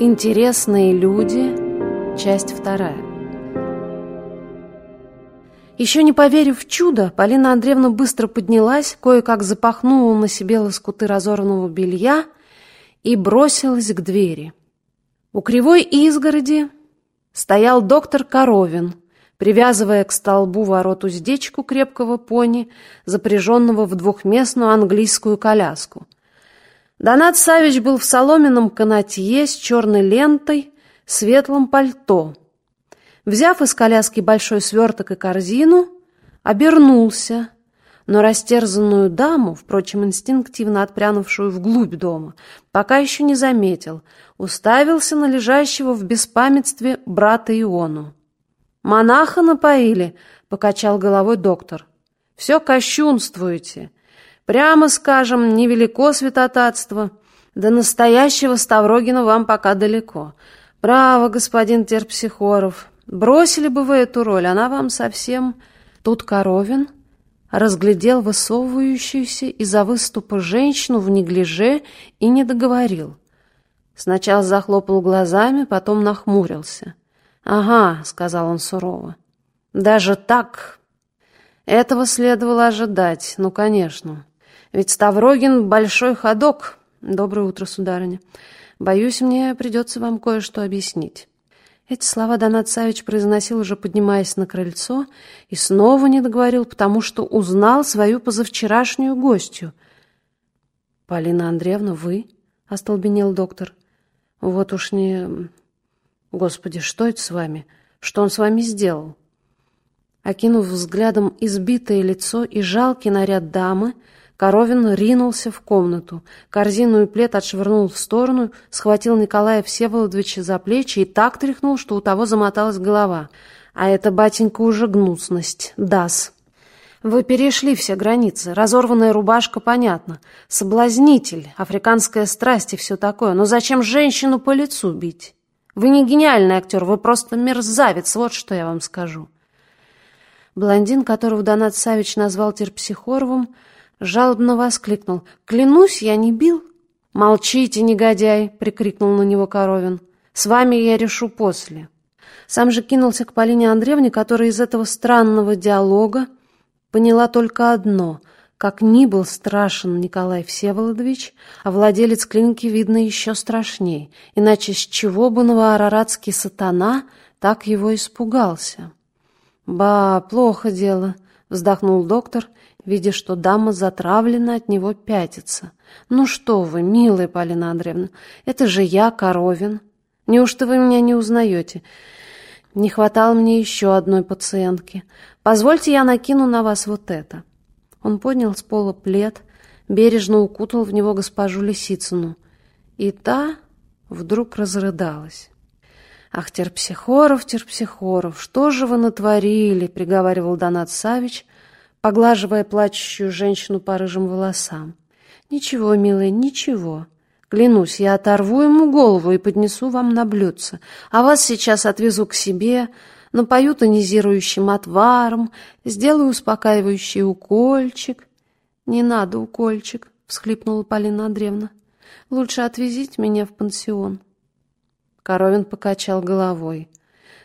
Интересные люди. Часть вторая. Еще не поверив в чудо, Полина Андреевна быстро поднялась, кое-как запахнула на себе лоскуты разорванного белья и бросилась к двери. У кривой изгороди стоял доктор Коровин, привязывая к столбу ворот уздечку крепкого пони, запряженного в двухместную английскую коляску. Донат Савич был в соломенном канатье с черной лентой, светлом пальто. Взяв из коляски большой сверток и корзину, обернулся, но растерзанную даму, впрочем, инстинктивно отпрянувшую вглубь дома, пока еще не заметил, уставился на лежащего в беспамятстве брата Иону. «Монаха напоили», — покачал головой доктор. «Все кощунствуете. Прямо скажем, невелико святотатство. До настоящего Ставрогина вам пока далеко. Право, господин Терпсихоров, бросили бы вы эту роль, она вам совсем...» Тут Коровин разглядел высовывающуюся из-за выступа женщину в неглиже и не договорил. Сначала захлопал глазами, потом нахмурился. «Ага», — сказал он сурово, — «даже так...» Этого следовало ожидать, ну, конечно. Ведь Ставрогин — большой ходок. Доброе утро, сударыня. Боюсь, мне придется вам кое-что объяснить. Эти слова Донат Савич произносил уже поднимаясь на крыльцо и снова не договорил, потому что узнал свою позавчерашнюю гостью. «Полина Андреевна, вы?» — остолбенел доктор. «Вот уж не... Господи, что это с вами? Что он с вами сделал?» Окинув взглядом избитое лицо и жалкий наряд дамы, Коровин ринулся в комнату. Корзину и плед отшвырнул в сторону, схватил Николая Всеволодовича за плечи и так тряхнул, что у того замоталась голова. А это, батенька, уже гнусность. Дас. Вы перешли все границы. Разорванная рубашка, понятно. Соблазнитель, африканская страсть и все такое. Но зачем женщину по лицу бить? Вы не гениальный актер, вы просто мерзавец, вот что я вам скажу. Блондин, которого Донат Савич назвал Терпсихоровым, жалобно воскликнул. «Клянусь, я не бил!» «Молчите, негодяй!» — прикрикнул на него Коровин. «С вами я решу после». Сам же кинулся к Полине Андреевне, которая из этого странного диалога поняла только одно — как ни был страшен Николай Всеволодович, а владелец клиники, видно, еще страшней. Иначе с чего бы новоараратский сатана так его испугался? «Ба, плохо дело», — вздохнул доктор видя, что дама затравлена от него пятится. «Ну что вы, милая Полина Андреевна, это же я, Коровин. Неужто вы меня не узнаете? Не хватало мне еще одной пациентки. Позвольте, я накину на вас вот это». Он поднял с пола плед, бережно укутал в него госпожу Лисицыну. И та вдруг разрыдалась. «Ах, Терпсихоров, Терпсихоров, что же вы натворили?» — приговаривал Донат Савич, поглаживая плачущую женщину по рыжим волосам. «Ничего, милая, ничего. Клянусь, я оторву ему голову и поднесу вам на блюдце, а вас сейчас отвезу к себе, напою тонизирующим отваром, сделаю успокаивающий укольчик». «Не надо укольчик», — всхлипнула Полина Андреевна. «Лучше отвезите меня в пансион». Коровин покачал головой.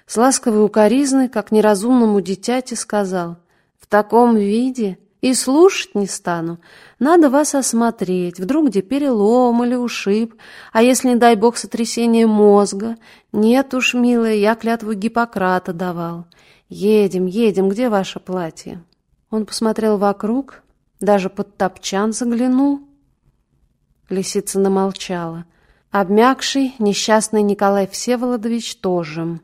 С ласковой укоризной, как неразумному дитяти, сказал — в таком виде и слушать не стану. Надо вас осмотреть, вдруг где перелом или ушиб, а если, не дай бог, сотрясение мозга. Нет уж, милая, я клятву Гиппократа давал. Едем, едем, где ваше платье?» Он посмотрел вокруг, даже под топчан заглянул. Лисица намолчала. Обмякший, несчастный Николай Всеволодович тоже.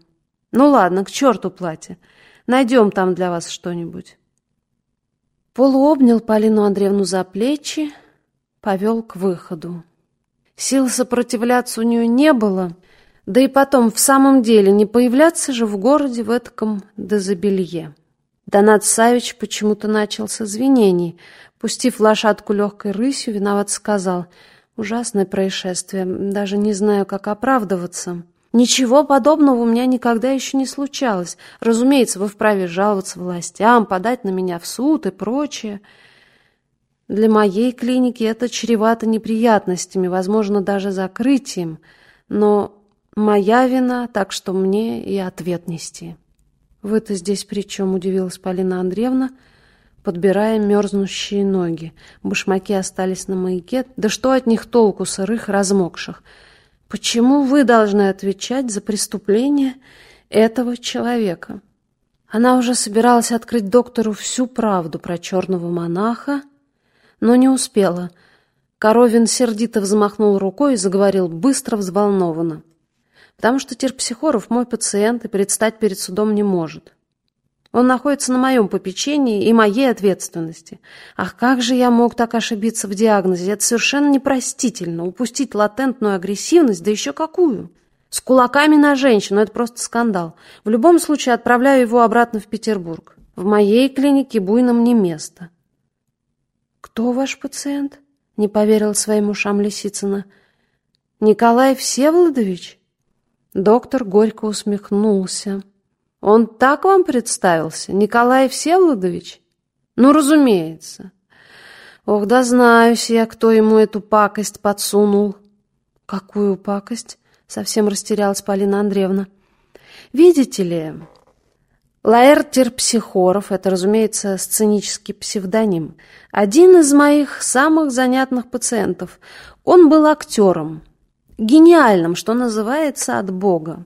«Ну ладно, к черту платье. Найдем там для вас что-нибудь». Полуобнял Полину Андреевну за плечи, повел к выходу. Сил сопротивляться у нее не было, да и потом в самом деле не появляться же в городе в этом дезобелье. Донат Савич почему-то начал с извинений. Пустив лошадку легкой рысью, виноват сказал, «Ужасное происшествие, даже не знаю, как оправдываться». Ничего подобного у меня никогда еще не случалось. Разумеется, вы вправе жаловаться властям, подать на меня в суд и прочее. Для моей клиники это чревато неприятностями, возможно, даже закрытием. Но Моя вина, так что мне и ответ нести. Вы-то здесь при чем, удивилась Полина Андреевна, подбирая мерзнущие ноги. Башмаки остались на маяке. Да что от них толку, сырых, размокших? Почему вы должны отвечать за преступление этого человека? Она уже собиралась открыть доктору всю правду про черного монаха, но не успела. Коровин сердито взмахнул рукой и заговорил быстро, взволнованно. «Потому что Терпсихоров мой пациент и предстать перед судом не может. Он находится на моем попечении и моей ответственности. Ах, как же я мог так ошибиться в диагнозе? Это совершенно непростительно. Упустить латентную агрессивность, да еще какую!» С кулаками на женщину, это просто скандал. В любом случае отправляю его обратно в Петербург. В моей клинике буйном не место. Кто ваш пациент? Не поверил своим ушам Лисицына. Николай Всеволодович? Доктор горько усмехнулся. Он так вам представился, Николай Всеволодович? Ну, разумеется. Ох, да знаюсь я, кто ему эту пакость подсунул. Какую пакость? Совсем растерялась Полина Андреевна. Видите ли, Лаэртер Психоров, это, разумеется, сценический псевдоним, один из моих самых занятных пациентов. Он был актером, гениальным, что называется, от Бога.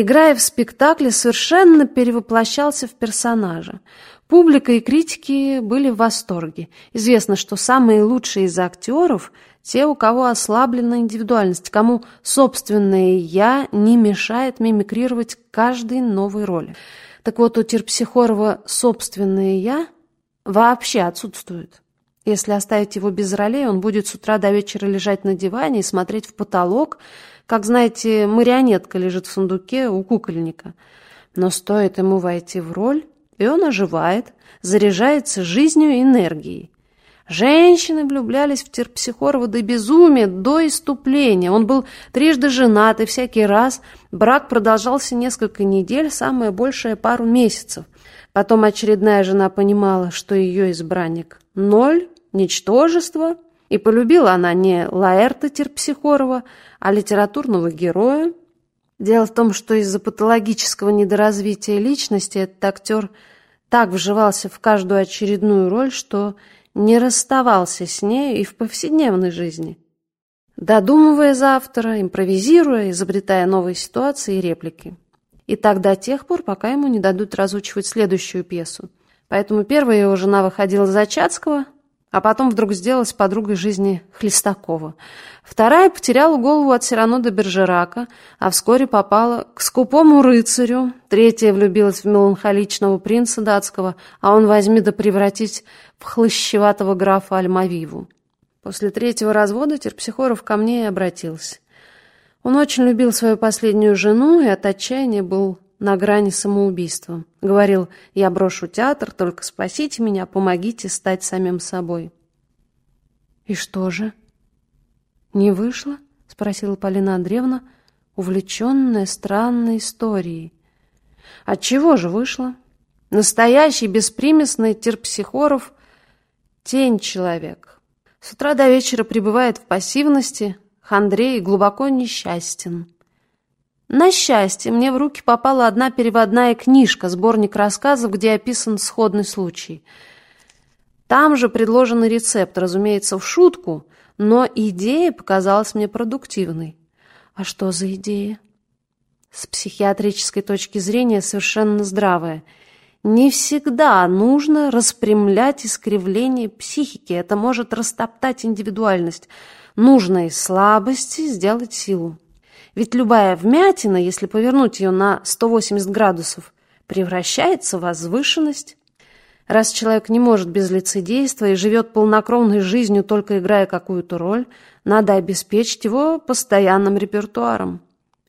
Играя в спектакле, совершенно перевоплощался в персонажа. Публика и критики были в восторге. Известно, что самые лучшие из актеров – те, у кого ослаблена индивидуальность, кому собственное «я» не мешает мимикрировать каждой новой роли. Так вот, у Терпсихорова собственное «я» вообще отсутствует. Если оставить его без ролей, он будет с утра до вечера лежать на диване и смотреть в потолок, как, знаете, марионетка лежит в сундуке у кукольника. Но стоит ему войти в роль, и он оживает, заряжается жизнью и энергией. Женщины влюблялись в Терпсихорова до безумия, до иступления. Он был трижды женат, и всякий раз брак продолжался несколько недель, самое большее пару месяцев. Потом очередная жена понимала, что ее избранник – ноль, ничтожество, и полюбила она не Лаэрта Терпсихорова, а литературного героя. Дело в том, что из-за патологического недоразвития личности этот актер так вживался в каждую очередную роль, что не расставался с ней и в повседневной жизни, додумывая завтра, импровизируя, изобретая новые ситуации и реплики. И так до тех пор, пока ему не дадут разучивать следующую пьесу. Поэтому первая его жена выходила за Чацкого, а потом вдруг сделалась подругой жизни Хлестакова. Вторая потеряла голову от Сирано до Бержерака, а вскоре попала к скупому рыцарю. Третья влюбилась в меланхоличного принца датского, а он возьми да превратить в хлыщеватого графа Альмавиву. После третьего развода Терпсихоров ко мне и обратился. Он очень любил свою последнюю жену и от отчаяния был на грани самоубийства. Говорил, я брошу театр, только спасите меня, помогите стать самим собой. И что же? Не вышло? Спросила Полина Андреевна, увлеченная странной историей. Отчего же вышло? Настоящий беспримесный терпсихоров тень человек. С утра до вечера пребывает в пассивности, хандре глубоко несчастен. На счастье, мне в руки попала одна переводная книжка, сборник рассказов, где описан сходный случай. Там же предложен рецепт, разумеется, в шутку, но идея показалась мне продуктивной. А что за идея? С психиатрической точки зрения совершенно здравая. Не всегда нужно распрямлять искривление психики. Это может растоптать индивидуальность. Нужно из слабости сделать силу. Ведь любая вмятина, если повернуть ее на 180 градусов, превращается в возвышенность. Раз человек не может без лицедейства и живет полнокровной жизнью, только играя какую-то роль, надо обеспечить его постоянным репертуаром.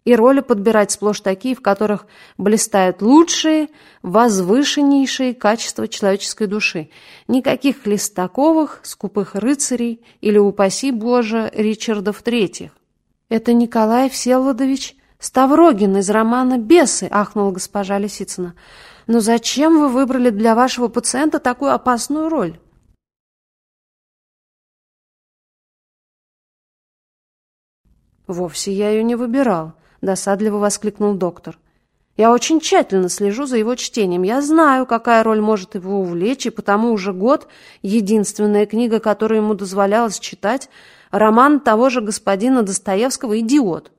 И роли подбирать сплошь такие, в которых блистают лучшие, возвышеннейшие качества человеческой души. Никаких листаковых, скупых рыцарей или, упаси Боже, Ричардов Третьих. «Это Николай Всеволодович Ставрогин из романа «Бесы», — ахнула госпожа Лисицына. «Но зачем вы выбрали для вашего пациента такую опасную роль?» «Вовсе я ее не выбирал», — досадливо воскликнул доктор. «Я очень тщательно слежу за его чтением. Я знаю, какая роль может его увлечь, и потому уже год единственная книга, которую ему дозволялось читать, роман того же господина Достоевского «Идиот».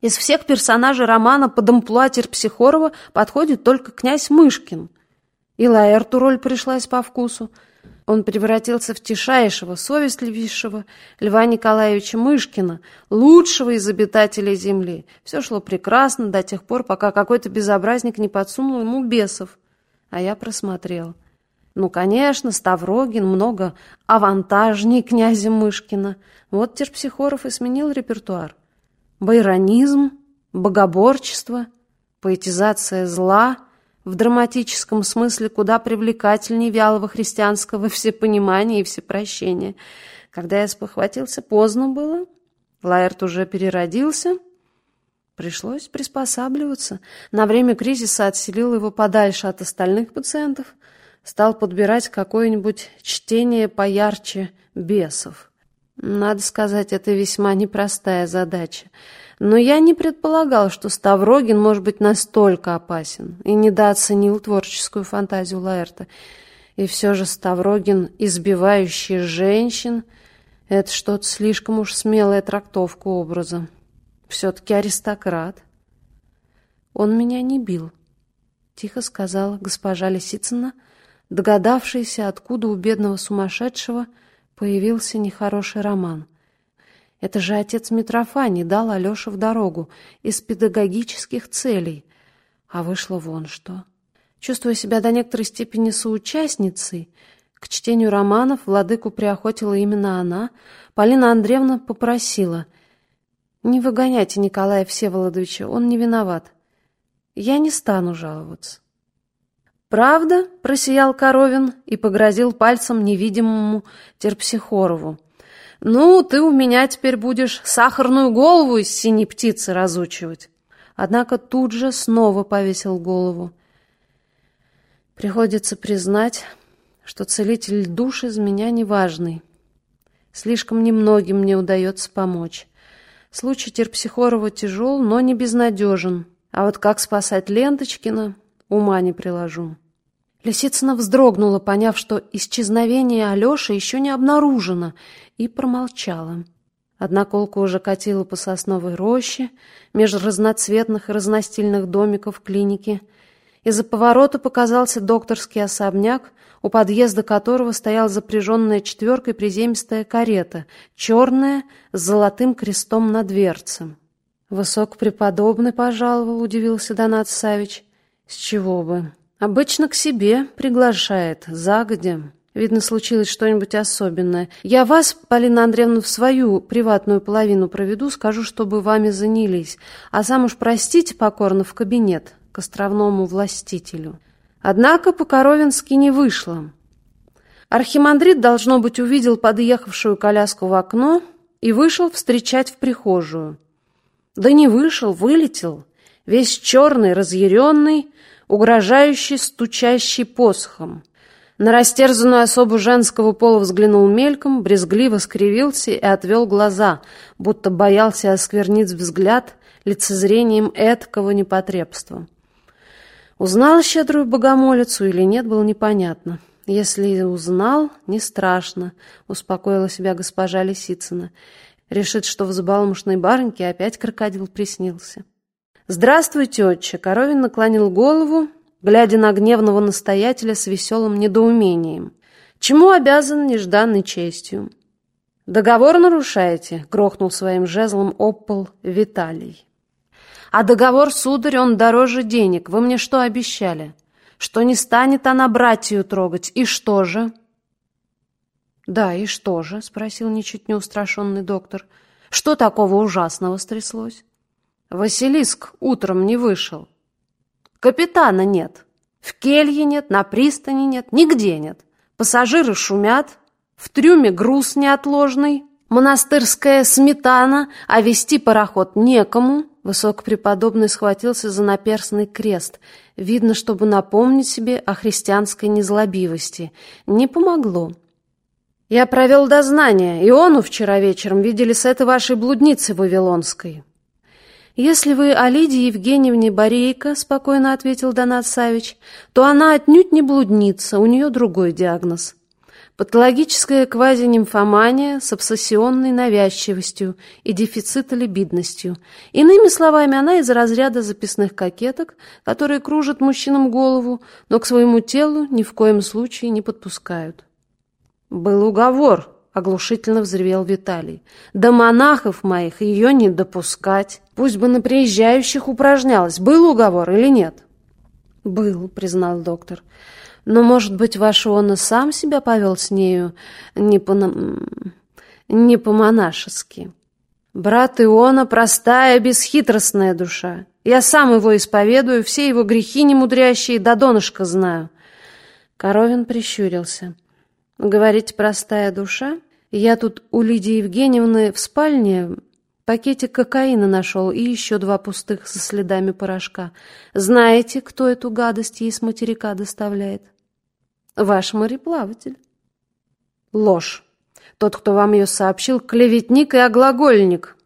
Из всех персонажей романа под амплуа Терпсихорова подходит только князь Мышкин. И Лаэрту роль пришлась по вкусу. Он превратился в тишайшего, совестливейшего Льва Николаевича Мышкина, лучшего из обитателей земли. Все шло прекрасно до тех пор, пока какой-то безобразник не подсунул ему бесов. А я просмотрел. Ну, конечно, Ставрогин много авантажней князя Мышкина. Вот Терпсихоров и сменил репертуар. Байронизм, богоборчество, поэтизация зла — в драматическом смысле куда привлекательнее вялого христианского всепонимания и всепрощения. Когда я спохватился, поздно было. Лаэрт уже переродился. Пришлось приспосабливаться. На время кризиса отселил его подальше от остальных пациентов. Стал подбирать какое-нибудь чтение поярче бесов. Надо сказать, это весьма непростая задача. Но я не предполагал, что Ставрогин может быть настолько опасен и недооценил творческую фантазию Лаэрта. И все же Ставрогин, избивающий женщин, это что-то слишком уж смелая трактовка образа. Все-таки аристократ. Он меня не бил, тихо сказала госпожа Лисицына, догадавшаяся, откуда у бедного сумасшедшего появился нехороший роман — это же отец Митрофаний дал Алёше в дорогу из педагогических целей. А вышло вон что. Чувствуя себя до некоторой степени соучастницей, к чтению романов владыку приохотила именно она, Полина Андреевна попросила «Не выгоняйте Николая Всеволодовича, он не виноват. Я не стану жаловаться». «Правда?» — просиял Коровин и погрозил пальцем невидимому Терпсихорову. «Ну, ты у меня теперь будешь сахарную голову из синей птицы разучивать». Однако тут же снова повесил голову. Приходится признать, что целитель душ из меня неважный. Слишком немногим мне удается помочь. Случай Терпсихорова тяжел, но не безнадежен. А вот как спасать Ленточкина, ума не приложу. Лисицына вздрогнула, поняв, что исчезновение Алёши еще не обнаружено, и промолчала. Одна колка уже катила по сосновой роще, между разноцветных и разностильных домиков клиники. Из-за поворота показался докторский особняк, у подъезда которого стояла запряженная четверкой приземистая карета, черная, с золотым крестом на дверце. «Высокопреподобный пожаловал», — удивился Донат Савич. «С чего бы?» Обычно к себе приглашает, загодя. Видно, случилось что-нибудь особенное. Я вас, Полина Андреевна, в свою приватную половину проведу, скажу, чтобы вами занялись. А сам уж простите покорно в кабинет к островному властителю. Однако по-коровински не вышло. Архимандрит, должно быть, увидел подъехавшую коляску в окно и вышел встречать в прихожую. Да не вышел, вылетел, весь черный, разъяренный, угрожающий, стучащий посохом. На растерзанную особу женского пола взглянул мельком, брезгливо скривился и отвел глаза, будто боялся осквернить взгляд лицезрением эткого непотребства. Узнал щедрую богомолицу или нет, было непонятно. Если узнал, не страшно, успокоила себя госпожа Лисицына. Решит, что в забалмошной барыньке опять крокодил приснился. «Здравствуйте, отче!» Коровин наклонил голову, глядя на гневного настоятеля с веселым недоумением. «Чему обязан нежданной честью?» «Договор нарушаете?» — грохнул своим жезлом об Виталий. «А договор, сударь, он дороже денег. Вы мне что обещали? Что не станет она братью трогать. И что же?» «Да, и что же?» — спросил ничуть не устрашенный доктор. «Что такого ужасного стряслось?» Василиск утром не вышел. Капитана нет. В келье нет, на пристани нет, нигде нет. Пассажиры шумят, в трюме груз неотложный, монастырская сметана, а вести пароход некому. Высокопреподобный схватился за наперстный крест. Видно, чтобы напомнить себе о христианской незлобивости. Не помогло. Я провел дознание, Иону вчера вечером видели с этой вашей блудницей вавилонской. «Если вы о Лидии Евгеньевне Борейко, — спокойно ответил Донат Савич, — то она отнюдь не блудница, у нее другой диагноз. Патологическая квазинимфомания с обсессионной навязчивостью и дефицитолибидностью. Иными словами, она из разряда записных кокеток, которые кружат мужчинам голову, но к своему телу ни в коем случае не подпускают. «Был уговор», Оглушительно взревел Виталий. «До монахов моих ее не допускать. Пусть бы на приезжающих упражнялась. Был уговор или нет?» «Был», — признал доктор. «Но, может быть, ваш он и сам себя повел с нею не по... не по-монашески?» «Брат Иона — простая, бесхитростная душа. Я сам его исповедую, все его грехи немудрящие до донышка знаю». Коровин прищурился. «Говорите, простая душа?» Я тут у Лидии Евгеньевны в спальне пакетик кокаина нашел и еще два пустых со следами порошка. Знаете, кто эту гадость ей с материка доставляет? Ваш мореплаватель. Ложь. Тот, кто вам ее сообщил, клеветник и оглагольник.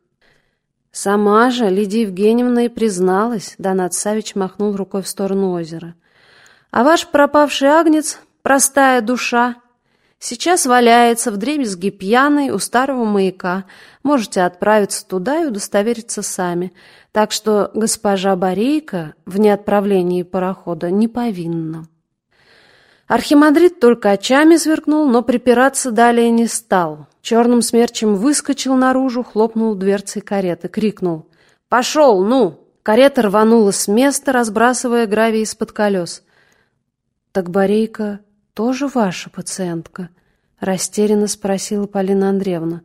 Сама же Лидия Евгеньевна и призналась, Донат Савич махнул рукой в сторону озера. А ваш пропавший агнец, простая душа, Сейчас валяется в дребезги пьяный у старого маяка. Можете отправиться туда и удостовериться сами. Так что госпожа Борейка в неотправлении парохода не повинна. Архимандрит только очами сверкнул, но припираться далее не стал. Черным смерчем выскочил наружу, хлопнул дверцей кареты, крикнул «Пошел, ну!» Карета рванула с места, разбрасывая гравий из-под колес. «Так Борейка тоже ваша пациентка?» — растерянно спросила Полина Андреевна.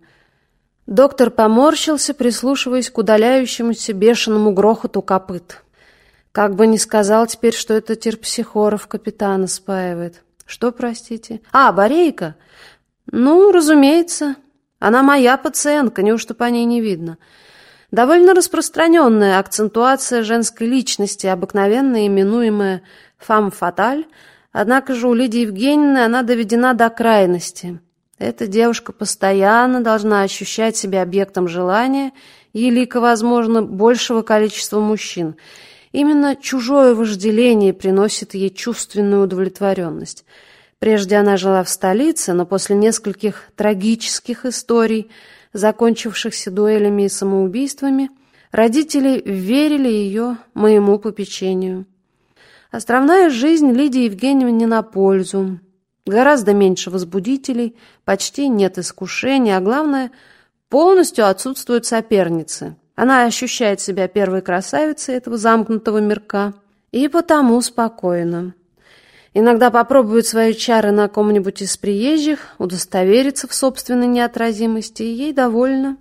Доктор поморщился, прислушиваясь к удаляющемуся бешеному грохоту копыт. Как бы не сказал теперь, что это терпсихоров капитана спаивает. Что, простите? А, Борейка? Ну, разумеется. Она моя пациентка, неужто по ней не видно? Довольно распространенная акцентуация женской личности, обыкновенно именуемая «фам-фаталь», Однако же у Лидии Евгеньевны она доведена до крайности. Эта девушка постоянно должна ощущать себя объектом желания елико, возможно, большего количества мужчин. Именно чужое вожделение приносит ей чувственную удовлетворенность. Прежде она жила в столице, но после нескольких трагических историй, закончившихся дуэлями и самоубийствами, родители верили ее моему попечению. Островная жизнь Лидии Евгеньевне на пользу. Гораздо меньше возбудителей, почти нет искушений, а главное, полностью отсутствуют соперницы. Она ощущает себя первой красавицей этого замкнутого мирка и потому спокойна. Иногда попробует свои чары на ком-нибудь из приезжих, удостовериться в собственной неотразимости, и ей довольна.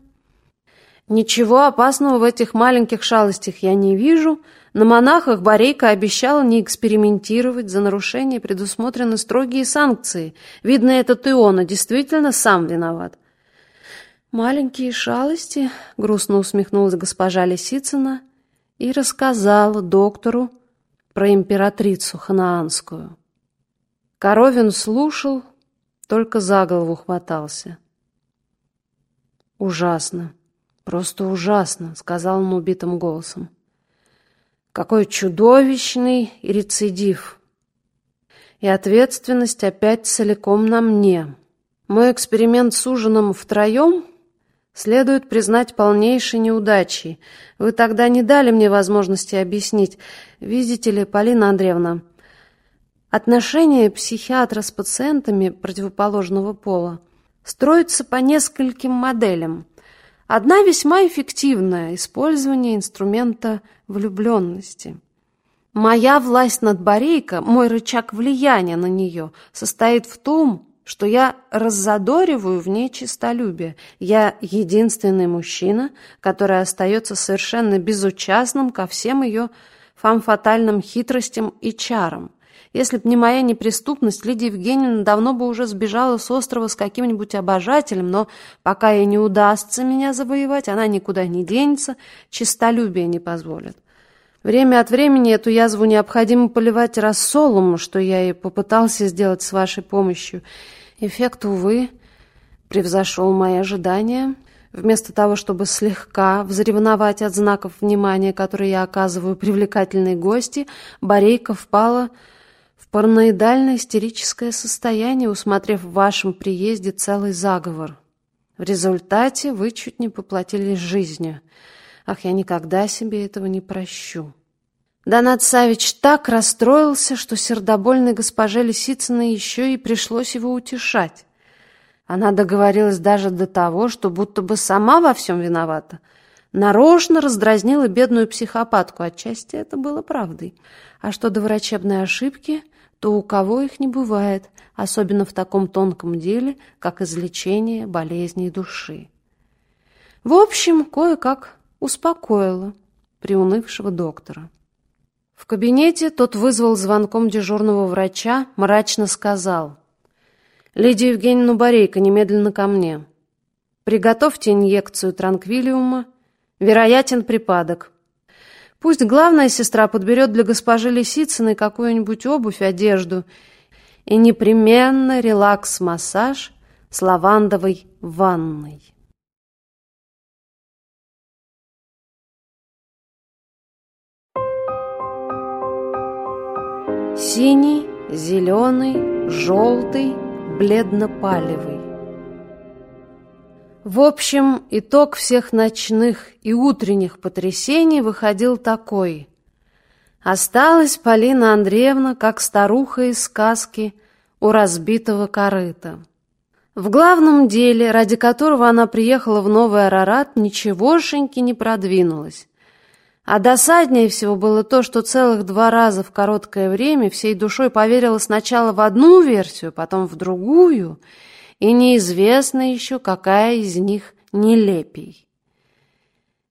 Ничего опасного в этих маленьких шалостях я не вижу. На монахах Борейка обещала не экспериментировать, за нарушение предусмотрены строгие санкции. Видно, этот Иона действительно сам виноват. «Маленькие шалости», — грустно усмехнулась госпожа Лисицына и рассказала доктору про императрицу ханаанскую. Коровин слушал, только за голову хватался. «Ужасно», «Просто ужасно», — сказал он убитым голосом. «Какой чудовищный рецидив! И ответственность опять целиком на мне. Мой эксперимент с ужином втроем следует признать полнейшей неудачей. Вы тогда не дали мне возможности объяснить. Видите ли, Полина Андреевна, отношения психиатра с пациентами противоположного пола строятся по нескольким моделям — Одна весьма эффективная – использование инструмента влюбленности. Моя власть над Борейко, мой рычаг влияния на нее, состоит в том, что я раззадориваю в ней честолюбие. Я единственный мужчина, который остается совершенно безучастным ко всем ее фамфатальным хитростям и чарам. Если б не моя неприступность, Лидия Евгеньевна давно бы уже сбежала с острова с каким-нибудь обожателем, но пока ей не удастся меня завоевать, она никуда не денется, честолюбие не позволит. Время от времени эту язву необходимо поливать рассолом, что я и попытался сделать с вашей помощью. Эффект, увы, превзошел мои ожидания. Вместо того, чтобы слегка взревновать от знаков внимания, которые я оказываю привлекательной гости, Борейка впала в параноидальное истерическое состояние, усмотрев в вашем приезде целый заговор. В результате вы чуть не поплатились жизнью. Ах, я никогда себе этого не прощу. Донат Савич так расстроился, что сердобольной госпоже Лисицыной еще и пришлось его утешать. Она договорилась даже до того, что будто бы сама во всем виновата. Нарочно раздразнила бедную психопатку. Отчасти это было правдой. А что до врачебной ошибки, то у кого их не бывает, особенно в таком тонком деле, как излечение болезней души. В общем, кое-как успокоила приунывшего доктора. В кабинете тот вызвал звонком дежурного врача, мрачно сказал — Лидию Евгеньевну Борейко немедленно ко мне. Приготовьте инъекцию транквилиума. Вероятен припадок. Пусть главная сестра подберет для госпожи Лисицыной какую-нибудь обувь, одежду. И непременно релакс-массаж с лавандовой ванной. Синий, зеленый, желтый, бледно-палевый. В общем, итог всех ночных и утренних потрясений выходил такой. Осталась Полина Андреевна, как старуха из сказки, у разбитого корыта. В главном деле, ради которого она приехала в Новый Арарат, ничегошеньки не продвинулась. А досаднее всего было то, что целых два раза в короткое время всей душой поверила сначала в одну версию, потом в другую, и неизвестно еще, какая из них нелепей.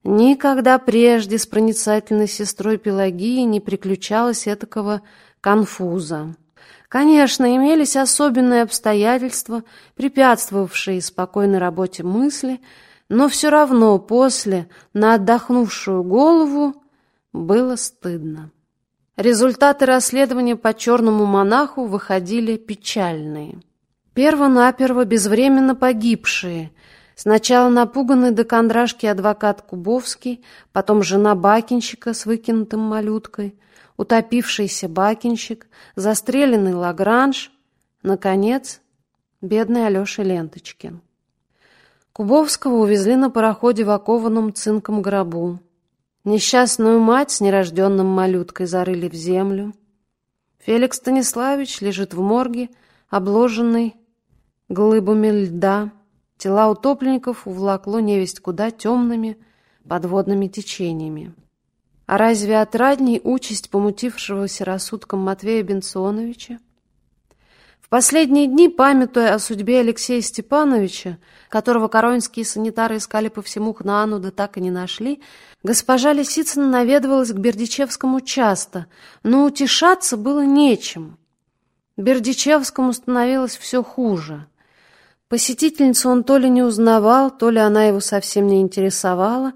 Никогда прежде с проницательной сестрой Пелагии не приключалось этакого конфуза. Конечно, имелись особенные обстоятельства, препятствовавшие спокойной работе мысли – но все равно после, на отдохнувшую голову, было стыдно. Результаты расследования по черному монаху выходили печальные. Перво-наперво безвременно погибшие. Сначала напуганный до кондрашки адвокат Кубовский, потом жена бакинщика с выкинутым малюткой, утопившийся бакинщик, застреленный Лагранж, наконец, бедный Алеша Ленточкин. Кубовского увезли на пароходе в окованном цинком гробу. Несчастную мать с нерожденным малюткой зарыли в землю. Феликс Станиславич лежит в морге, обложенный глыбами льда. Тела утопленников увлакло невесть куда темными подводными течениями. А разве отрадней участь помутившегося рассудком Матвея Бенционовича? последние дни, памятуя о судьбе Алексея Степановича, которого коронские санитары искали по всему Хнаану, да так и не нашли, госпожа Лисицына наведывалась к Бердичевскому часто, но утешаться было нечем. Бердичевскому становилось все хуже. Посетительницу он то ли не узнавал, то ли она его совсем не интересовала.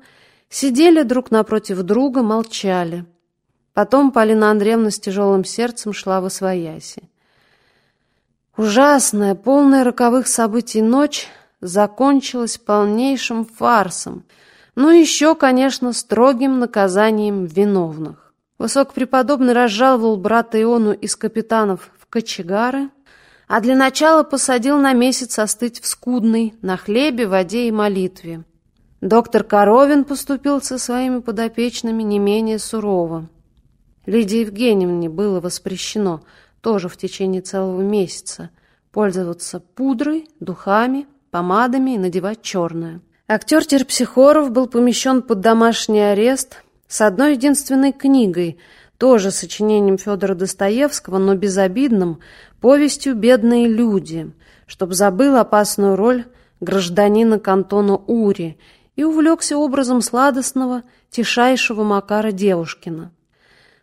Сидели друг напротив друга, молчали. Потом Полина Андреевна с тяжелым сердцем шла во свояси. Ужасная, полная роковых событий ночь закончилась полнейшим фарсом, ну еще, конечно, строгим наказанием виновных. Высокопреподобный разжаловал брата Иону из капитанов в кочегары, а для начала посадил на месяц остыть в скудной, на хлебе, воде и молитве. Доктор Коровин поступил со своими подопечными не менее сурово. Лидии Евгеньевне было воспрещено – тоже в течение целого месяца, пользоваться пудрой, духами, помадами и надевать черное. Актер Терпсихоров был помещен под домашний арест с одной единственной книгой, тоже сочинением Федора Достоевского, но безобидным, повестью «Бедные люди», чтобы забыл опасную роль гражданина кантона Ури и увлекся образом сладостного, тишайшего Макара Девушкина.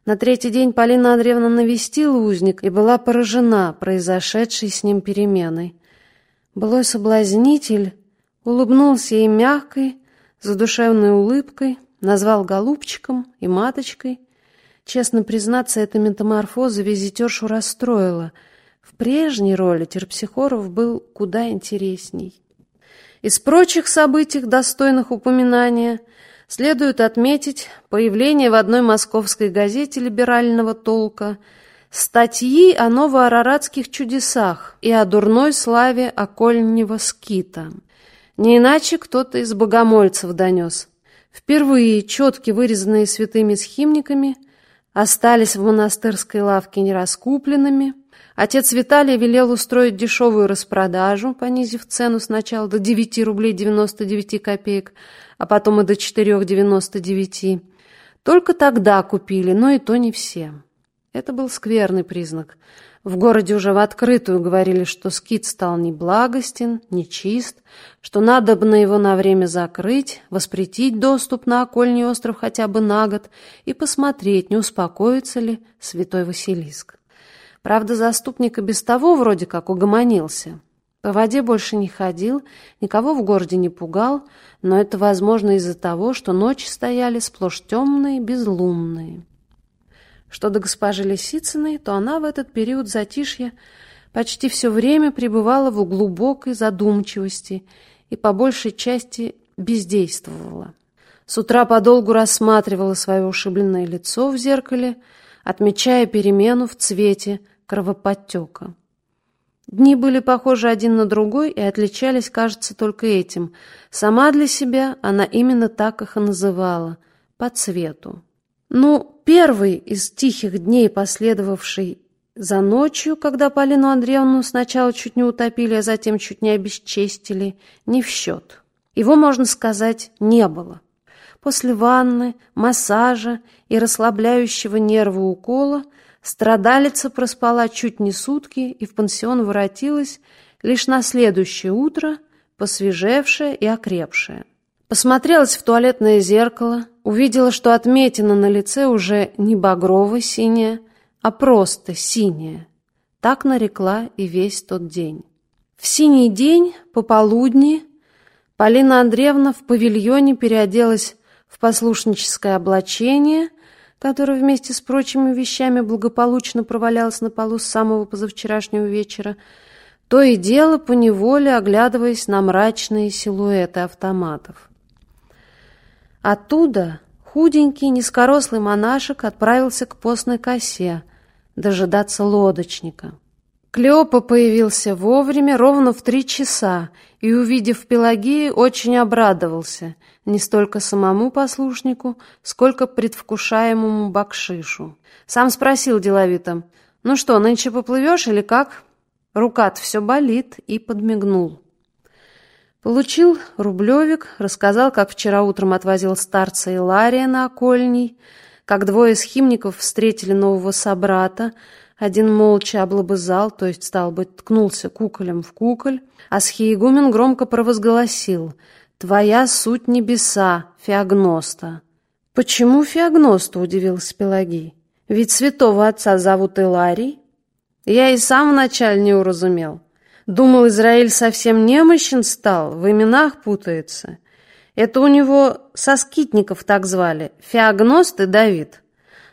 На третий день Полина Андреевна навестила узник и была поражена произошедшей с ним переменой. Былой соблазнитель улыбнулся ей мягкой, задушевной улыбкой, назвал голубчиком и маточкой. Честно признаться, эта метаморфоза визитершу расстроила. В прежней роли Терпсихоров был куда интересней. Из прочих событий, достойных упоминания, следует отметить появление в одной московской газете либерального толка статьи о новоараратских чудесах и о дурной славе окольнего скита. Не иначе кто-то из богомольцев донес. Впервые четки, вырезанные святыми схимниками, остались в монастырской лавке нераскупленными. Отец Виталий велел устроить дешевую распродажу, понизив цену сначала до 9 рублей 99 копеек, а потом и до 4,99. Только тогда купили, но и то не все. Это был скверный признак. В городе уже в открытую говорили, что скит стал неблагостен, нечист, что надо бы на его на время закрыть, воспретить доступ на окольный остров хотя бы на год и посмотреть, не успокоится ли святой Василиск. Правда, заступник и без того вроде как угомонился. По воде больше не ходил, никого в городе не пугал, но это возможно из-за того, что ночи стояли сплошь темные, безлунные. Что до госпожи Лисицыной, то она в этот период затишья почти все время пребывала в глубокой задумчивости и по большей части бездействовала. С утра подолгу рассматривала свое ушибленное лицо в зеркале, отмечая перемену в цвете кровоподтека. Дни были похожи один на другой и отличались, кажется, только этим. Сама для себя она именно так их и называла — по цвету. Ну, первый из тихих дней, последовавший за ночью, когда Полину Андреевну сначала чуть не утопили, а затем чуть не обесчестили, не в счет. Его, можно сказать, не было. После ванны, массажа и расслабляющего нервы укола страдалица проспала чуть не сутки и в пансион воротилась лишь на следующее утро, посвежевшая и окрепшая. Посмотрелась в туалетное зеркало, увидела, что отметина на лице уже не багрово-синяя, а просто синяя. Так нарекла и весь тот день. В синий день, пополудни, Полина Андреевна в павильоне переоделась в послушническое облачение, которое вместе с прочими вещами благополучно провалялось на полу с самого позавчерашнего вечера, то и дело поневоле оглядываясь на мрачные силуэты автоматов. Оттуда худенький, низкорослый монашек отправился к постной косе дожидаться лодочника. Клеопа появился вовремя, ровно в три часа, и, увидев Пелагею, очень обрадовался не столько самому послушнику, сколько предвкушаемому бакшишу. Сам спросил деловито, «Ну что, нынче поплывешь или как?» Рука-то все болит, и подмигнул. Получил рублевик, рассказал, как вчера утром отвозил старца Илария на окольний, как двое схимников встретили нового собрата, один молча облобызал, то есть, стал быть, ткнулся куколем в куколь, а схиегумен громко провозгласил «Твоя суть небеса, феогноста». «Почему феогноста?» — удивился Пелагий. «Ведь святого отца зовут Иларий». Я и сам вначале не уразумел. Думал, Израиль совсем немощен стал, в именах путается. Это у него со скитников так звали, Феогност и Давид.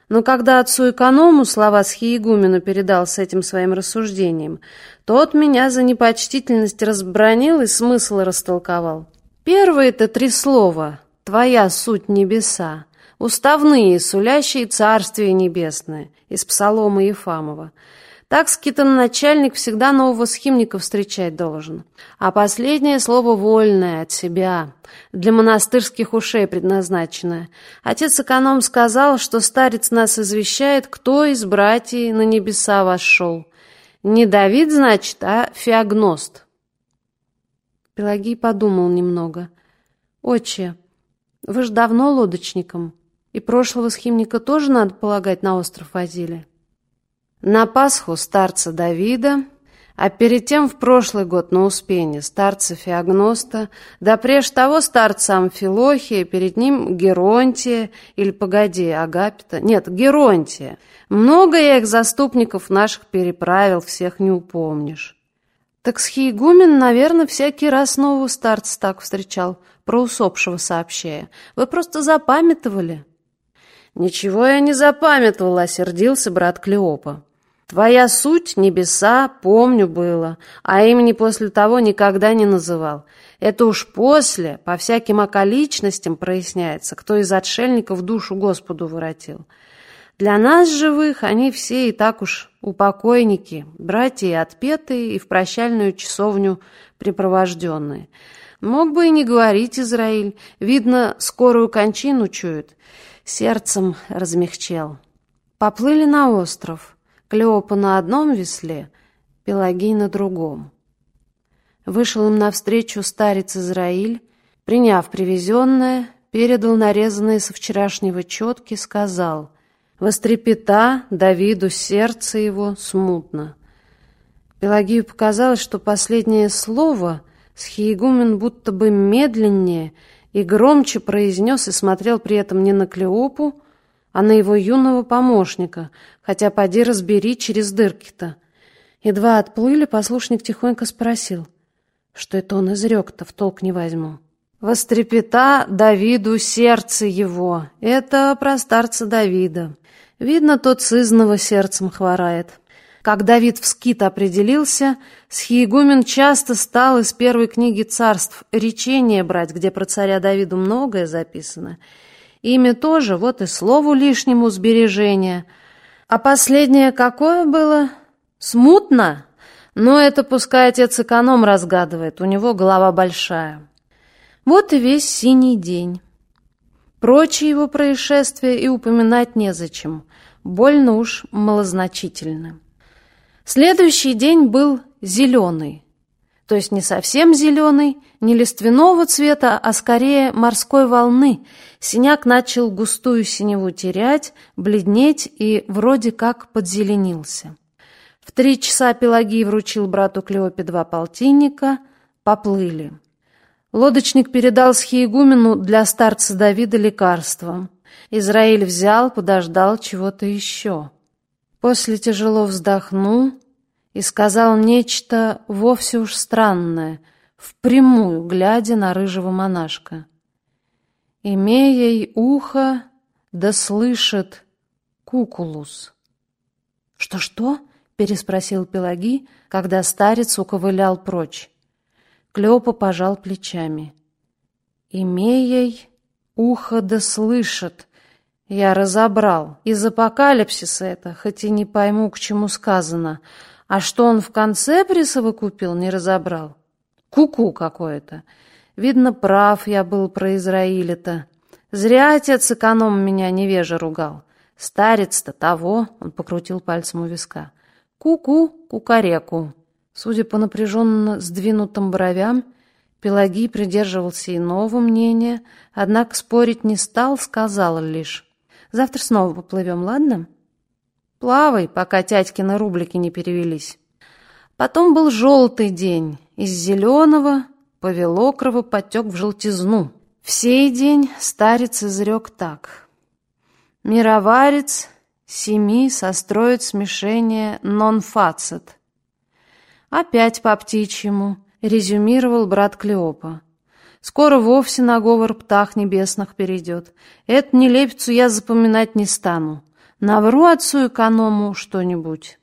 Но когда отцу-эконому слова Схиегумену передал с этим своим рассуждением, тот меня за непочтительность разбронил и смысл растолковал. Первые-то три слова «Твоя суть небеса», уставные, сулящие Царствие Небесное, из Псалома Ефамова – так скитоначальник всегда нового схимника встречать должен. А последнее слово вольное от себя, для монастырских ушей предназначенное. Отец-эконом сказал, что старец нас извещает, кто из братьев на небеса вошел. Не Давид, значит, а Феогност. Пелагий подумал немного. «Отче, вы ж давно лодочником, и прошлого схимника тоже, надо полагать, на остров возили?» На Пасху старца Давида, а перед тем в прошлый год на Успене старца Феогноста, да прежде того старца Амфилохия, перед ним Геронтия, или, погоди, Агапита, нет, Геронтия. Много я их заступников наших переправил, всех не упомнишь. Так схиегумен, наверное, всякий раз нового старца так встречал, про усопшего сообщая. Вы просто запамятовали. Ничего я не запамятовал, осердился брат Клеопа. Твоя суть, небеса, помню было, а имени после того никогда не называл. Это уж после, по всяким околичностям проясняется, кто из отшельников душу Господу воротил. Для нас, живых, они все и так уж упокойники, братья отпетые и в прощальную часовню припровожденные. Мог бы и не говорить Израиль, видно, скорую кончину чует. Сердцем размягчел. Поплыли на остров. Клеопа на одном весле, Пелагий на другом. Вышел им навстречу старец Израиль, приняв привезенное, передал нарезанные со вчерашнего четки, сказал «Вострепета Давиду сердце его смутно». Пелагию показалось, что последнее слово Схиегумен будто бы медленнее и громче произнес и смотрел при этом не на Клеопу, а на его юного помощника, хотя поди разбери через дырки-то. Едва отплыли, послушник тихонько спросил — что это он изрек-то, в толк не возьму. «Вострепета Давиду сердце его». Это про старца Давида. Видно, тот сызного сердцем хворает. Как Давид в скит определился, Схиегумен часто стал из первой книги царств речения брать, где про царя Давиду многое записано. Имя тоже, вот и слову лишнему сбережения. А последнее какое было? Смутно? Но это пускай отец-эконом разгадывает, у него голова большая. Вот и весь синий день. Прочие его происшествия и упоминать незачем, больно уж малозначительны. Следующий день был зеленый, то есть не совсем зеленый, не лиственного цвета, а скорее морской волны. Синяк начал густую синеву терять, бледнеть и вроде как подзеленился. В три часа Пелагий вручил брату Клеопе два полтинника, поплыли. Лодочник передал схиегумену для старца Давида лекарство. Израиль взял, подождал чего-то еще. После тяжело вздохнул и сказал нечто вовсе уж странное, впрямую глядя на рыжего монашка. «Имея ей ухо, да слышит кукулус». «Что-что?» переспросил Пелаги, когда старец уковылял прочь. Клёпа пожал плечами. «Имеей ухо да слышит. Я разобрал. Из апокалипсиса это, хоть и не пойму, к чему сказано. А что он в конце присовокупил, не разобрал. Куку -ку какое-то. Видно, прав я был про Израиля-то. Зря отец эконом меня невеже ругал. Старец-то того, он покрутил пальцем у виска. Ку-ку, кукареку. Судя по напряженно сдвинутым бровям, Пелагий придерживался иного мнения, однако спорить не стал, сказал лишь. «Завтра снова поплывем, ладно?» «Плавай, пока тятькины рублики не перевелись». Потом был желтый день. Из зеленого повелокрово потек в желтизну. В сей день старец изрек так. «Мироварец Семи состроит смешение нон-фацет. Опять по птичьему, резюмировал брат Клеопа. Скоро вовсе на говор птах небесных перейдет. Эту нелепицу я запоминать не стану. Навру отцу эконому что-нибудь.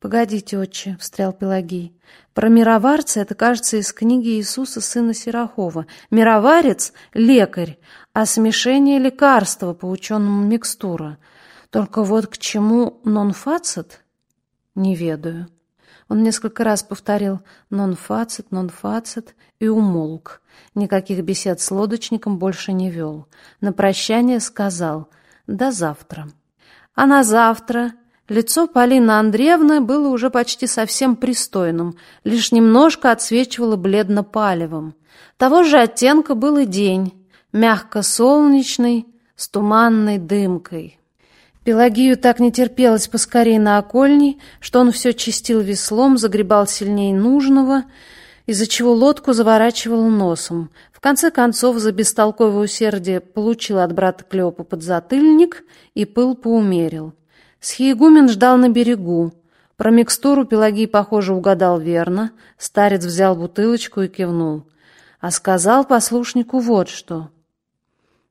«Погодите, отче», — встрял Пелагий. «Про мироварца это, кажется, из книги Иисуса, сына Сирахова. Мироварец — лекарь, а смешение — лекарства по ученому микстура. Только вот к чему нон-фацет не ведаю. Он несколько раз повторил «нон-фацет, нон-фацет» и умолк. Никаких бесед с лодочником больше не вел. На прощание сказал «до завтра». А на завтра лицо Полины Андреевны было уже почти совсем пристойным, лишь немножко отсвечивало бледно-палевым. Того же оттенка был и день, мягко-солнечный, с туманной дымкой. Пелагию так не терпелось поскорее на окольни, что он все чистил веслом, загребал сильнее нужного, из-за чего лодку заворачивал носом. В конце концов, за бестолковое усердие получил от брата Клеопа подзатыльник и пыл поумерил. Схиегумен ждал на берегу. Про микстуру Пелагий, похоже, угадал верно. Старец взял бутылочку и кивнул. А сказал послушнику вот что.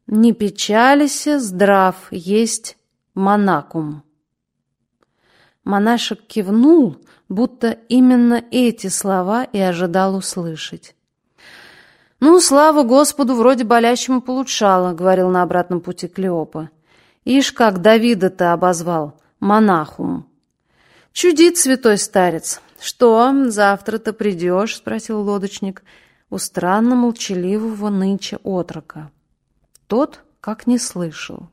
«Не печалися, здрав, есть монакум. Монашек кивнул, будто именно эти слова и ожидал услышать. «Ну, слава Господу, вроде болящему получало», — говорил на обратном пути Клеопа. «Ишь, как Давида-то обозвал, монахум». «Чудит святой старец. Что, завтра-то придешь?» — спросил лодочник у странно молчаливого нынче отрока. Тот как не слышал.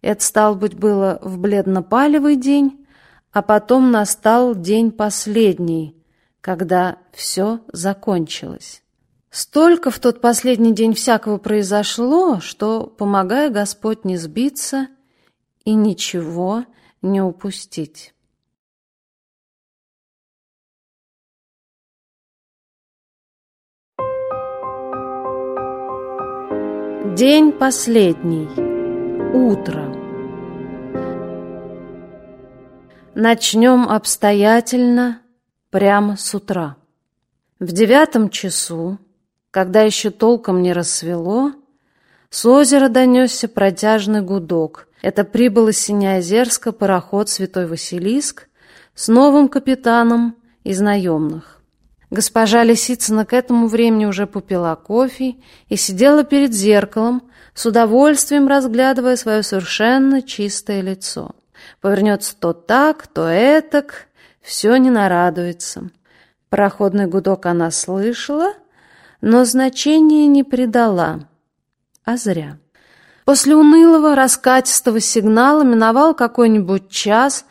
Это, стал быть, было в бледно-палевый день, а потом настал день последний, когда все закончилось. Столько в тот последний день всякого произошло, что, помогая Господь не сбиться и ничего не упустить. День последний. Утро. Начнем обстоятельно, прямо с утра. В девятом часу, когда еще толком не рассвело, с озера донесся протяжный гудок. Это прибыл из Синеозерска пароход «Святой Василиск» с новым капитаном из наемных. Госпожа Лисицына к этому времени уже попила кофе и сидела перед зеркалом, с удовольствием разглядывая свое совершенно чистое лицо. Повернется то так, то этак, все не нарадуется. Проходный гудок она слышала, но значения не придала. А зря. После унылого, раскатистого сигнала миновал какой-нибудь час,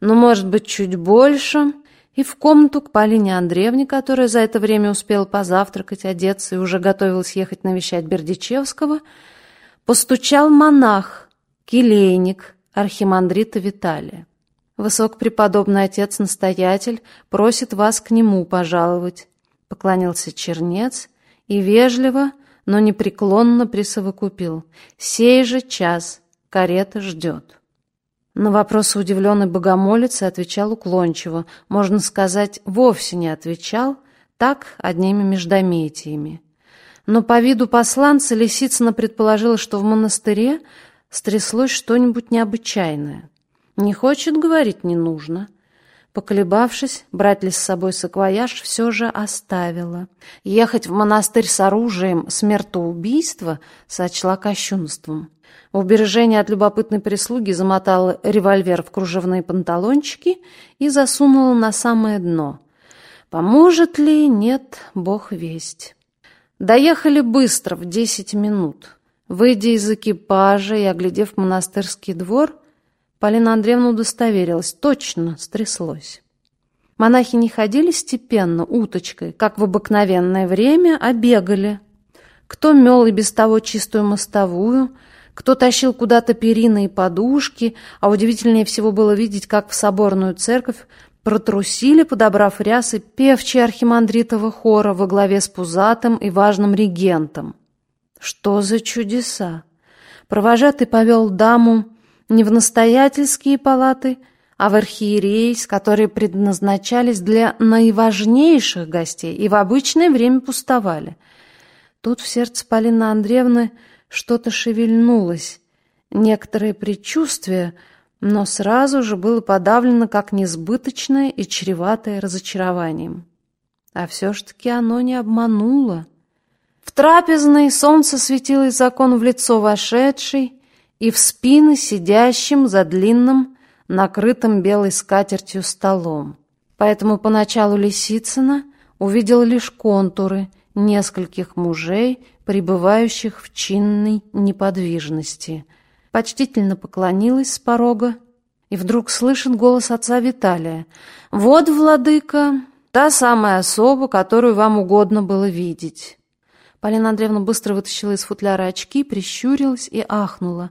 ну, может быть, чуть больше — и в комнату к Полине Андреевне, которая за это время успела позавтракать, одеться и уже готовилась ехать навещать Бердичевского, постучал монах, келейник архимандрита Виталия. «Высокопреподобный отец-настоятель просит вас к нему пожаловать», — поклонился чернец и вежливо, но непреклонно присовокупил. «Сей же час карета ждет». На вопросы удивленной богомолицы отвечал уклончиво, можно сказать, вовсе не отвечал, так одними междометиями. Но по виду посланца Лисицына предположила, что в монастыре стряслось что-нибудь необычайное. Не хочет говорить, не нужно. Поколебавшись, брать ли с собой саквояж, все же оставила. Ехать в монастырь с оружием смертоубийства сочла кощунством. В убережение от любопытной прислуги замотала револьвер в кружевные панталончики и засунула на самое дно. Поможет ли? Нет, бог весть. Доехали быстро, в десять минут. Выйдя из экипажа и оглядев монастырский двор, Полина Андреевна удостоверилась, точно стряслось. Монахи не ходили степенно, уточкой, как в обыкновенное время, а бегали. Кто мел и без того чистую мостовую, кто тащил куда-то перины и подушки, а удивительнее всего было видеть, как в соборную церковь протрусили, подобрав рясы, певчие архимандритова хора во главе с пузатым и важным регентом. Что за чудеса! Провожатый повел даму не в настоятельские палаты, а в архиерейс, которые предназначались для наиважнейших гостей и в обычное время пустовали. Тут в сердце Полины Андреевны что-то шевельнулось, некоторое предчувствие, но сразу же было подавлено как несбыточное и чреватое разочарованием. А все ж таки оно не обмануло. В трапезной солнце светило из окон в лицо вошедшей и в спины сидящим за длинным, накрытым белой скатертью столом. Поэтому поначалу Лисицына увидел лишь контуры нескольких мужей, пребывающих в чинной неподвижности. Почтительно поклонилась с порога, и вдруг слышен голос отца Виталия. «Вот, владыка, та самая особа, которую вам угодно было видеть». Полина Андреевна быстро вытащила из футляра очки, прищурилась и ахнула.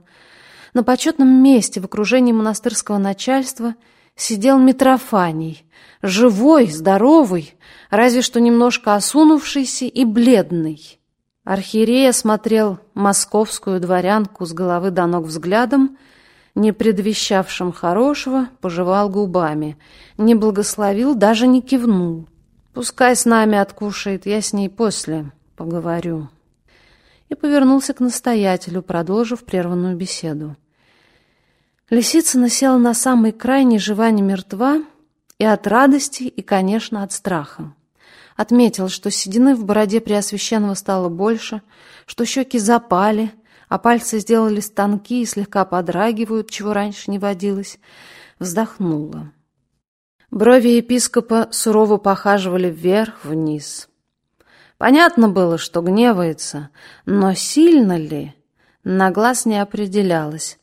На почетном месте в окружении монастырского начальства сидел Митрофаний, живой, здоровый, разве что немножко осунувшийся и бледный. Архиерей осмотрел московскую дворянку с головы до ног взглядом, не предвещавшим хорошего, пожевал губами, не благословил, даже не кивнул. «Пускай с нами откушает, я с ней после поговорю». И повернулся к настоятелю, продолжив прерванную беседу. Лисицына села на самый край ни жива, ни мертва, и от радости, и, конечно, от страха. отметил, что седины в бороде Преосвященного стало больше, что щеки запали, а пальцы сделали станки и слегка подрагивают, чего раньше не водилось, вздохнула. Брови епископа сурово похаживали вверх-вниз. Понятно было, что гневается, но сильно ли, на глаз не определялось.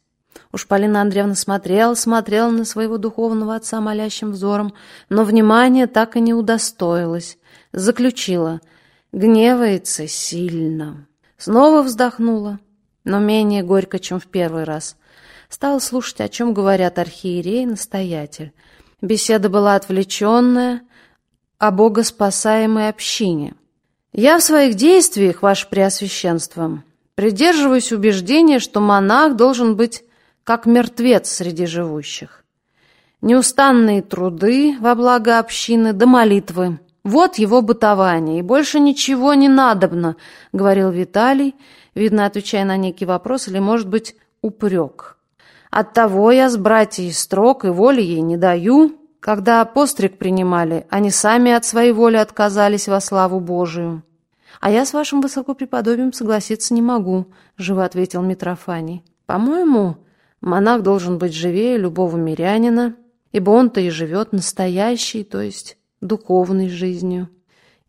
Уж Полина Андреевна смотрела, смотрела на своего духовного отца молящим взором, но внимания так и не удостоилась. Заключила. Гневается сильно. Снова вздохнула, но менее горько, чем в первый раз. Стала слушать, о чем говорят архиерей и настоятель. Беседа была отвлеченная о богоспасаемой общине. «Я в своих действиях, ваше преосвященство, придерживаюсь убеждения, что монах должен быть как мертвец среди живущих. Неустанные труды во благо общины до молитвы. Вот его бытование, и больше ничего не надобно, — говорил Виталий, видно, отвечая на некий вопрос или, может быть, упрек. Оттого я с братьей строк и воли ей не даю. Когда постриг принимали, они сами от своей воли отказались во славу Божию. А я с вашим высокопреподобием согласиться не могу, — живо ответил Митрофаний. По-моему, монах должен быть живее любого мирянина, ибо он-то и живет настоящей, то есть духовной жизнью.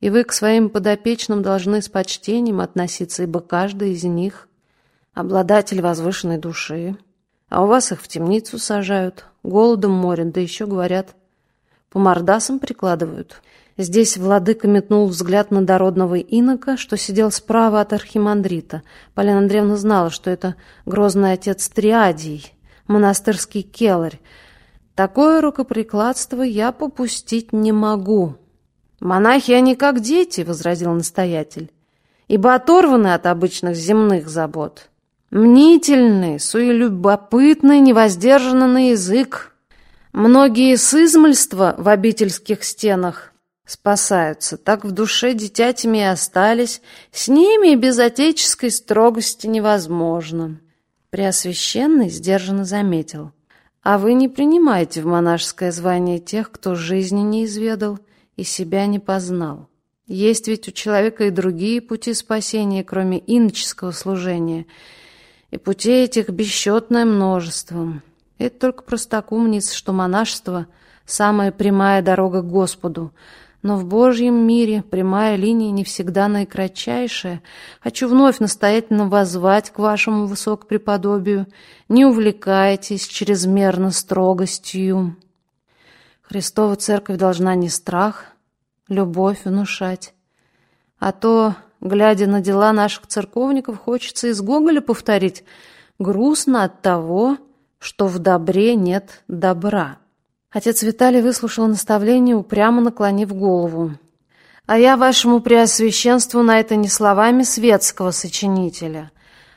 И вы к своим подопечным должны с почтением относиться, ибо каждый из них — обладатель возвышенной души, а у вас их в темницу сажают, голодом морят, да еще, говорят, по мордасам прикладывают. Здесь владыка метнул взгляд на дородного инока, что сидел справа от архимандрита. Полина Андреевна знала, что это грозный отец Триадий, монастырский келарь. Такое рукоприкладство я попустить не могу. «Монахи, они как дети», — возразил настоятель, «ибо оторваны от обычных земных забот». Мнительный, суелюбопытный, невоздержанный на язык. Многие с измольства в обительских стенах спасаются, так в душе дитятями и остались, с ними без отеческой строгости невозможно. Преосвященный сдержанно заметил. А вы не принимаете в монашеское звание тех, кто жизни не изведал и себя не познал. Есть ведь у человека и другие пути спасения, кроме иноческого служения — и путей этих бесчетное множество. Это только простаку мнится, что монашество — самая прямая дорога к Господу. Но в Божьем мире прямая линия не всегда наикратчайшая. Хочу вновь настоятельно воззвать к вашему высокопреподобию. Не увлекайтесь чрезмерно строгостью. Христова Церковь должна не страх, любовь внушать, а то Глядя на дела наших церковников, хочется из Гоголя повторить «грустно от того, что в добре нет добра». Отец Виталий выслушал наставление, упрямо наклонив голову. «А я вашему преосвященству на это не словами светского сочинителя,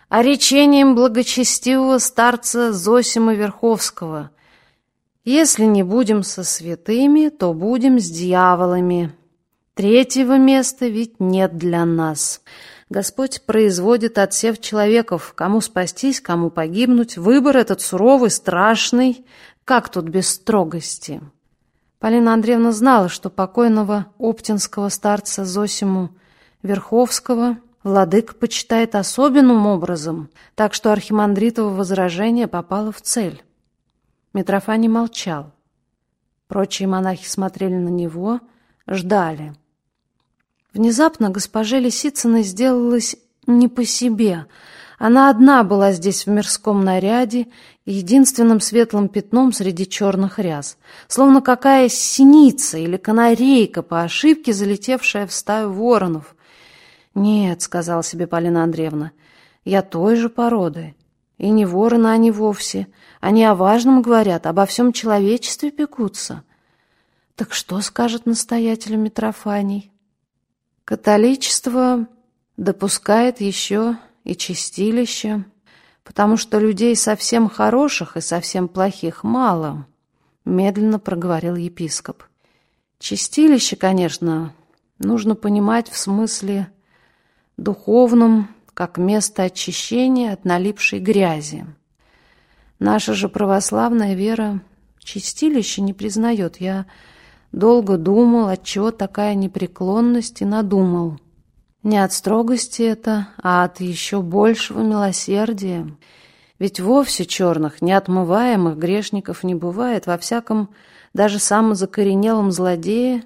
а речением благочестивого старца Зосима Верховского. Если не будем со святыми, то будем с дьяволами». Третьего места ведь нет для нас. Господь производит отсев человеков, кому спастись, кому погибнуть. Выбор этот суровый, страшный. Как тут без строгости? Полина Андреевна знала, что покойного оптинского старца Зосиму Верховского владык почитает особенным образом, так что архимандритово возражение попало в цель. Митрофаний молчал. Прочие монахи смотрели на него, ждали — Внезапно госпоже Лисицыной сделалось не по себе. Она одна была здесь в мирском наряде, единственным светлым пятном среди черных ряс, словно какая синица или канарейка по ошибке, залетевшая в стаю воронов. «Нет», — сказала себе Полина Андреевна, — «я той же породы. И не вороны они вовсе. Они о важном говорят, обо всем человечестве пекутся». «Так что скажет настоятель Митрофаний?» Католичество допускает еще и чистилище, потому что людей совсем хороших и совсем плохих мало, медленно проговорил епископ. Чистилище, конечно, нужно понимать в смысле духовном, как место очищения от налипшей грязи. Наша же православная вера чистилище не признает. Я Долго думал, отчего такая непреклонность, и надумал. Не от строгости это, а от еще большего милосердия. Ведь вовсе черных, неотмываемых грешников не бывает. Во всяком, даже самом закоренелом злодее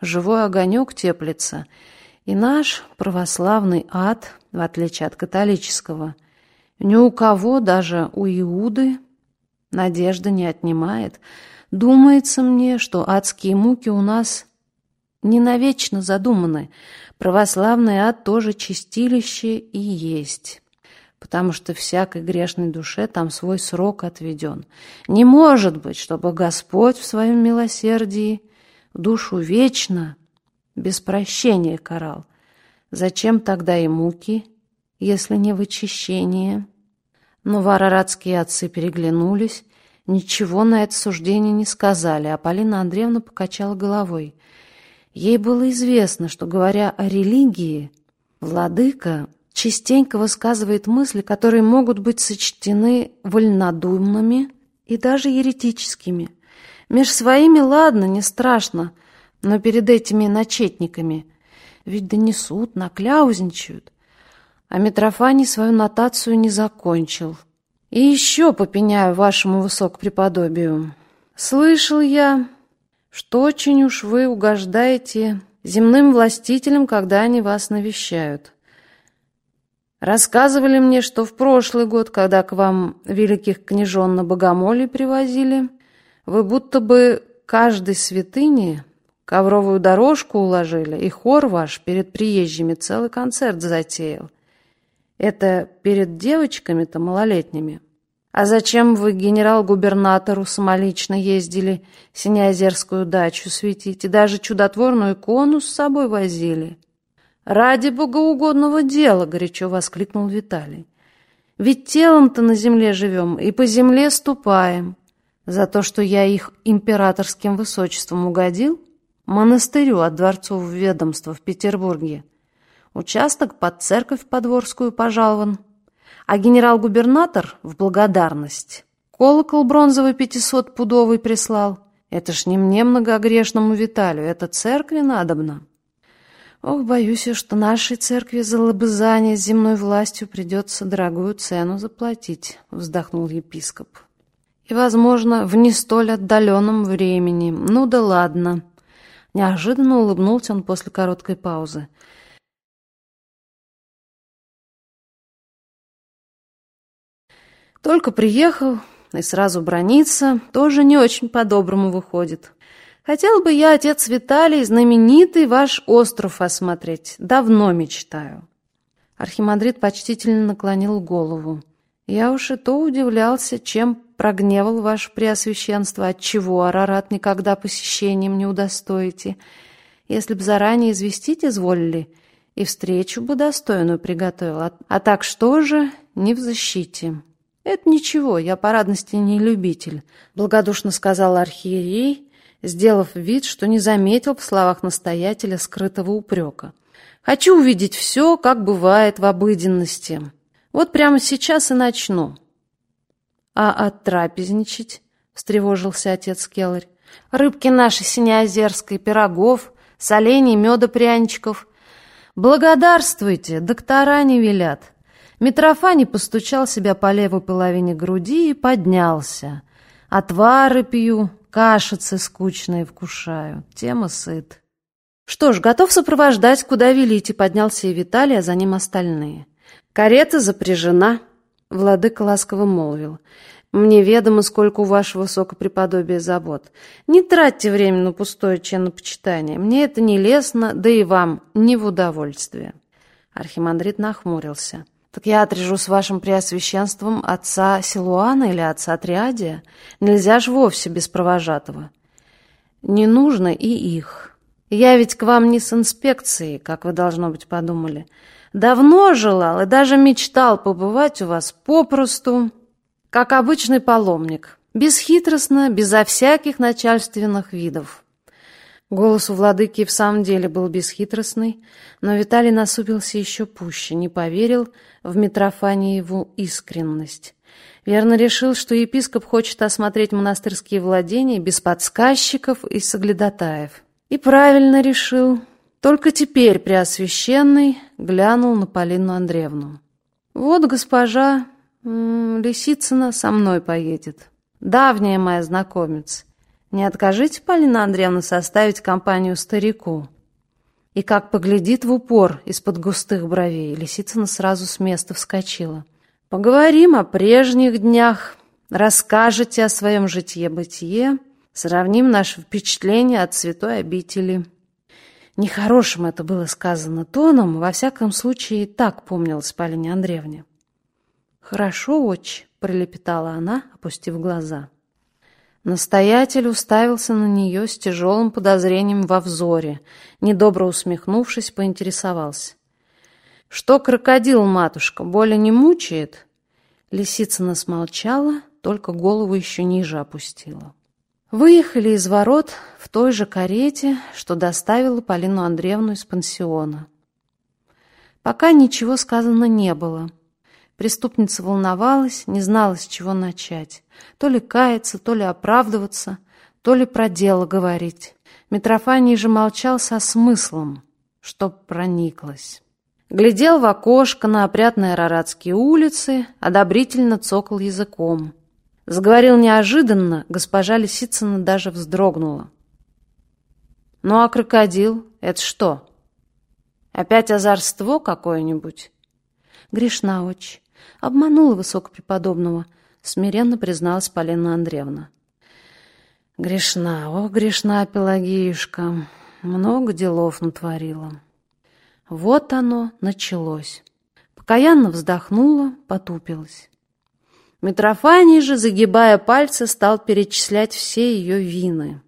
живой огонек теплится. И наш православный ад, в отличие от католического, ни у кого, даже у Иуды, надежда не отнимает. Думается мне, что адские муки у нас не навечно задуманы. Православный ад тоже чистилище и есть, потому что всякой грешной душе там свой срок отведен. Не может быть, чтобы Господь в своем милосердии душу вечно без прощения карал. Зачем тогда и муки, если не вычищение? Но варарадские отцы переглянулись, ничего на это суждение не сказали, а Полина Андреевна покачала головой — Ей было известно, что, говоря о религии, владыка частенько высказывает мысли, которые могут быть сочтены вольнодумными и даже еретическими. Меж своими, ладно, не страшно, но перед этими начетниками ведь донесут, накляузничают. А Митрофаний свою нотацию не закончил. И еще попеняю вашему высокопреподобию. Слышал я, что очень уж вы угождаете земным властителям, когда они вас навещают. Рассказывали мне, что в прошлый год, когда к вам великих княжон на богомоле привозили, вы будто бы каждой святыне ковровую дорожку уложили, и хор ваш перед приезжими целый концерт затеял. Это перед девочками-то малолетними. А зачем вы генерал-губернатору самолично ездили, Синеозерскую дачу светить, и даже чудотворную икону с собой возили? Ради богоугодного дела, горячо воскликнул Виталий. Ведь телом-то на земле живем и по земле ступаем. За то, что я их императорским высочеством угодил, монастырю от дворцов ведомства в Петербурге. Участок под церковь подворскую пожалован, а генерал-губернатор в благодарность колокол бронзовый пятисотпудовый прислал. Это ж не мне многогрешному Виталию, это церкви надобно. Ох, боюсь, что нашей церкви за лобызание с земной властью придется дорогую цену заплатить, вздохнул епископ. И, возможно, в не столь отдаленном времени. Ну да ладно. Неожиданно улыбнулся он после короткой паузы. Только приехал и сразу брониться, тоже не очень по-доброму выходит. Хотел бы я, отец Виталий, знаменитый ваш остров осмотреть. Давно мечтаю. Архимандрит почтительно наклонил голову. Я уж и то удивлялся, чем прогневал ваше преосвященство, отчего Арарат никогда посещением не удостоите. Если б заранее известить изволили, и встречу бы достойную приготовил. А, а так что же, не в защите». «Это ничего, я парадности не любитель», — благодушно сказал архиерей, сделав вид, что не заметил в словах настоятеля скрытого упрека. «Хочу увидеть все, как бывает в обыденности. Вот прямо сейчас и начну». «А оттрапезничать?» — встревожился отец Келларь. «Рыбки наши синеозерской, пирогов, солений, меда пряничков. Благодарствуйте, доктора не велят». Митрофаний постучал себя по левой половине груди и поднялся. Отвары пью, кашицы скучные вкушаю, тема сыт. Что ж, готов сопровождать, куда велите, поднялся и Виталий, а за ним остальные. Карета запряжена, владыка ласково молвил. Мне ведомо, сколько у вашего высокопреподобия забот. Не тратьте время на пустое чинопочитание. Мне это не лестно, да и вам не в удовольствие. Архимандрит нахмурился. Так я отрежу с вашим преосвященством отца Силуана или отца Триадия. Нельзя ж вовсе без провожатого. Не нужно и их. Я ведь к вам не с инспекцией, как вы, должно быть, подумали. Давно желал и даже мечтал побывать у вас попросту, как обычный паломник, бесхитростно, безо всяких начальственных видов. Голос у владыки в самом деле был бесхитростный, но Виталий насупился еще пуще, не поверил в Митрофаниеву искренность. Верно решил, что епископ хочет осмотреть монастырские владения без подсказчиков и соглядатаев. И правильно решил. Только теперь Преосвященный глянул на Полину Андреевну. «Вот госпожа Лисицына со мной поедет. Давняя моя знакомец. Не откажите, Полина Андреевна, составить компанию старику?» И как поглядит в упор из-под густых бровей, Лисицына сразу с места вскочила. «Поговорим о прежних днях, расскажете о своем житье-бытие, сравним наши впечатления от святой обители». Нехорошим это было сказано тоном, во всяком случае, так помнилось Полине Андреевне. «Хорошо, отче», — пролепетала она, опустив глаза. Настоятель уставился на нее с тяжелым подозрением во взоре, недобро усмехнувшись, поинтересовался. «Что крокодил, матушка, боли не мучает?» Лисицына смолчала, только голову еще ниже опустила. Выехали из ворот в той же карете, что доставила Полину Андреевну из пансиона. Пока ничего сказано не было — Преступница волновалась, не знала, с чего начать. То ли каяться, то ли оправдываться, то ли про дело говорить. Митрофаний же молчал со смыслом, чтоб прониклась. Глядел в окошко на опрятные араратские улицы, одобрительно цокал языком. Заговорил неожиданно, госпожа Лисицына даже вздрогнула. «Ну а крокодил — это что? Опять озорство какое-нибудь?» «Грешна очень. Обманула высокопреподобного, смиренно призналась Полина Андреевна. Грешна, о, грешна Пелагеюшка, много делов натворила. Вот оно началось. Покаянно вздохнула, потупилась. Митрофаний же, загибая пальцы, стал перечислять все ее вины.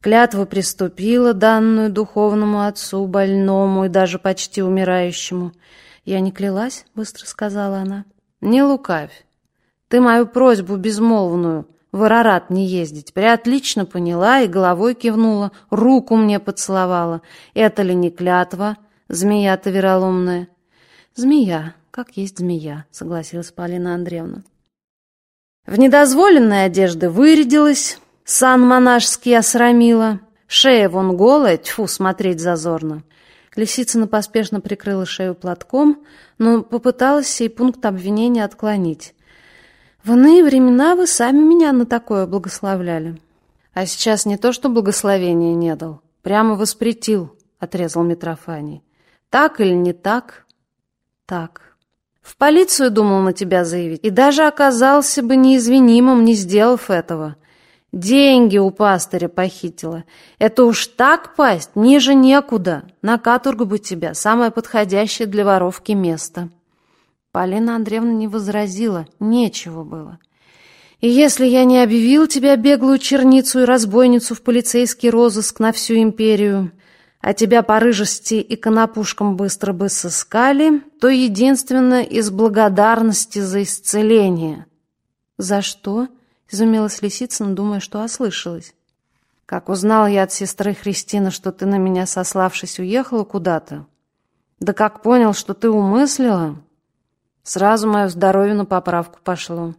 Клятву приступила, данную духовному отцу, больному и даже почти умирающему, «Я не клялась?» — быстро сказала она. «Не лукавь. Ты мою просьбу безмолвную в Арарат не ездить преотлично поняла и головой кивнула, руку мне поцеловала. Это ли не клятва, змея-то вероломная?» «Змея, как есть змея», — согласилась Полина Андреевна. В недозволенной одежды вырядилась, сан монашеский осрамила, шея вон голая, тьфу, смотреть зазорно. Лисицына поспешно прикрыла шею платком, но попыталась сей пункт обвинения отклонить. «В иные времена вы сами меня на такое благословляли». «А сейчас не то, что благословения не дал, прямо воспретил», — отрезал Митрофаний. «Так или не так?» «Так». «В полицию думал на тебя заявить, и даже оказался бы неизвинимым, не сделав этого. Деньги у пастыря похитила. Это уж так пасть, ниже некуда. На каторгу бы тебя, самое подходящее для воровки место. Полина Андреевна не возразила, нечего было. И если я не объявил тебя беглую черницу и разбойницу в полицейский розыск на всю империю, а тебя по рыжести и конопушкам быстро бы сыскали, то единственно из благодарности за исцеление. За что? — Изумилась Лисицына, думая, что ослышалась. «Как узнал я от сестры Христины, что ты на меня, сославшись, уехала куда-то, да как понял, что ты умыслила, сразу мое здоровье на поправку пошло».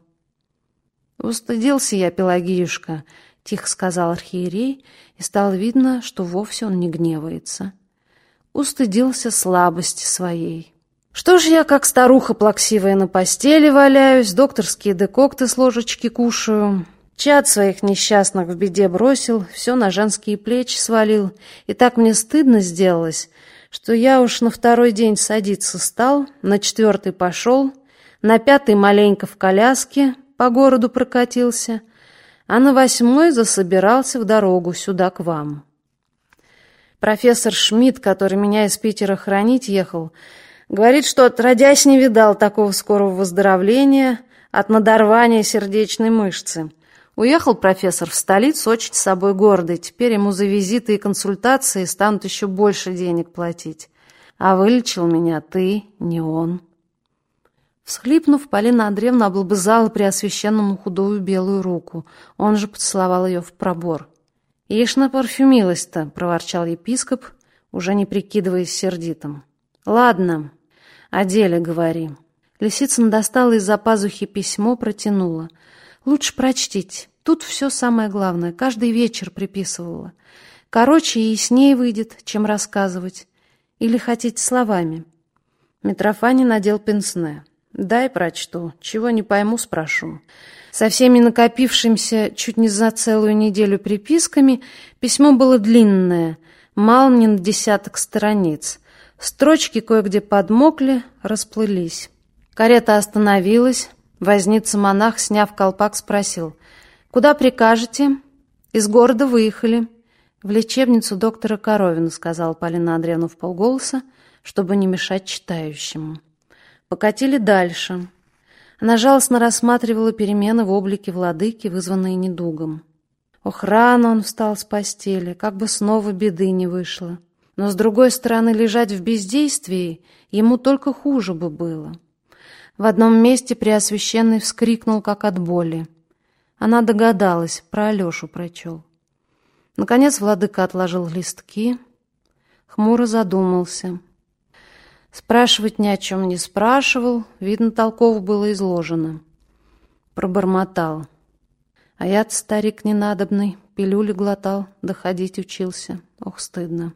«Устыдился я, Пелагеюшка», — тихо сказал архиерей, и стало видно, что вовсе он не гневается. Устыдился слабости своей. Что ж я, как старуха плаксивая, на постели валяюсь, докторские декокты с ложечки кушаю, чад своих несчастных в беде бросил, все на женские плечи свалил, и так мне стыдно сделалось, что я уж на второй день садиться стал, на четвертый пошел, на пятый маленько в коляске по городу прокатился, а на восьмой засобирался в дорогу сюда к вам. Профессор Шмидт, который меня из Питера хранить ехал, Говорит, что отродясь не видал такого скорого выздоровления от надорвания сердечной мышцы. Уехал профессор в столицу очень с собой гордый. Теперь ему за визиты и консультации станут еще больше денег платить. А вылечил меня ты, не он. Всхлипнув, Полина Андреевна облобызала Преосвященному худую белую руку. Он же поцеловал ее в пробор. «Ишь напарфюмилась-то», — проворчал епископ, уже не прикидываясь сердитым. «Ладно, о деле говори». Лисицын достала из-за пазухи письмо, протянула. «Лучше прочтите. Тут все самое главное. Каждый вечер приписывала. Короче и яснее выйдет, чем рассказывать. Или хотите словами?» Митрофани надел пенсне. «Дай прочту. Чего не пойму, спрошу». Со всеми накопившимся чуть не за целую неделю приписками письмо было длинное, мал не на десяток страниц. Строчки кое-где подмокли, расплылись. Карета остановилась. Возница-монах, сняв колпак, спросил. «Куда прикажете?» «Из города выехали». «В лечебницу доктора Коровина», — сказала Полина Андреевна в полголоса, чтобы не мешать читающему. Покатили дальше. Она жалостно рассматривала перемены в облике владыки, вызванные недугом. Ох, рано он встал с постели, как бы снова беды не вышло. Но, с другой стороны, лежать в бездействии ему только хуже бы было. В одном месте Преосвященный вскрикнул, как от боли. Она догадалась, про Алешу прочел. Наконец владыка отложил листки, хмуро задумался. Спрашивать ни о чем не спрашивал, видно, толков было изложено. Пробормотал. А я старик ненадобный, пилюли глотал, доходить учился. Ох, стыдно.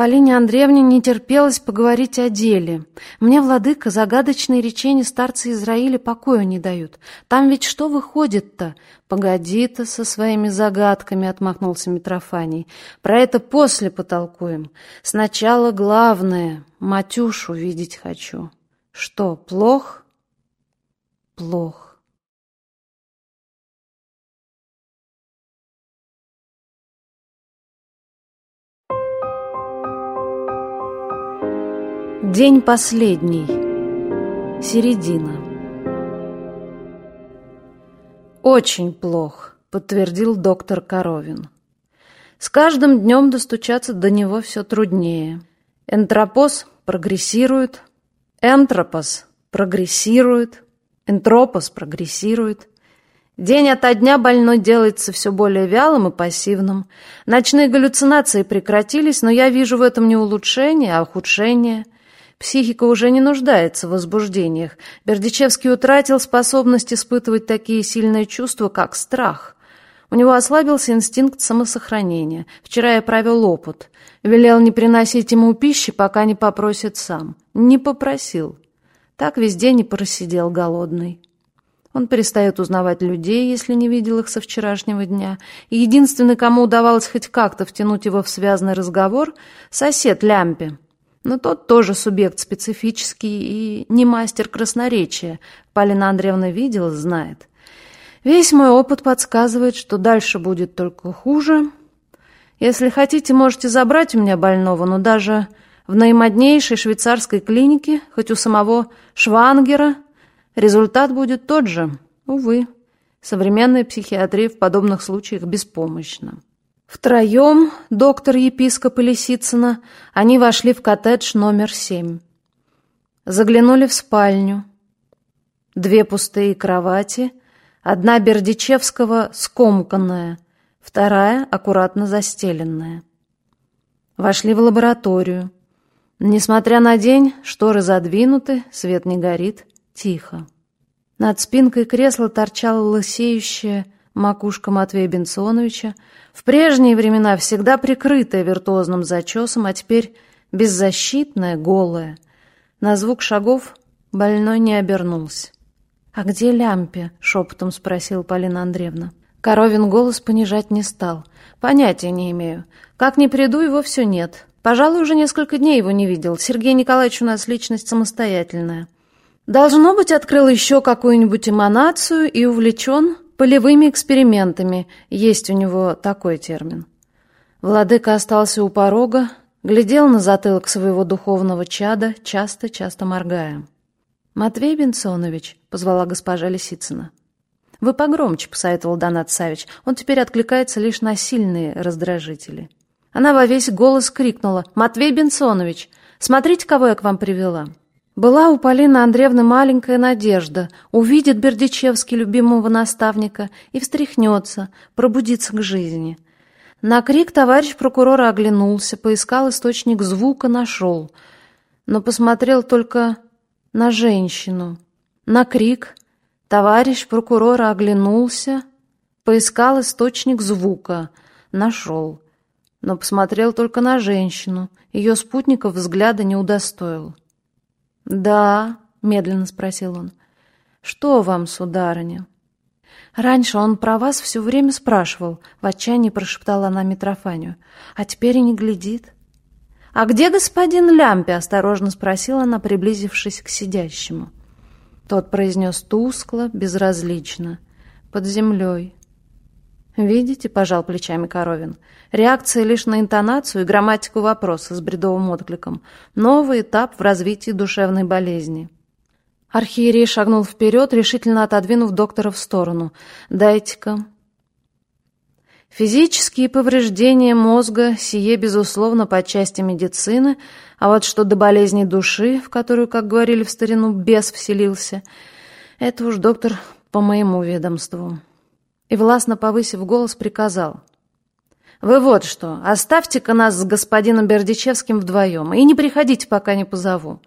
Полине Андреевне не терпелось поговорить о деле. Мне, владыка, загадочные речения старца Израиля покоя не дают. Там ведь что выходит-то? Погоди-то со своими загадками, отмахнулся Митрофаний. Про это после потолкуем. Сначала главное, Матюшу видеть хочу. Что, плох? Плох. День последний. Середина. «Очень плох», — подтвердил доктор Коровин. «С каждым днем достучаться до него все труднее. Энтропоз прогрессирует, энтропос прогрессирует, энтропос прогрессирует. День ото дня больной делается все более вялым и пассивным. Ночные галлюцинации прекратились, но я вижу в этом не улучшение, а ухудшение — Психика уже не нуждается в возбуждениях. Бердичевский утратил способность испытывать такие сильные чувства, как страх. У него ослабился инстинкт самосохранения. Вчера я провел опыт. Велел не приносить ему пищи, пока не попросит сам. Не попросил. Так весь день и просидел голодный. Он перестает узнавать людей, если не видел их со вчерашнего дня. И единственный, кому удавалось хоть как-то втянуть его в связанный разговор — сосед Лямпе. Но тот тоже субъект специфический и не мастер красноречия. Полина Андреевна видела, знает. Весь мой опыт подсказывает, что дальше будет только хуже. Если хотите, можете забрать у меня больного, но даже в наимоднейшей швейцарской клинике, хоть у самого Швангера, результат будет тот же. Увы, современная психиатрия в подобных случаях беспомощна. Втроем, доктор-епископ и Лисицына, они вошли в коттедж номер семь. Заглянули в спальню. Две пустые кровати, одна Бердичевского скомканная, вторая аккуратно застеленная. Вошли в лабораторию. Несмотря на день, шторы задвинуты, свет не горит, тихо. Над спинкой кресла торчала лысеющая макушка Матвея Бенционовича, в прежние времена всегда прикрытая виртуозным зачесом, а теперь беззащитная, голая. На звук шагов больной не обернулся. «А где Лямпе?» — шепотом спросила Полина Андреевна. Коровин голос понижать не стал. «Понятия не имею. Как не приду, его все нет. Пожалуй, уже несколько дней его не видел. Сергей Николаевич у нас личность самостоятельная. Должно быть, открыл еще какую-нибудь эманацию и увлечен Полевыми экспериментами есть у него такой термин. Владыка остался у порога, глядел на затылок своего духовного чада, часто-часто моргая. «Матвей Бенсонович», — позвала госпожа Лисицына. «Вы погромче», — посоветовал Донат Савич. «Он теперь откликается лишь на сильные раздражители». Она во весь голос крикнула. «Матвей Бенсонович, смотрите, кого я к вам привела». Была у Полины Андреевны маленькая надежда, увидит Бердичевский любимого наставника и встряхнется, пробудится к жизни. На крик товарищ прокурора оглянулся, поискал источник звука, нашел, но посмотрел только на женщину. На крик товарищ прокурора оглянулся, поискал источник звука, нашел, но посмотрел только на женщину, ее спутников взгляда не удостоил. «Да», — медленно спросил он, — «что вам, сударыня?» «Раньше он про вас все время спрашивал», — в отчаянии прошептала она Митрофанию. «А теперь и не глядит». «А где господин Лямпи?» — осторожно спросила она, приблизившись к сидящему. Тот произнес тускло, безразлично. «Под землей». «Видите?» — пожал плечами Коровин. «Реакция лишь на интонацию и грамматику вопроса с бредовым откликом. Новый этап в развитии душевной болезни». Архиерей шагнул вперед, решительно отодвинув доктора в сторону. «Дайте-ка». Физические повреждения мозга, сие, безусловно, по части медицины, а вот что до болезни души, в которую, как говорили в старину, бес вселился, это уж доктор по моему ведомству. И, властно повысив голос, приказал. «Вы вот что, оставьте-ка нас с господином Бердичевским вдвоем и не приходите, пока не позову.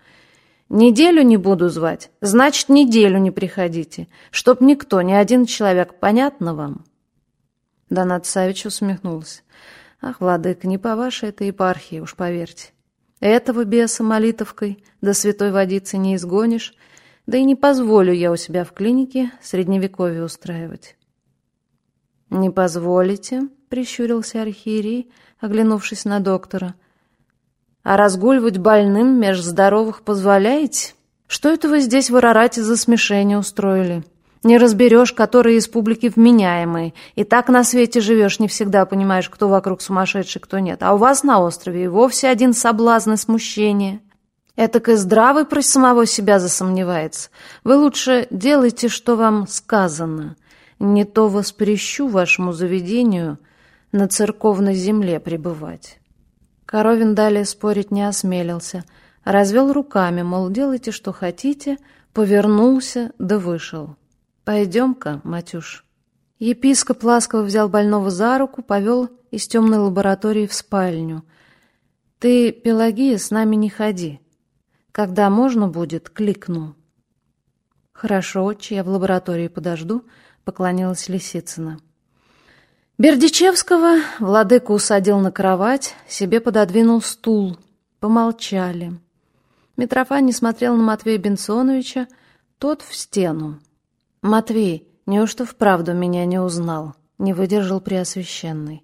Неделю не буду звать, значит, неделю не приходите, чтоб никто, ни один человек, понятно вам?» Донат Савич усмехнулся. «Ах, владыка, не по вашей этой епархии, уж поверьте. Этого беса молитовкой до святой водицы не изгонишь, да и не позволю я у себя в клинике средневековье устраивать». «Не позволите?» — прищурился архиерей, оглянувшись на доктора. А разгуливать больным меж здоровых позволяете? Что это вы здесь в Арарате за смешение устроили? Не разберешь, которые из публики вменяемые. И так на свете живешь, не всегда понимаешь, кто вокруг сумасшедший, кто нет. А у вас на острове и вовсе один соблазн и смущение. Этак и здравый про самого себя засомневается. Вы лучше делайте, что вам сказано. Не то воспрещу вашему заведению на церковной земле пребывать». Коровин далее спорить не осмелился, развел руками, мол, делайте, что хотите, повернулся да вышел. «Пойдем-ка, Матюш». Епископ ласково взял больного за руку, повел из темной лаборатории в спальню. «Ты, Пелагия, с нами не ходи. Когда можно будет, кликну». «Хорошо, отче, я в лаборатории подожду», — поклонилась Лисицына. Бердичевского владыка усадил на кровать, себе пододвинул стул. Помолчали. Митрофан не смотрел на Матвея Бенсоновича, тот в стену. «Матвей, неужто вправду меня не узнал?» — не выдержал Преосвященный.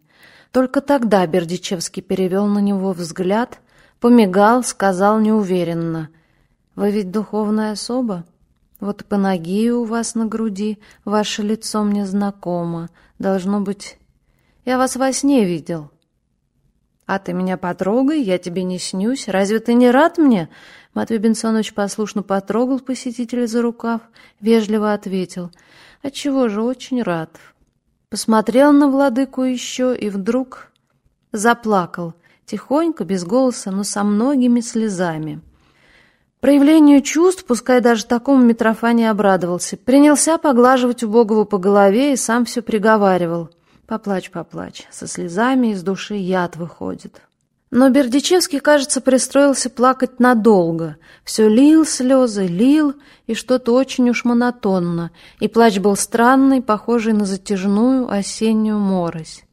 Только тогда Бердичевский перевел на него взгляд, помигал, сказал неуверенно. «Вы ведь духовная особа? Вот по ноги у вас на груди, ваше лицо мне знакомо. Должно быть, я вас во сне видел. А ты меня потрогай, я тебе не снюсь. Разве ты не рад мне? Матвей Бенсонович послушно потрогал посетителя за рукав, вежливо ответил. Отчего же очень рад. Посмотрел на владыку еще и вдруг заплакал, тихонько, без голоса, но со многими слезами. Проявлению чувств, пускай даже такому Митрофане обрадовался, принялся поглаживать убогого по голове и сам все приговаривал. Поплачь, поплачь, со слезами из души яд выходит. Но Бердичевский, кажется, пристроился плакать надолго. Все лил слезы, лил, и что-то очень уж монотонно, и плач был странный, похожий на затяжную осеннюю морось.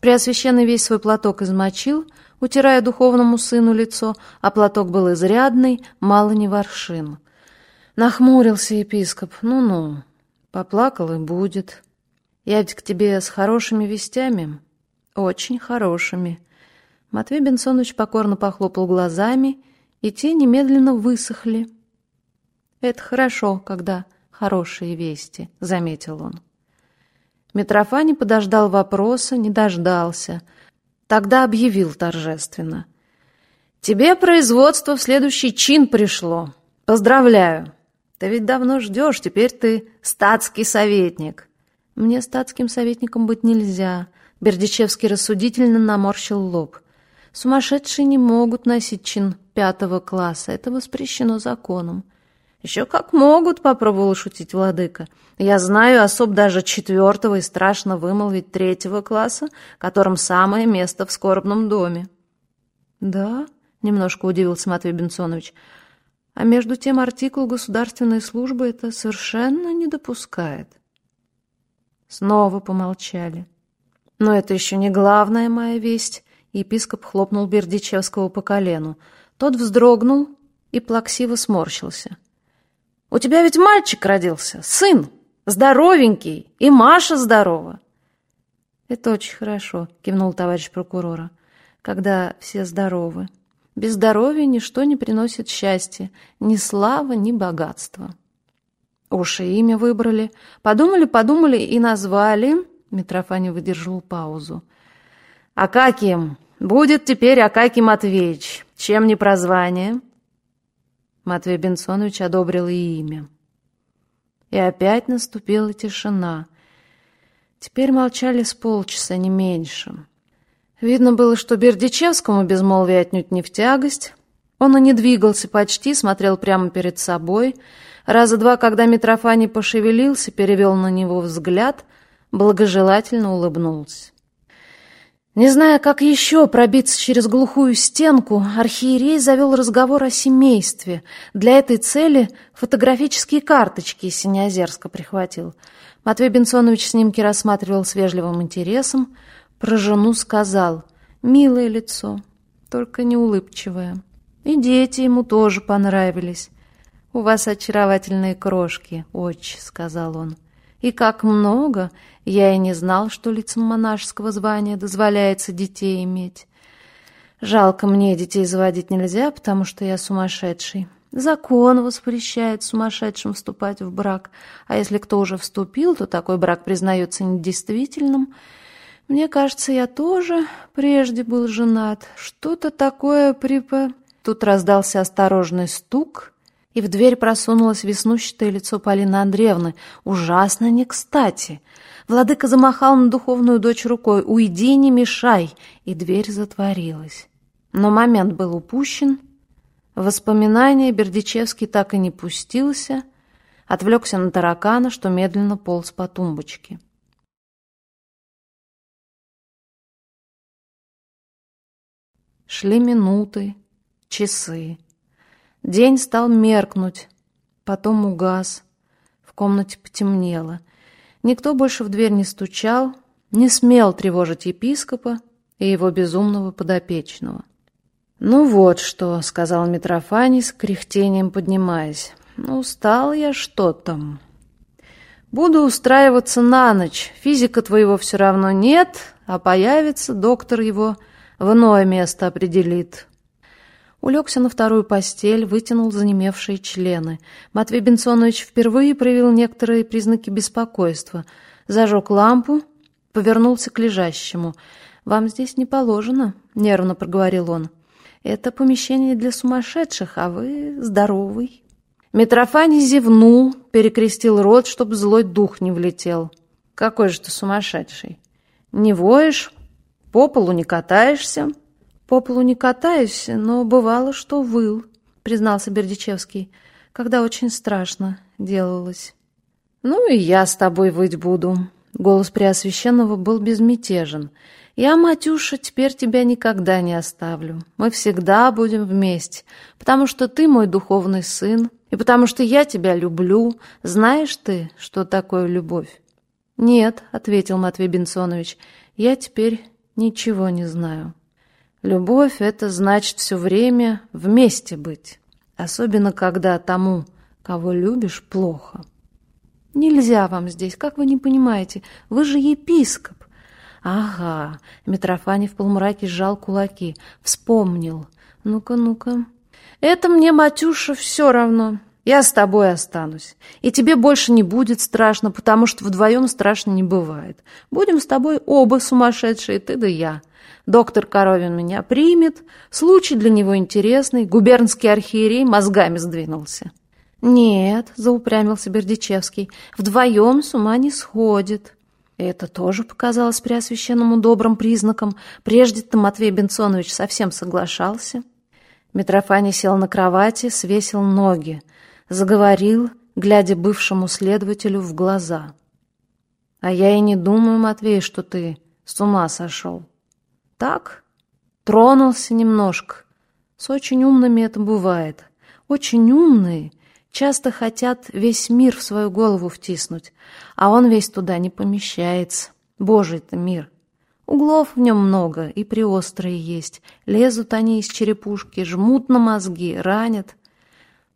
Преосвященный весь свой платок измочил, утирая духовному сыну лицо, а платок был изрядный, мало не воршин. Нахмурился епископ. Ну-ну, поплакал и будет. Я ведь к тебе с хорошими вестями. Очень хорошими. Матвей Бенсонович покорно похлопал глазами, и те немедленно высохли. Это хорошо, когда хорошие вести, заметил он. Митрофани подождал вопроса, не дождался. Тогда объявил торжественно. «Тебе производство в следующий чин пришло. Поздравляю. Ты ведь давно ждешь, теперь ты статский советник. Мне статским советником быть нельзя. Бердичевский рассудительно наморщил лоб. Сумасшедшие не могут носить чин пятого класса. Это воспрещено законом. Еще как могут, попробовал шутить владыка. Я знаю особ даже четвертого и страшно вымолвить третьего класса, которым самое место в скорбном доме. Да, немножко удивился Матвей Бенсонович. А между тем артикул государственной службы это совершенно не допускает. Снова помолчали. Но это еще не главная моя весть. Епископ хлопнул Бердичевского по колену. Тот вздрогнул и плаксиво сморщился. «У тебя ведь мальчик родился, сын, здоровенький, и Маша здорова». «Это очень хорошо», — кивнул товарищ прокурора, «когда все здоровы. Без здоровья ничто не приносит счастья, ни слава, ни богатства». Уж имя выбрали. Подумали, подумали и назвали. Митрофаний выдержал паузу. Акакием. Будет теперь Акакий Матвеевич. Чем не прозвание? Матвей Бенсонович одобрил и имя. И опять наступила тишина. Теперь молчали с полчаса, не меньше. Видно было, что Бердичевскому безмолвие отнюдь не в тягость. Он и не двигался почти, смотрел прямо перед собой — Раза два, когда Митрофаний пошевелился, перевел на него взгляд, благожелательно улыбнулся. Не зная, как еще пробиться через глухую стенку, архиерей завел разговор о семействе. Для этой цели фотографические карточки из Синеозерска прихватил. Матвей Бенсонович снимки рассматривал с вежливым интересом. Про жену сказал «Милое лицо, только не улыбчивое». И дети ему тоже понравились. «У вас очаровательные крошки, отче», — сказал он. «И как много! Я и не знал, что лицам монашеского звания дозволяется детей иметь. Жалко мне, детей заводить нельзя, потому что я сумасшедший. Закон воспрещает сумасшедшим вступать в брак, а если кто уже вступил, то такой брак признается недействительным. Мне кажется, я тоже прежде был женат. Что-то такое припо...» Тут раздался осторожный стук — и в дверь просунулось веснущатое лицо Полины Андреевны. Ужасно не кстати. Владыка замахал на духовную дочь рукой. «Уйди, не мешай!» И дверь затворилась. Но момент был упущен. В воспоминания Бердичевский так и не пустился, отвлекся на таракана, что медленно полз по тумбочке. Шли минуты, часы. День стал меркнуть, потом угас. В комнате потемнело. Никто больше в дверь не стучал, не смел тревожить епископа и его безумного подопечного. «Ну вот что», — сказал Митрофаний с кряхтением поднимаясь. «Ну, устал я что там. Буду устраиваться на ночь. Физика твоего все равно нет, а появится, доктор его в иное место определит. Улегся на вторую постель, вытянул занемевшие члены. Матвей Бенсонович впервые проявил некоторые признаки беспокойства. Зажег лампу, повернулся к лежащему. «Вам здесь не положено», — нервно проговорил он. «Это помещение для сумасшедших, а вы здоровый». Митрофаний зевнул, перекрестил рот, чтобы злой дух не влетел. «Какой же ты сумасшедший! Не воешь, по полу не катаешься, «По полу не катаюсь, но бывало, что выл», — признался Бердичевский, «когда очень страшно делалось». «Ну и я с тобой выть буду». Голос Преосвященного был безмятежен. «Я, Матюша, теперь тебя никогда не оставлю. Мы всегда будем вместе, потому что ты мой духовный сын, и потому что я тебя люблю. Знаешь ты, что такое любовь?» «Нет», — ответил Матвей Бенсонович, — «я теперь ничего не знаю». Любовь — это значит все время вместе быть, особенно когда тому, кого любишь, плохо. Нельзя вам здесь, как вы не понимаете, вы же епископ. Ага, Митрофаний в полумраке сжал кулаки, вспомнил. Ну-ка, ну-ка. Это мне, Матюша, все равно. Я с тобой останусь. И тебе больше не будет страшно, потому что вдвоем страшно не бывает. Будем с тобой оба сумасшедшие, ты да я. Доктор Коровин меня примет, случай для него интересный, губернский архиерей мозгами сдвинулся. «Нет», — заупрямился Бердичевский, — «вдвоем с ума не сходит». Это тоже показалось Преосвященному добрым признаком. Прежде-то Матвей Бенсонович совсем соглашался. Митрофаний сел на кровати, свесил ноги. Заговорил, глядя бывшему следователю в глаза. «А я и не думаю, Матвей, что ты с ума сошел. Так, тронулся немножко. С очень умными это бывает. Очень умные часто хотят весь мир в свою голову втиснуть, а он весь туда не помещается. Божий-то мир. Углов в нем много, и приострые есть. Лезут они из черепушки, жмут на мозги, ранят.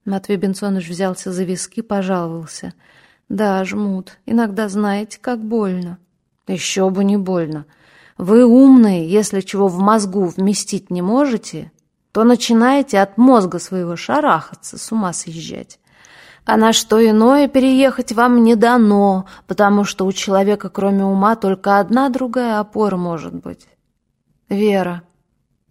Матвей Бенсонович взялся за виски, пожаловался. «Да, жмут. Иногда знаете, как больно». «Еще бы не больно. Вы умные, если чего в мозгу вместить не можете, то начинаете от мозга своего шарахаться, с ума съезжать. А на что иное переехать вам не дано, потому что у человека, кроме ума, только одна другая опора может быть. Вера.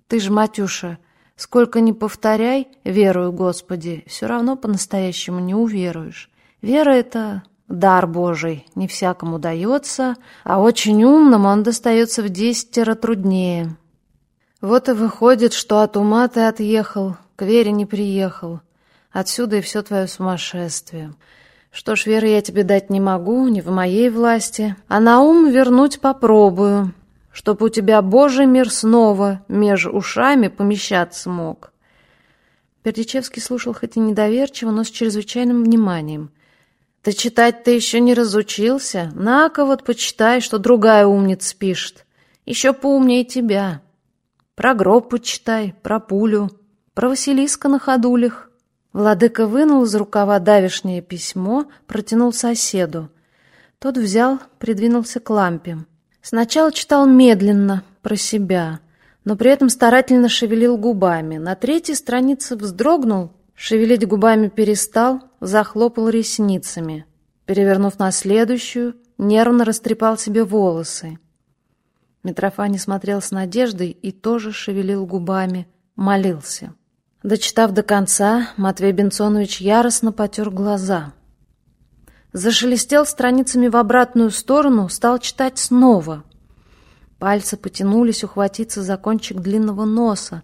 Ты ж, Матюша, сколько ни повторяй, верую, Господи, все равно по-настоящему не уверуешь. Вера — это дар Божий, не всякому дается, а очень умному он достается в десятеро труднее. Вот и выходит, что от ума ты отъехал, к вере не приехал. Отсюда и все твое сумасшествие. Что ж, веры я тебе дать не могу, не в моей власти, а на ум вернуть попробую, чтоб у тебя Божий мир снова меж ушами помещаться мог. Пердичевский слушал хоть и недоверчиво, но с чрезвычайным вниманием. «Ты читать ты еще не разучился? На-ка вот почитай, что другая умница пишет. Еще поумнее тебя. Про гроб почитай, про пулю, про Василиска на ходулях». Владыка вынул из рукава давишнее письмо, протянул соседу. Тот взял, придвинулся к лампе. Сначала читал медленно, про себя, но при этом старательно шевелил губами. На третьей странице вздрогнул, шевелить губами перестал, захлопал ресницами. Перевернув на следующую, нервно растрепал себе волосы. Митрофани смотрел с надеждой и тоже шевелил губами, молился. Дочитав до конца, Матвей Бенцонович яростно потер глаза. Зашелестел страницами в обратную сторону, стал читать снова. Пальцы потянулись ухватиться за кончик длинного носа.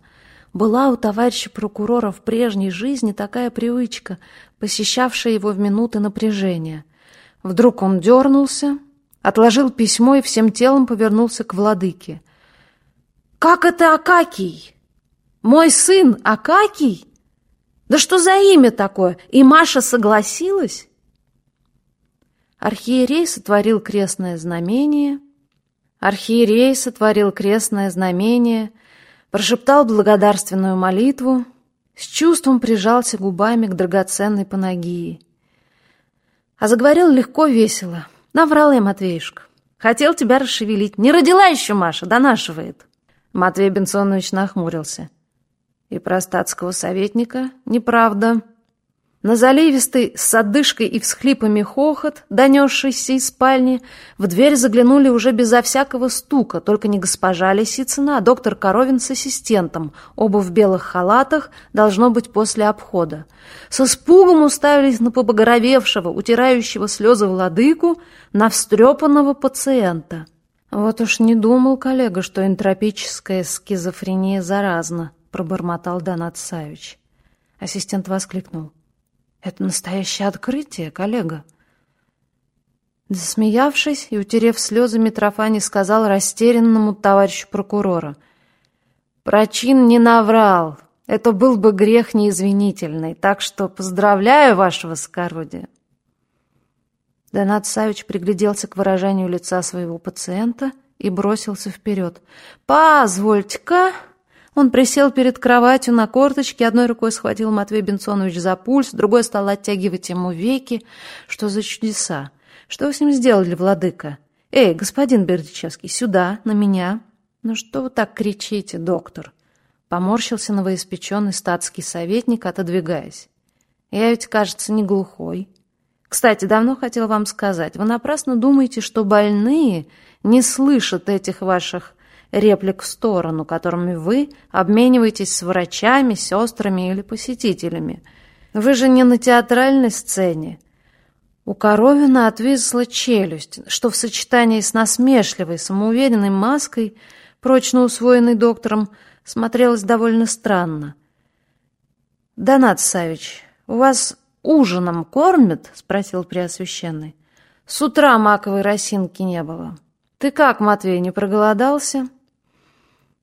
Была у товарища прокурора в прежней жизни такая привычка, посещавшая его в минуты напряжения. Вдруг он дернулся, отложил письмо и всем телом повернулся к владыке. «Как это Акакий?» Мой сын Акакий? Да что за имя такое? И Маша согласилась? Архиерей сотворил крестное знамение. Архиерей сотворил крестное знамение, прошептал благодарственную молитву, с чувством прижался губами к драгоценной Панагии. А заговорил легко, весело. Наврал я, Матвеюшка. Хотел тебя расшевелить. Не родила еще Маша, донашивает. Матвей Бенсонович нахмурился. И про статского советника неправда. На заливистый с одышкой и всхлипами хохот, донесшийся из спальни, в дверь заглянули уже безо всякого стука, только не госпожа Лисицына, а доктор Коровин с ассистентом, оба в белых халатах, должно быть после обхода. Со спугом уставились на побагровевшего, утирающего слезы владыку, на встрепанного пациента. Вот уж не думал коллега, что энтропическая скизофрения заразна пробормотал Донат Савич. Ассистент воскликнул. «Это настоящее открытие, коллега!» Засмеявшись и утерев слезы, Митрофани сказал растерянному товарищу прокурора. «Прочин не наврал. Это был бы грех неизвинительный, так что поздравляю вашего скородия». Донат Савич пригляделся к выражению лица своего пациента и бросился вперед. «Позвольте-ка!» Он присел перед кроватью на корточке, одной рукой схватил Матвей Бенсонович за пульс, другой стал оттягивать ему веки. Что за чудеса? Что вы с ним сделали, владыка? Эй, господин Бердичевский, сюда, на меня. Ну что вы так кричите, доктор? Поморщился новоиспеченный статский советник, отодвигаясь. Я ведь, кажется, не глухой. Кстати, давно хотел вам сказать, вы напрасно думаете, что больные не слышат этих ваших реплик в сторону, которыми вы обмениваетесь с врачами, сестрами или посетителями. Вы же не на театральной сцене. У Коровина отвисла челюсть, что в сочетании с насмешливой, самоуверенной маской, прочно усвоенной доктором, смотрелось довольно странно. «Донат Савич, у вас ужином кормят?» — спросил Преосвященный. «С утра маковой росинки не было. Ты как, Матвей, не проголодался?»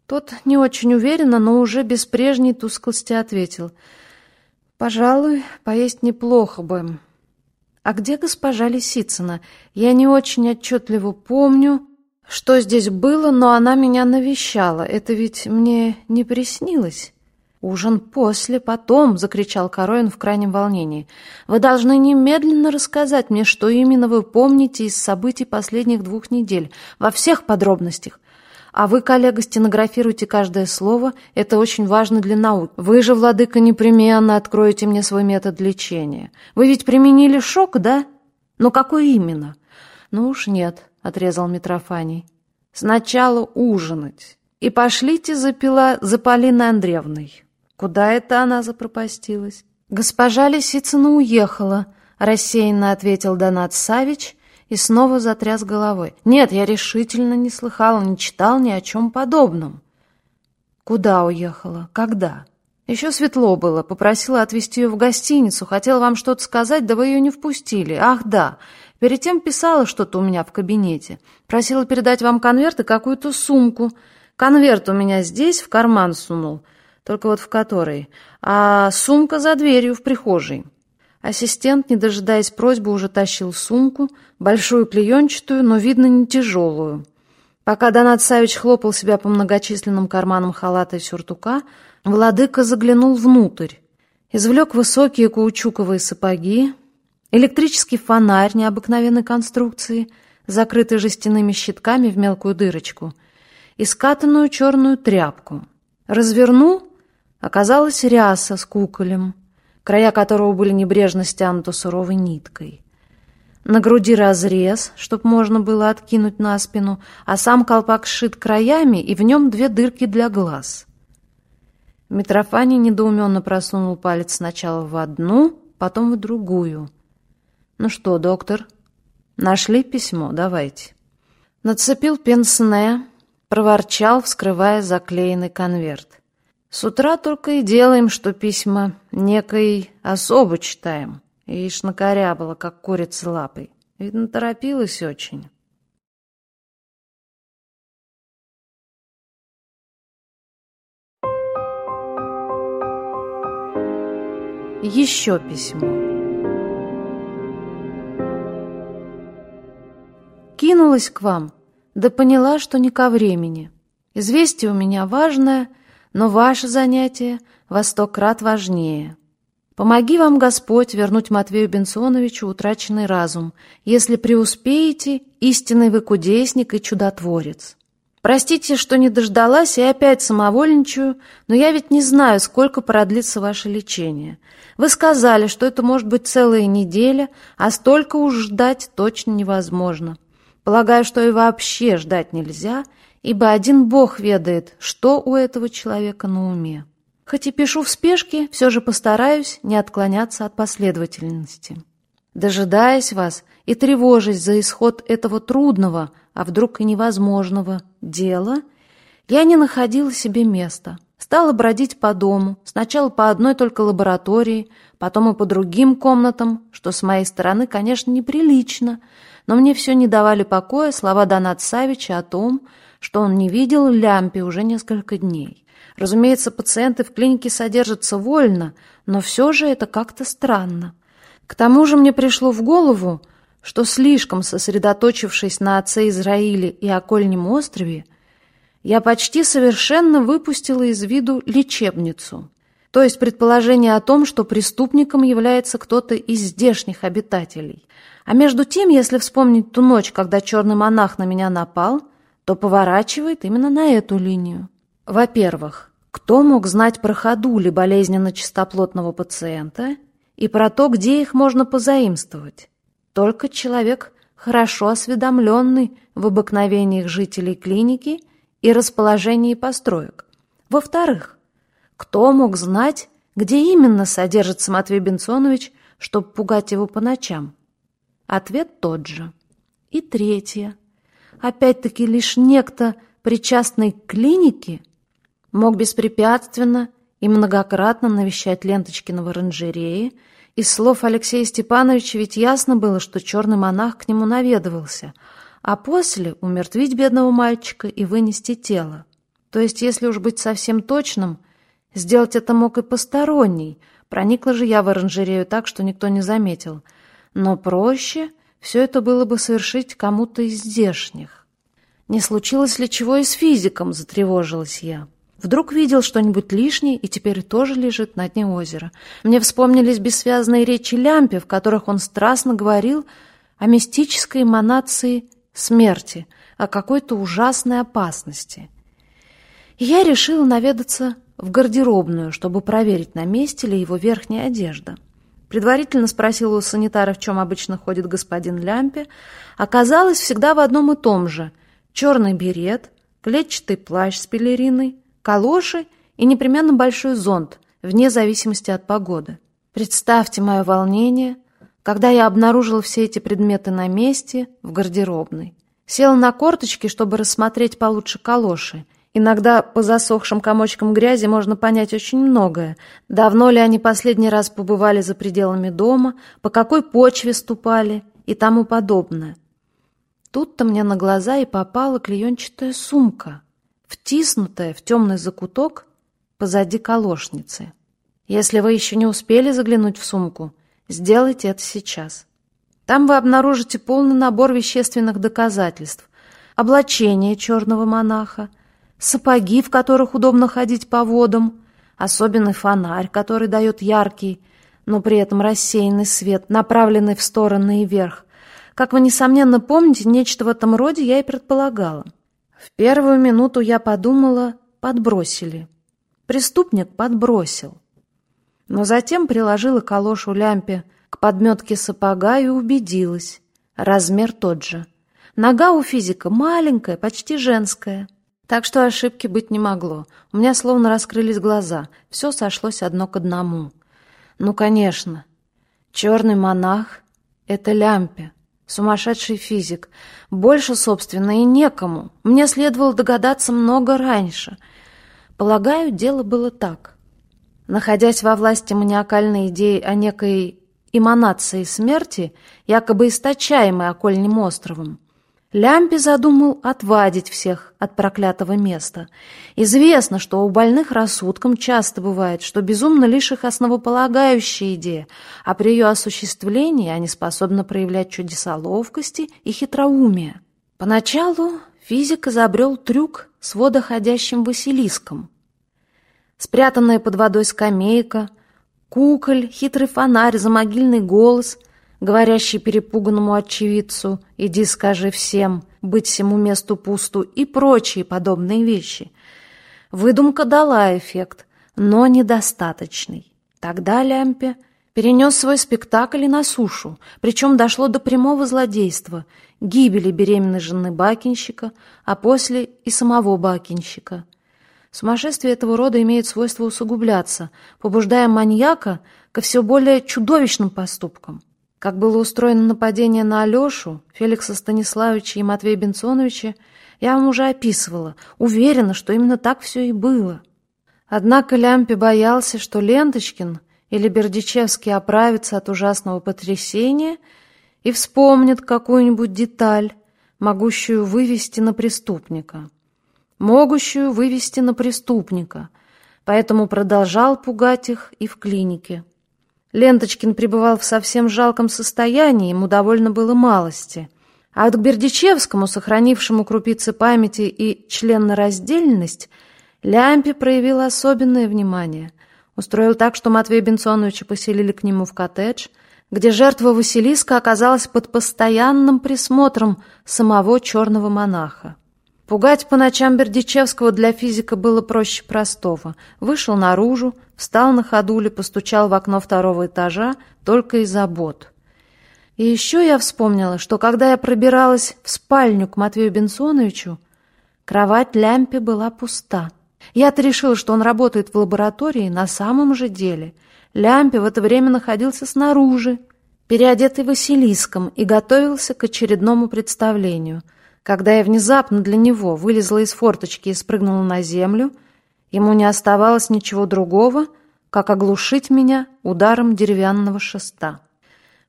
Тот не очень уверенно, но уже без прежней тусклости ответил. «Пожалуй, поесть неплохо бы. А где госпожа Лисицына? Я не очень отчетливо помню, что здесь было, но она меня навещала. Это ведь мне не приснилось». «Ужин после, потом!» — закричал Короин в крайнем волнении. «Вы должны немедленно рассказать мне, что именно вы помните из событий последних двух недель, во всех подробностях. А вы, коллега, стенографируйте каждое слово, это очень важно для науки. Вы же, владыка, непременно откроете мне свой метод лечения. Вы ведь применили шок, да? Но какой именно?» «Ну уж нет», — отрезал Митрофаний. «Сначала ужинать. И пошлите за пила за Полиной Андреевной». Куда это она запропастилась? Госпожа Лисицына уехала, рассеянно ответил Донат Савич и снова затряс головой. Нет, я решительно не слыхал, не читал ни о чем подобном. Куда уехала? Когда? Еще светло было, попросила отвезти ее в гостиницу, хотела вам что-то сказать, да вы ее не впустили. Ах, да, перед тем писала что-то у меня в кабинете. Просила передать вам конверт и какую-то сумку. Конверт у меня здесь, в карман сунул только вот в которой, а сумка за дверью в прихожей. Ассистент, не дожидаясь просьбы, уже тащил сумку, большую клеенчатую, но, видно, не тяжелую. Пока Донат Савич хлопал себя по многочисленным карманам халата и сюртука, владыка заглянул внутрь, извлек высокие каучуковые сапоги, электрический фонарь необыкновенной конструкции, закрытый жестяными щитками в мелкую дырочку, и скатанную черную тряпку. Развернул оказалась ряса с куколем, края которого были небрежно стянуты суровой ниткой. На груди разрез, чтоб можно было откинуть на спину, а сам колпак сшит краями, и в нем две дырки для глаз. Митрофаний недоуменно просунул палец сначала в одну, потом в другую. «Ну что, доктор, нашли письмо? Давайте». Нацепил пенсне, проворчал, вскрывая заклеенный конверт. С утра только и делаем, что письма некой особо читаем. Ишь накорябала, как курица лапой. Видно, торопилась очень. Еще письмо. Кинулась к вам, да поняла, что не ко времени. Известие у меня важное — но ваше занятие во сто крат важнее. Помоги вам Господь вернуть Матвею Бенсоновичу утраченный разум. Если преуспеете, истинный вы кудесник и чудотворец. Простите, что не дождалась и опять самовольничаю, но я ведь не знаю, сколько продлится ваше лечение. Вы сказали, что это может быть целая неделя, а столько уж ждать точно невозможно. Полагаю, что и вообще ждать нельзя, ибо один Бог ведает, что у этого человека на уме. Хоть и пишу в спешке, все же постараюсь не отклоняться от последовательности. Дожидаясь вас и тревожась за исход этого трудного, а вдруг и невозможного дела, я не находила себе места. Стала бродить по дому, сначала по одной только лаборатории, потом и по другим комнатам, что с моей стороны, конечно, неприлично, но мне все не давали покоя слова Донат Савича о том, что он не видел Лямпи уже несколько дней. Разумеется, пациенты в клинике содержатся вольно, но все же это как-то странно. К тому же мне пришло в голову, что слишком сосредоточившись на отце Израиле и окольнем острове, я почти совершенно выпустила из виду лечебницу, то есть предположение о том, что преступником является кто-то из здешних обитателей. А между тем, если вспомнить ту ночь, когда черный монах на меня напал – то поворачивает именно на эту линию. Во-первых, кто мог знать про ходули болезненно-чистоплотного пациента и про то, где их можно позаимствовать? Только человек, хорошо осведомленный в обыкновениях жителей клиники и расположении построек. Во-вторых, кто мог знать, где именно содержится Матвей Бенсонович, чтобы пугать его по ночам? Ответ тот же. И третье опять-таки лишь некто, причастный к клинике, мог беспрепятственно и многократно навещать Ленточкина в оранжерее Из слов Алексея Степановича ведь ясно было, что черный монах к нему наведывался, а после умертвить бедного мальчика и вынести тело. То есть, если уж быть совсем точным, сделать это мог и посторонний. Проникла же я в оранжерею так, что никто не заметил. Но проще все это было бы совершить кому-то из здешних. Не случилось ли чего и с физиком, затревожилась я. Вдруг видел что-нибудь лишнее и теперь тоже лежит на дне озера. Мне вспомнились бессвязные речи Лямпи, в которых он страстно говорил о мистической эманации смерти, о какой-то ужасной опасности. И я решил наведаться в гардеробную, чтобы проверить, на месте ли его верхняя одежда. Предварительно спросил у санитара, в чем обычно ходит господин Лямпе. Оказалось, всегда в одном и том же. Черный берет, клетчатый плащ с пелериной, калоши и непременно большой зонт, вне зависимости от погоды. Представьте мое волнение, когда я обнаружила все эти предметы на месте в гардеробной. Села на корточки, чтобы рассмотреть получше калоши. Иногда по засохшим комочкам грязи можно понять очень многое. Давно ли они последний раз побывали за пределами дома, по какой почве ступали и тому подобное. Тут-то мне на глаза и попала клеенчатая сумка втиснутая в темный закуток позади колошницы. Если вы еще не успели заглянуть в сумку, сделайте это сейчас. Там вы обнаружите полный набор вещественных доказательств. Облачение черного монаха, сапоги, в которых удобно ходить по водам, особенный фонарь, который дает яркий, но при этом рассеянный свет, направленный в стороны и вверх. Как вы, несомненно, помните, нечто в этом роде я и предполагала. В первую минуту я подумала, подбросили. Преступник подбросил. Но затем приложила калошу лямпе к подметке сапога и убедилась. Размер тот же. Нога у физика маленькая, почти женская. Так что ошибки быть не могло. У меня словно раскрылись глаза. Все сошлось одно к одному. Ну, конечно, черный монах — это лямпе. Сумасшедший физик. Больше, собственно, и некому. Мне следовало догадаться много раньше. Полагаю, дело было так. Находясь во власти маниакальной идеи о некой эманации смерти, якобы источаемой окольным островом, Лямпи задумал отвадить всех от проклятого места. Известно, что у больных рассудком часто бывает, что безумно лишь их основополагающая идея, а при ее осуществлении они способны проявлять чудеса ловкости и хитроумия. Поначалу физик изобрел трюк с водоходящим Василиском. Спрятанная под водой скамейка, куколь, хитрый фонарь, замогильный голос — говорящий перепуганному очевидцу «иди скажи всем, быть всему месту пусту» и прочие подобные вещи. Выдумка дала эффект, но недостаточный. Тогда Лямпе перенес свой спектакль и на сушу, причем дошло до прямого злодейства, гибели беременной жены бакинщика, а после и самого бакинщика. Сумасшествие этого рода имеет свойство усугубляться, побуждая маньяка ко все более чудовищным поступкам. Как было устроено нападение на Алешу, Феликса Станиславовича и Матвея Бенсоновича, я вам уже описывала. Уверена, что именно так все и было. Однако Лямпе боялся, что Ленточкин или Бердичевский оправится от ужасного потрясения и вспомнит какую-нибудь деталь, могущую вывести на преступника. Могущую вывести на преступника, поэтому продолжал пугать их и в клинике. Ленточкин пребывал в совсем жалком состоянии, ему довольно было малости. А вот к Бердичевскому, сохранившему крупицы памяти и членнораздельность, Лямпе проявил особенное внимание. Устроил так, что Матвея Бенсоновича поселили к нему в коттедж, где жертва Василиска оказалась под постоянным присмотром самого черного монаха. Пугать по ночам Бердичевского для физика было проще простого. Вышел наружу, встал на ходуле, постучал в окно второго этажа только из забот. И еще я вспомнила, что когда я пробиралась в спальню к Матвею Бенсоновичу, кровать Лямпе была пуста. Я-то решила, что он работает в лаборатории на самом же деле. Лямпе в это время находился снаружи, переодетый Василиском, и готовился к очередному представлению — когда я внезапно для него вылезла из форточки и спрыгнула на землю, ему не оставалось ничего другого, как оглушить меня ударом деревянного шеста.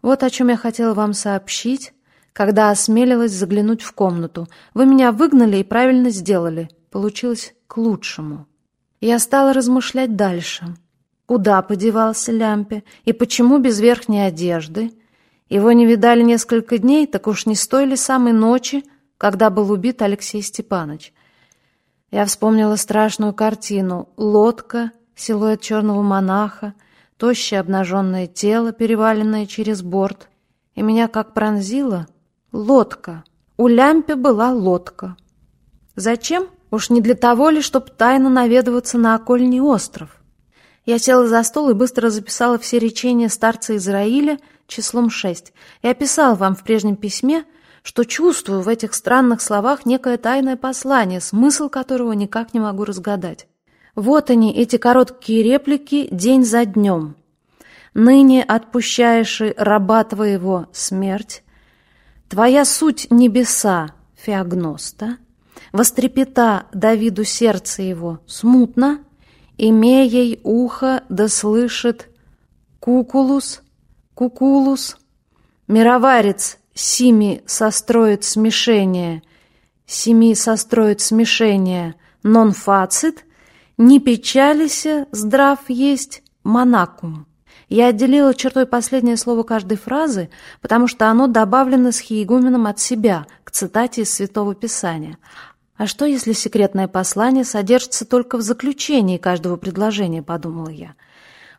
Вот о чем я хотела вам сообщить, когда осмелилась заглянуть в комнату. Вы меня выгнали и правильно сделали. Получилось к лучшему. Я стала размышлять дальше. Куда подевался Лямпе и почему без верхней одежды? Его не видали несколько дней, так уж не с той самой ночи, когда был убит Алексей Степанович. Я вспомнила страшную картину. Лодка, силуэт черного монаха, тощее обнаженное тело, переваленное через борт. И меня как пронзило лодка. У Лямпе была лодка. Зачем? Уж не для того ли, чтобы тайно наведываться на окольний остров? Я села за стол и быстро записала все речения старца Израиля числом шесть. Я писала вам в прежнем письме, что чувствую в этих странных словах некое тайное послание, смысл которого никак не могу разгадать. Вот они, эти короткие реплики, день за днем. «Ныне отпущаешь раба твоего смерть, твоя суть небеса, феогноста, вострепета Давиду сердце его смутно, имея ей ухо да слышит кукулус, кукулус, мироварец Сими состроит смешение, Семи состроит смешение, нон фацит, не печалися, здрав есть монакум. Я отделила чертой последнее слово каждой фразы, потому что оно добавлено с хиегуменом от себя, к цитате из Святого Писания. А что, если секретное послание содержится только в заключении каждого предложения, подумала я.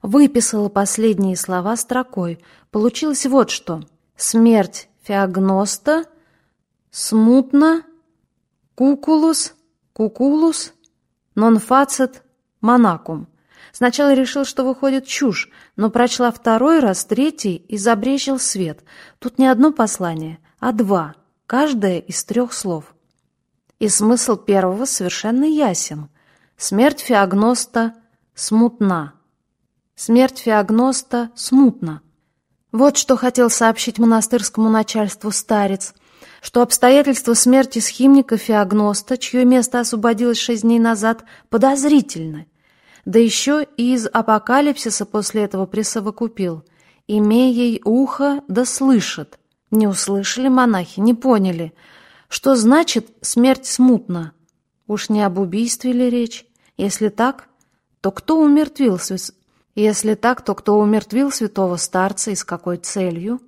Выписала последние слова строкой. Получилось вот что. Смерть феогноста, смутно, кукулус, кукулус, нонфацет, монакум. Сначала решил, что выходит чушь, но прочла второй раз, третий и забрежил свет. Тут не одно послание, а два, каждое из трех слов. И смысл первого совершенно ясен. Смерть феогноста смутна. Смерть феогноста смутна. Вот что хотел сообщить монастырскому начальству старец, что обстоятельства смерти схимника Феогноста, чье место освободилось шесть дней назад, подозрительны. Да еще и из апокалипсиса после этого присовокупил. «Имей ей ухо, да слышит». Не услышали монахи, не поняли. Что значит «смерть смутна»? Уж не об убийстве ли речь? Если так, то кто умертвил если так, то кто умертвил святого старца и с какой целью?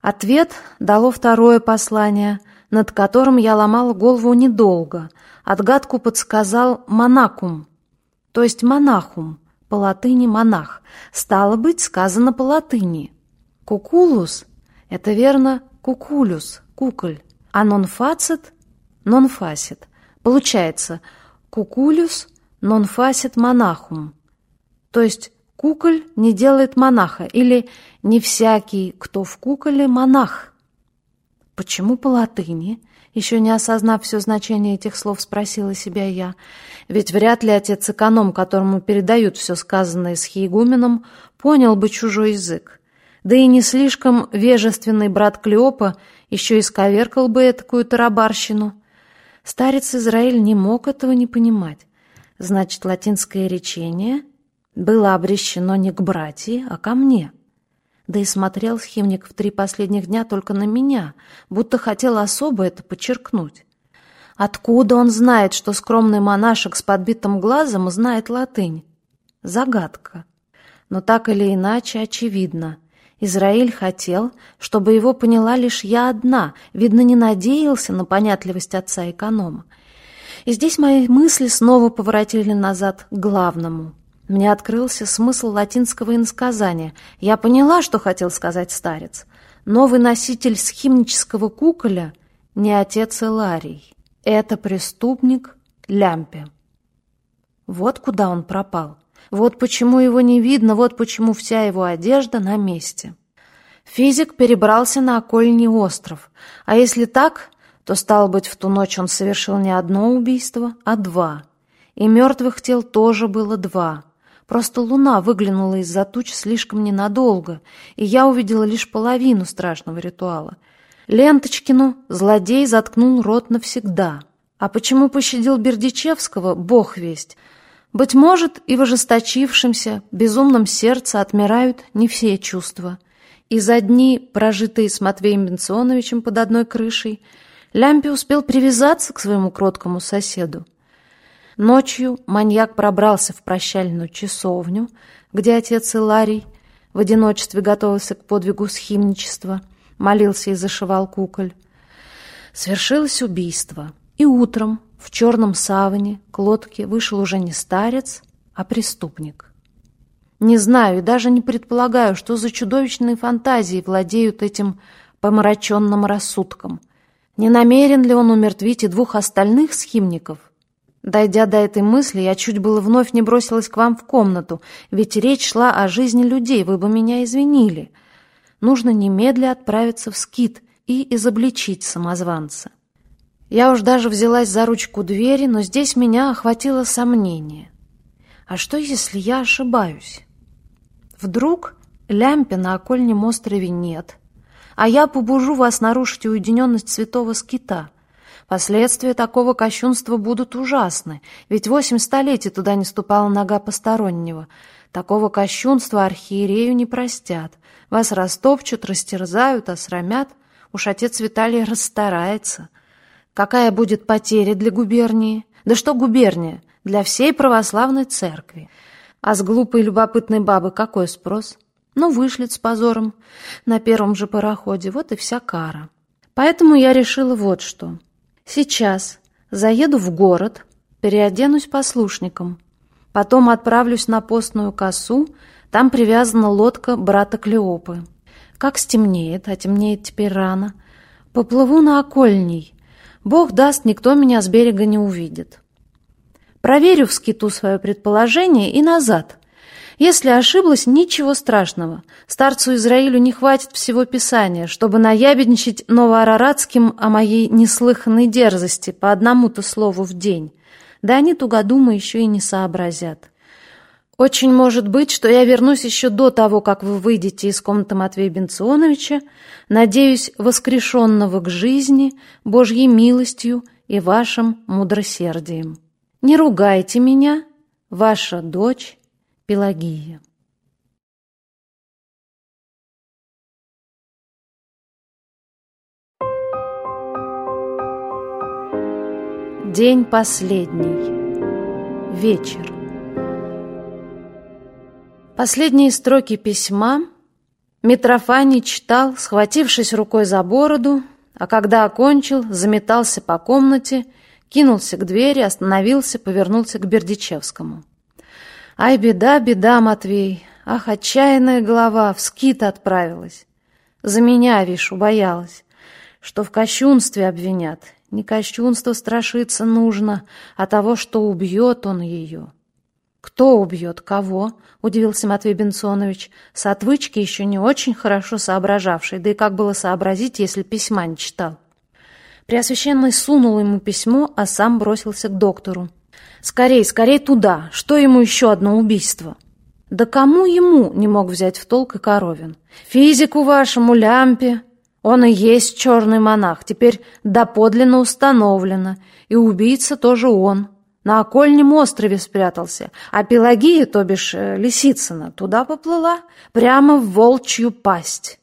Ответ дало второе послание, над которым я ломала голову недолго. Отгадку подсказал монакум, то есть монахум, по латыни монах. Стало быть, сказано по латыни. Кукулус — это верно кукулюс, куколь, а нонфацит — нонфасит. Получается, кукулюс нонфасит монахум, то есть Куколь не делает монаха, или не всякий, кто в куколе, монах. Почему по латыни? Еще не осознав все значение этих слов, спросила себя я. Ведь вряд ли отец-эконом, которому передают все сказанное с Хиегуменом, понял бы чужой язык. Да и не слишком вежественный брат Клеопа еще исковеркал бы такую тарабарщину. Старец Израиль не мог этого не понимать. Значит, латинское речение было обращено не к братье, а ко мне. Да и смотрел схимник в три последних дня только на меня, будто хотел особо это подчеркнуть. Откуда он знает, что скромный монашек с подбитым глазом знает латынь? Загадка. Но так или иначе очевидно. Израиль хотел, чтобы его поняла лишь я одна, видно, не надеялся на понятливость отца-эконома. И здесь мои мысли снова поворотили назад к главному — мне открылся смысл латинского иносказания. Я поняла, что хотел сказать старец. Новый носитель схимнического куколя не отец Иларий. Это преступник Лямпе. Вот куда он пропал. Вот почему его не видно, вот почему вся его одежда на месте. Физик перебрался на окольний остров. А если так, то, стало быть, в ту ночь он совершил не одно убийство, а два. И мертвых тел тоже было два. Просто луна выглянула из-за туч слишком ненадолго, и я увидела лишь половину страшного ритуала. Ленточкину злодей заткнул рот навсегда. А почему пощадил Бердичевского, бог весть. Быть может, и в ожесточившемся, безумном сердце отмирают не все чувства. И за дни, прожитые с Матвеем Бенционовичем под одной крышей, Лямпи успел привязаться к своему кроткому соседу. Ночью маньяк пробрался в прощальную часовню, где отец Иларий в одиночестве готовился к подвигу схимничества, молился и зашивал куколь. Свершилось убийство, и утром в черном саване к лодке вышел уже не старец, а преступник. Не знаю и даже не предполагаю, что за чудовищные фантазии владеют этим помраченным рассудком. Не намерен ли он умертвить и двух остальных схимников? Дойдя до этой мысли, я чуть было вновь не бросилась к вам в комнату, ведь речь шла о жизни людей, вы бы меня извинили. Нужно немедля отправиться в скит и изобличить самозванца. Я уж даже взялась за ручку двери, но здесь меня охватило сомнение. А что, если я ошибаюсь? Вдруг лямпи на окольнем острове нет, а я побужу вас нарушить уединенность святого скита. Последствия такого кощунства будут ужасны, ведь восемь столетий туда не ступала нога постороннего. Такого кощунства архиерею не простят. Вас растопчут, растерзают, осрамят. Уж отец Виталий расстарается. Какая будет потеря для губернии? Да что губерния? Для всей православной церкви. А с глупой любопытной бабы какой спрос? Ну, вышлет с позором на первом же пароходе. Вот и вся кара. Поэтому я решила вот что. Сейчас заеду в город, переоденусь послушником. Потом отправлюсь на постную косу, там привязана лодка брата Клеопы. Как стемнеет, а темнеет теперь рано, поплыву на окольней, Бог даст, никто меня с берега не увидит. Проверю в скиту свое предположение и назад. Если ошиблась, ничего страшного. Старцу Израилю не хватит всего Писания, чтобы наябедничать новоараратским о моей неслыханной дерзости по одному-то слову в день. Да они тугодумы еще и не сообразят. Очень может быть, что я вернусь еще до того, как вы выйдете из комнаты Матвея Бенционовича, надеюсь, воскрешенного к жизни, Божьей милостью и вашим мудросердием. Не ругайте меня, ваша дочь Пелагия. День последний. Вечер. Последние строки письма Митрофаний читал, схватившись рукой за бороду, а когда окончил, заметался по комнате, кинулся к двери, остановился, повернулся к Бердичевскому. «Ай, беда, беда, Матвей! Ах, отчаянная голова, в скит отправилась! За меня, вишь, убоялась, что в кощунстве обвинят. Не кощунство страшиться нужно, а того, что убьет он ее». «Кто убьет кого?» — удивился Матвей Бенсонович, с отвычки еще не очень хорошо соображавший, да и как было сообразить, если письма не читал. Преосвященный сунул ему письмо, а сам бросился к доктору. «Скорей, скорей туда! Что ему еще одно убийство?» «Да кому ему?» — не мог взять в толк и Коровин. «Физику вашему, Лямпе. Он и есть черный монах, теперь доподлинно установлено, и убийца тоже он». На окольнем острове спрятался, а Пелагия, то бишь э, Лисицына, туда поплыла, прямо в волчью пасть.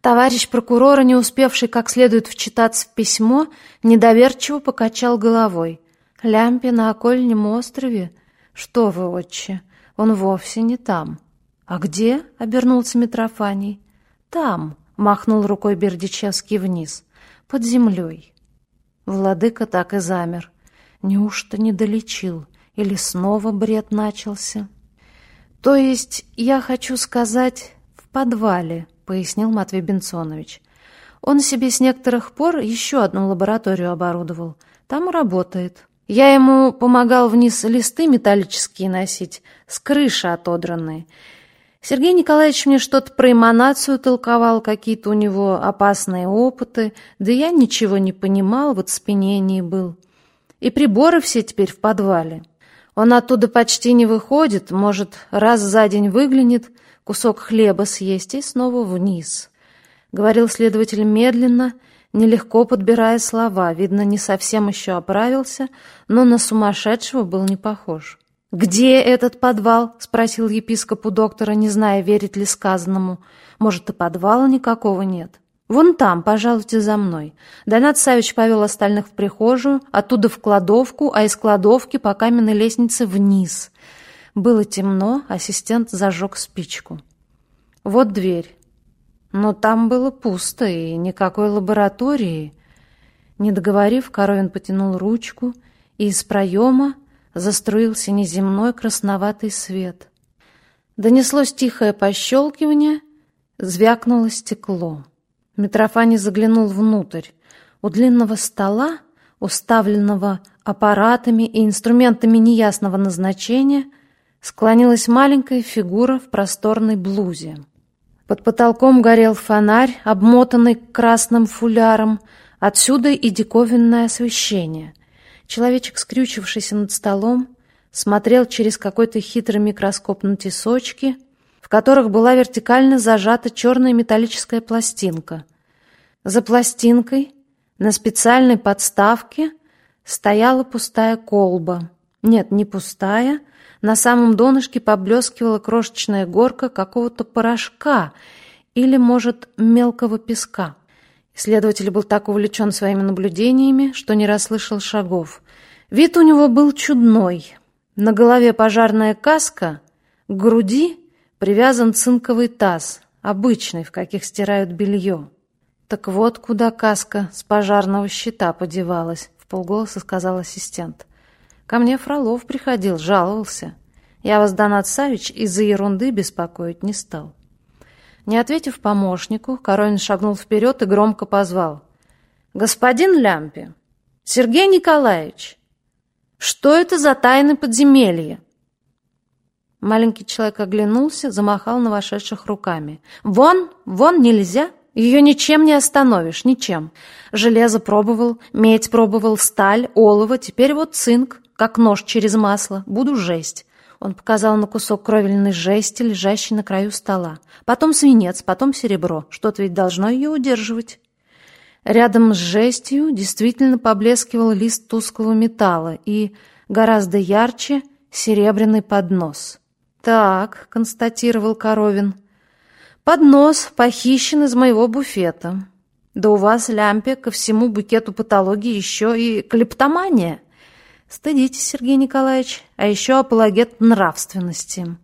Товарищ прокурора, не успевший как следует вчитаться в письмо, недоверчиво покачал головой. «Лямпе на окольнем острове? Что вы, отче, он вовсе не там». «А где?» — обернулся Митрофаний. «Там», — махнул рукой Бердичевский вниз, — «под землей». Владыка так и замер. Неужто не долечил? Или снова бред начался? То есть, я хочу сказать, в подвале, пояснил Матвей Бенцонович. Он себе с некоторых пор еще одну лабораторию оборудовал. Там работает. Я ему помогал вниз листы металлические носить, с крыши отодранные. Сергей Николаевич мне что-то про эманацию толковал, какие-то у него опасные опыты, да я ничего не понимал, вот спинении был. И приборы все теперь в подвале. Он оттуда почти не выходит, может, раз за день выглянет, кусок хлеба съесть и снова вниз. Говорил следователь медленно, нелегко подбирая слова. Видно, не совсем еще оправился, но на сумасшедшего был не похож. «Где этот подвал?» — спросил епископ у доктора, не зная, верит ли сказанному. «Может, и подвала никакого нет?» «Вон там, пожалуйте за мной». Донат Савич повел остальных в прихожую, оттуда в кладовку, а из кладовки по каменной лестнице вниз. Было темно, ассистент зажег спичку. «Вот дверь». Но там было пусто и никакой лаборатории. Не договорив, Коровин потянул ручку, и из проема заструился неземной красноватый свет. Донеслось тихое пощелкивание, звякнуло стекло. Митрофани заглянул внутрь. У длинного стола, уставленного аппаратами и инструментами неясного назначения, склонилась маленькая фигура в просторной блузе. Под потолком горел фонарь, обмотанный красным фуляром, отсюда и диковинное освещение. Человечек, скрючившийся над столом, смотрел через какой-то хитрый микроскоп на тесочки, в которых была вертикально зажата черная металлическая пластинка. За пластинкой на специальной подставке стояла пустая колба. Нет, не пустая. На самом донышке поблескивала крошечная горка какого-то порошка или, может, мелкого песка. Исследователь был так увлечен своими наблюдениями, что не расслышал шагов. Вид у него был чудной. На голове пожарная каска, к груди привязан цинковый таз, обычный, в каких стирают белье. «Так вот куда каска с пожарного щита подевалась», — в полголоса сказал ассистент. «Ко мне Фролов приходил, жаловался. Я вас, Донат Савич, из-за ерунды беспокоить не стал». Не ответив помощнику, Коронин шагнул вперед и громко позвал. «Господин Лямпи! Сергей Николаевич! Что это за тайны подземелья?» Маленький человек оглянулся, замахал на вошедших руками. «Вон, вон нельзя! Ее ничем не остановишь, ничем. Железо пробовал, медь пробовал, сталь, олово, теперь вот цинк, как нож через масло. Буду жесть. Он показал на кусок кровельной жести, лежащий на краю стола. Потом свинец, потом серебро. Что-то ведь должно ее удерживать. Рядом с жестью действительно поблескивал лист тусклого металла и, гораздо ярче, серебряный поднос. «Так», — констатировал Коровин, — «поднос похищен из моего буфета. Да у вас, Лямпе, ко всему букету патологии еще и клептомания». Стыдитесь, Сергей Николаевич, а еще апологет нравственности.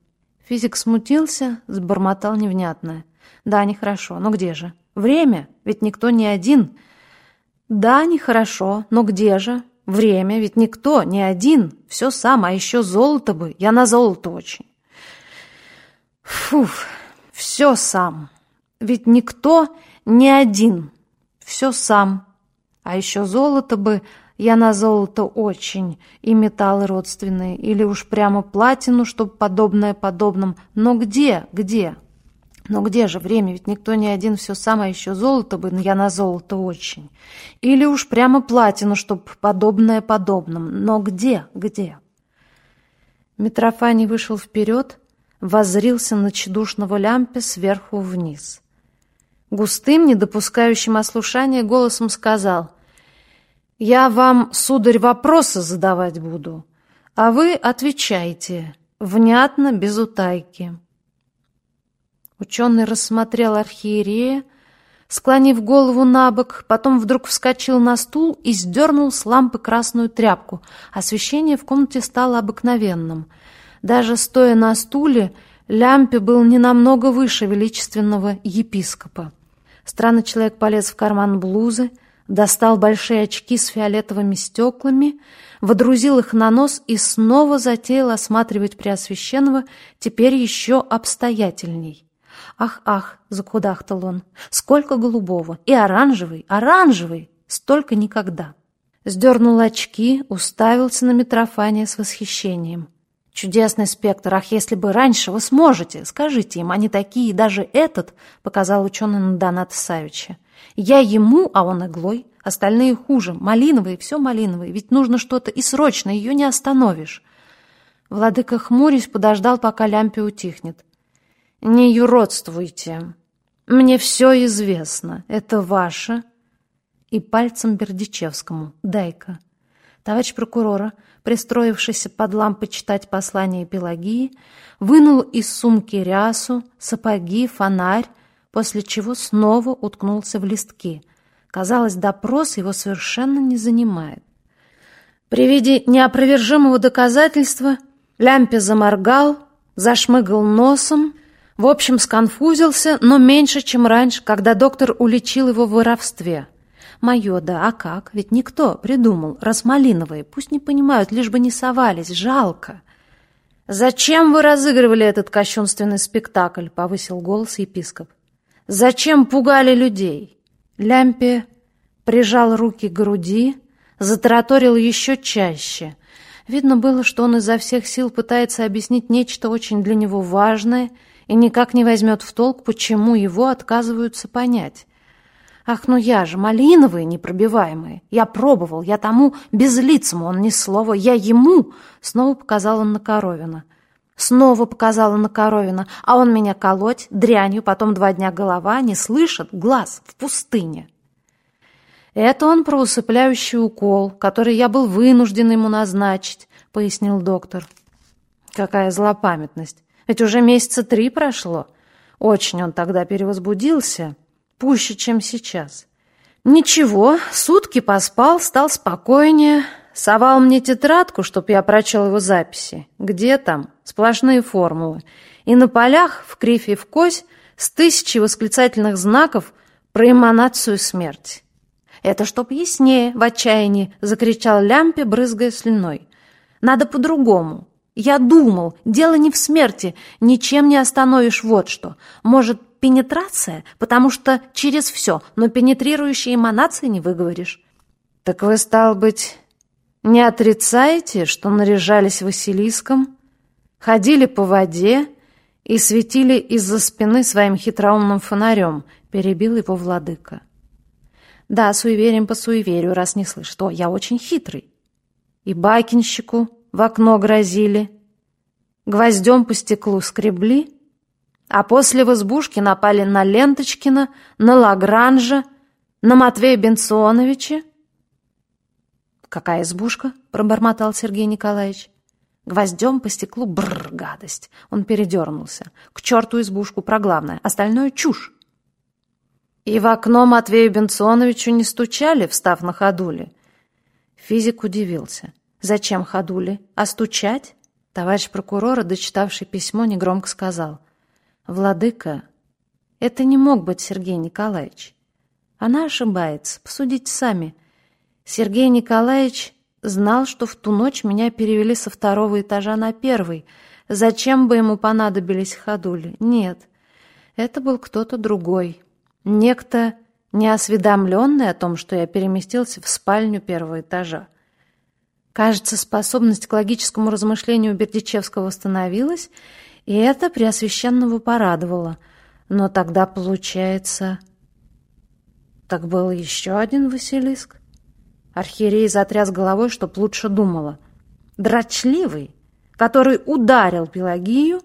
Физик смутился, сбормотал невнятное. Да, нехорошо, но где же? Время, ведь никто не один. Да, нехорошо, но где же? Время, ведь никто не один. Все сам, а еще золото бы. Я на золото очень. Фуф, все сам. Ведь никто не один. Все сам. А еще золото бы я на золото очень, и металлы родственные, или уж прямо платину, чтоб подобное подобным. Но где, где? Но где же время? Ведь никто не один все самое еще золото бы, я на золото очень. Или уж прямо платину, чтоб подобное подобным. Но где, где? Митрофаний вышел вперед, воззрился на тщедушного лямпе сверху вниз. Густым, не допускающим ослушания, голосом сказал я вам, сударь, вопросы задавать буду, а вы отвечайте, внятно, без утайки. Ученый рассмотрел архиерея, склонив голову на бок, потом вдруг вскочил на стул и сдернул с лампы красную тряпку. Освещение в комнате стало обыкновенным. Даже стоя на стуле, лямпе был не намного выше величественного епископа. Странный человек полез в карман блузы, достал большие очки с фиолетовыми стеклами, водрузил их на нос и снова затеял осматривать Преосвященного теперь еще обстоятельней. «Ах, ах!» — закудахтал он. «Сколько голубого! И оранжевый, оранжевый! Столько никогда!» Сдернул очки, уставился на Митрофания с восхищением. «Чудесный спектр! Ах, если бы раньше вы сможете! Скажите им, они такие, даже этот!» — показал ученый на Доната Савича. Я ему, а он иглой. Остальные хуже. Малиновые, все малиновые. Ведь нужно что-то и срочно, ее не остановишь. Владыка хмурясь подождал, пока лямпе утихнет. «Не юродствуйте. Мне все известно. Это ваше». И пальцем Бердичевскому. «Дай-ка». Товарищ прокурора, пристроившийся под лампой читать послание Пелагии, вынул из сумки рясу, сапоги, фонарь, после чего снова уткнулся в листки. Казалось, допрос его совершенно не занимает. При виде неопровержимого доказательства Лямпе заморгал, зашмыгал носом, в общем, сконфузился, но меньше, чем раньше, когда доктор уличил его в воровстве. Мое, да, а как? Ведь никто придумал, раз малиновые, пусть не понимают, лишь бы не совались, жалко. «Зачем вы разыгрывали этот кощунственный спектакль?» — повысил голос епископ. «Зачем пугали людей?» Лямпе прижал руки к груди, затараторил еще чаще. Видно было, что он изо всех сил пытается объяснить нечто очень для него важное и никак не возьмет в толк, почему его отказываются понять. Ах, ну я же, малиновые непробиваемые. Я пробовал, я тому безлицему, он ни слова, я ему. Снова показал он на Коровина. Снова показала на Коровина, а он меня колоть, дрянью, потом два дня голова, не слышит, глаз в пустыне. Это он про усыпляющий укол, который я был вынужден ему назначить, пояснил доктор. Какая злопамятность. Ведь уже месяца три прошло. Очень он тогда перевозбудился, пуще, чем сейчас. Ничего, сутки поспал, стал спокойнее, совал мне тетрадку, чтоб я прочел его записи. Где там? Сплошные формулы. И на полях, в кривь и в кось, с тысячей восклицательных знаков про эманацию смерти. «Это чтоб яснее!» — в отчаянии закричал Лямпе, брызгая слюной. «Надо по-другому. Я думал, дело не в смерти, ничем не остановишь вот что. Может, пенетрация, потому что через все, но пенетрирующие эманации не выговоришь». «Так вы, стал быть, не отрицаете, что наряжались Василиском, ходили по воде и светили из-за спины своим хитроумным фонарем?» — перебил его владыка. «Да, суеверием по суеверию, раз не слышь. Что, я очень хитрый. И бакинщику в окно грозили, гвоздем по стеклу скребли, а после в избушке напали на Ленточкина, на Лагранжа, на Матвея Бенционовича. «Какая избушка?» — пробормотал Сергей Николаевич. Гвоздем по стеклу бррр, гадость. Он передернулся. К черту избушку про главное. Остальное чушь. И в окно Матвею Бенционовичу не стучали, встав на ходули. Физик удивился. Зачем ходули? А стучать? Товарищ прокурора, дочитавший письмо, негромко сказал. «Владыка, это не мог быть Сергей Николаевич. Она ошибается, посудите сами. Сергей Николаевич знал, что в ту ночь меня перевели со второго этажа на первый. Зачем бы ему понадобились ходули? Нет, это был кто-то другой. Некто, неосведомленный о том, что я переместился в спальню первого этажа. Кажется, способность к логическому размышлению Бердичевского восстановилась, и это Преосвященного порадовало. Но тогда, получается... Так был еще один Василиск? Архиерей затряс головой, чтоб лучше думала. Дрочливый, который ударил Пелагию,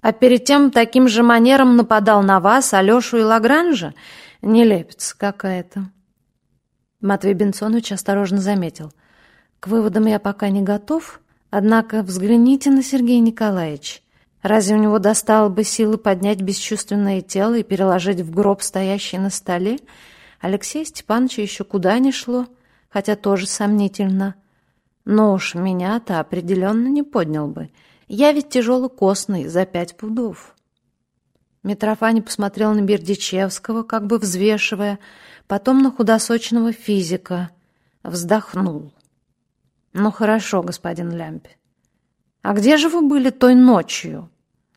а перед тем таким же манером нападал на вас, Алешу и Лагранжа? Нелепец какая-то. Матвей Бенсонович осторожно заметил. К выводам я пока не готов, однако взгляните на Сергея Николаевича. Разве у него достало бы силы поднять бесчувственное тело и переложить в гроб, стоящий на столе? Алексея Степановича еще куда ни шло, хотя тоже сомнительно. Но уж меня-то определенно не поднял бы. Я ведь тяжелокосный, за пять пудов. Митрофани посмотрел на Бердичевского, как бы взвешивая, потом на худосочного физика. Вздохнул. «Ну хорошо, господин Лямпе. А где же вы были той ночью?»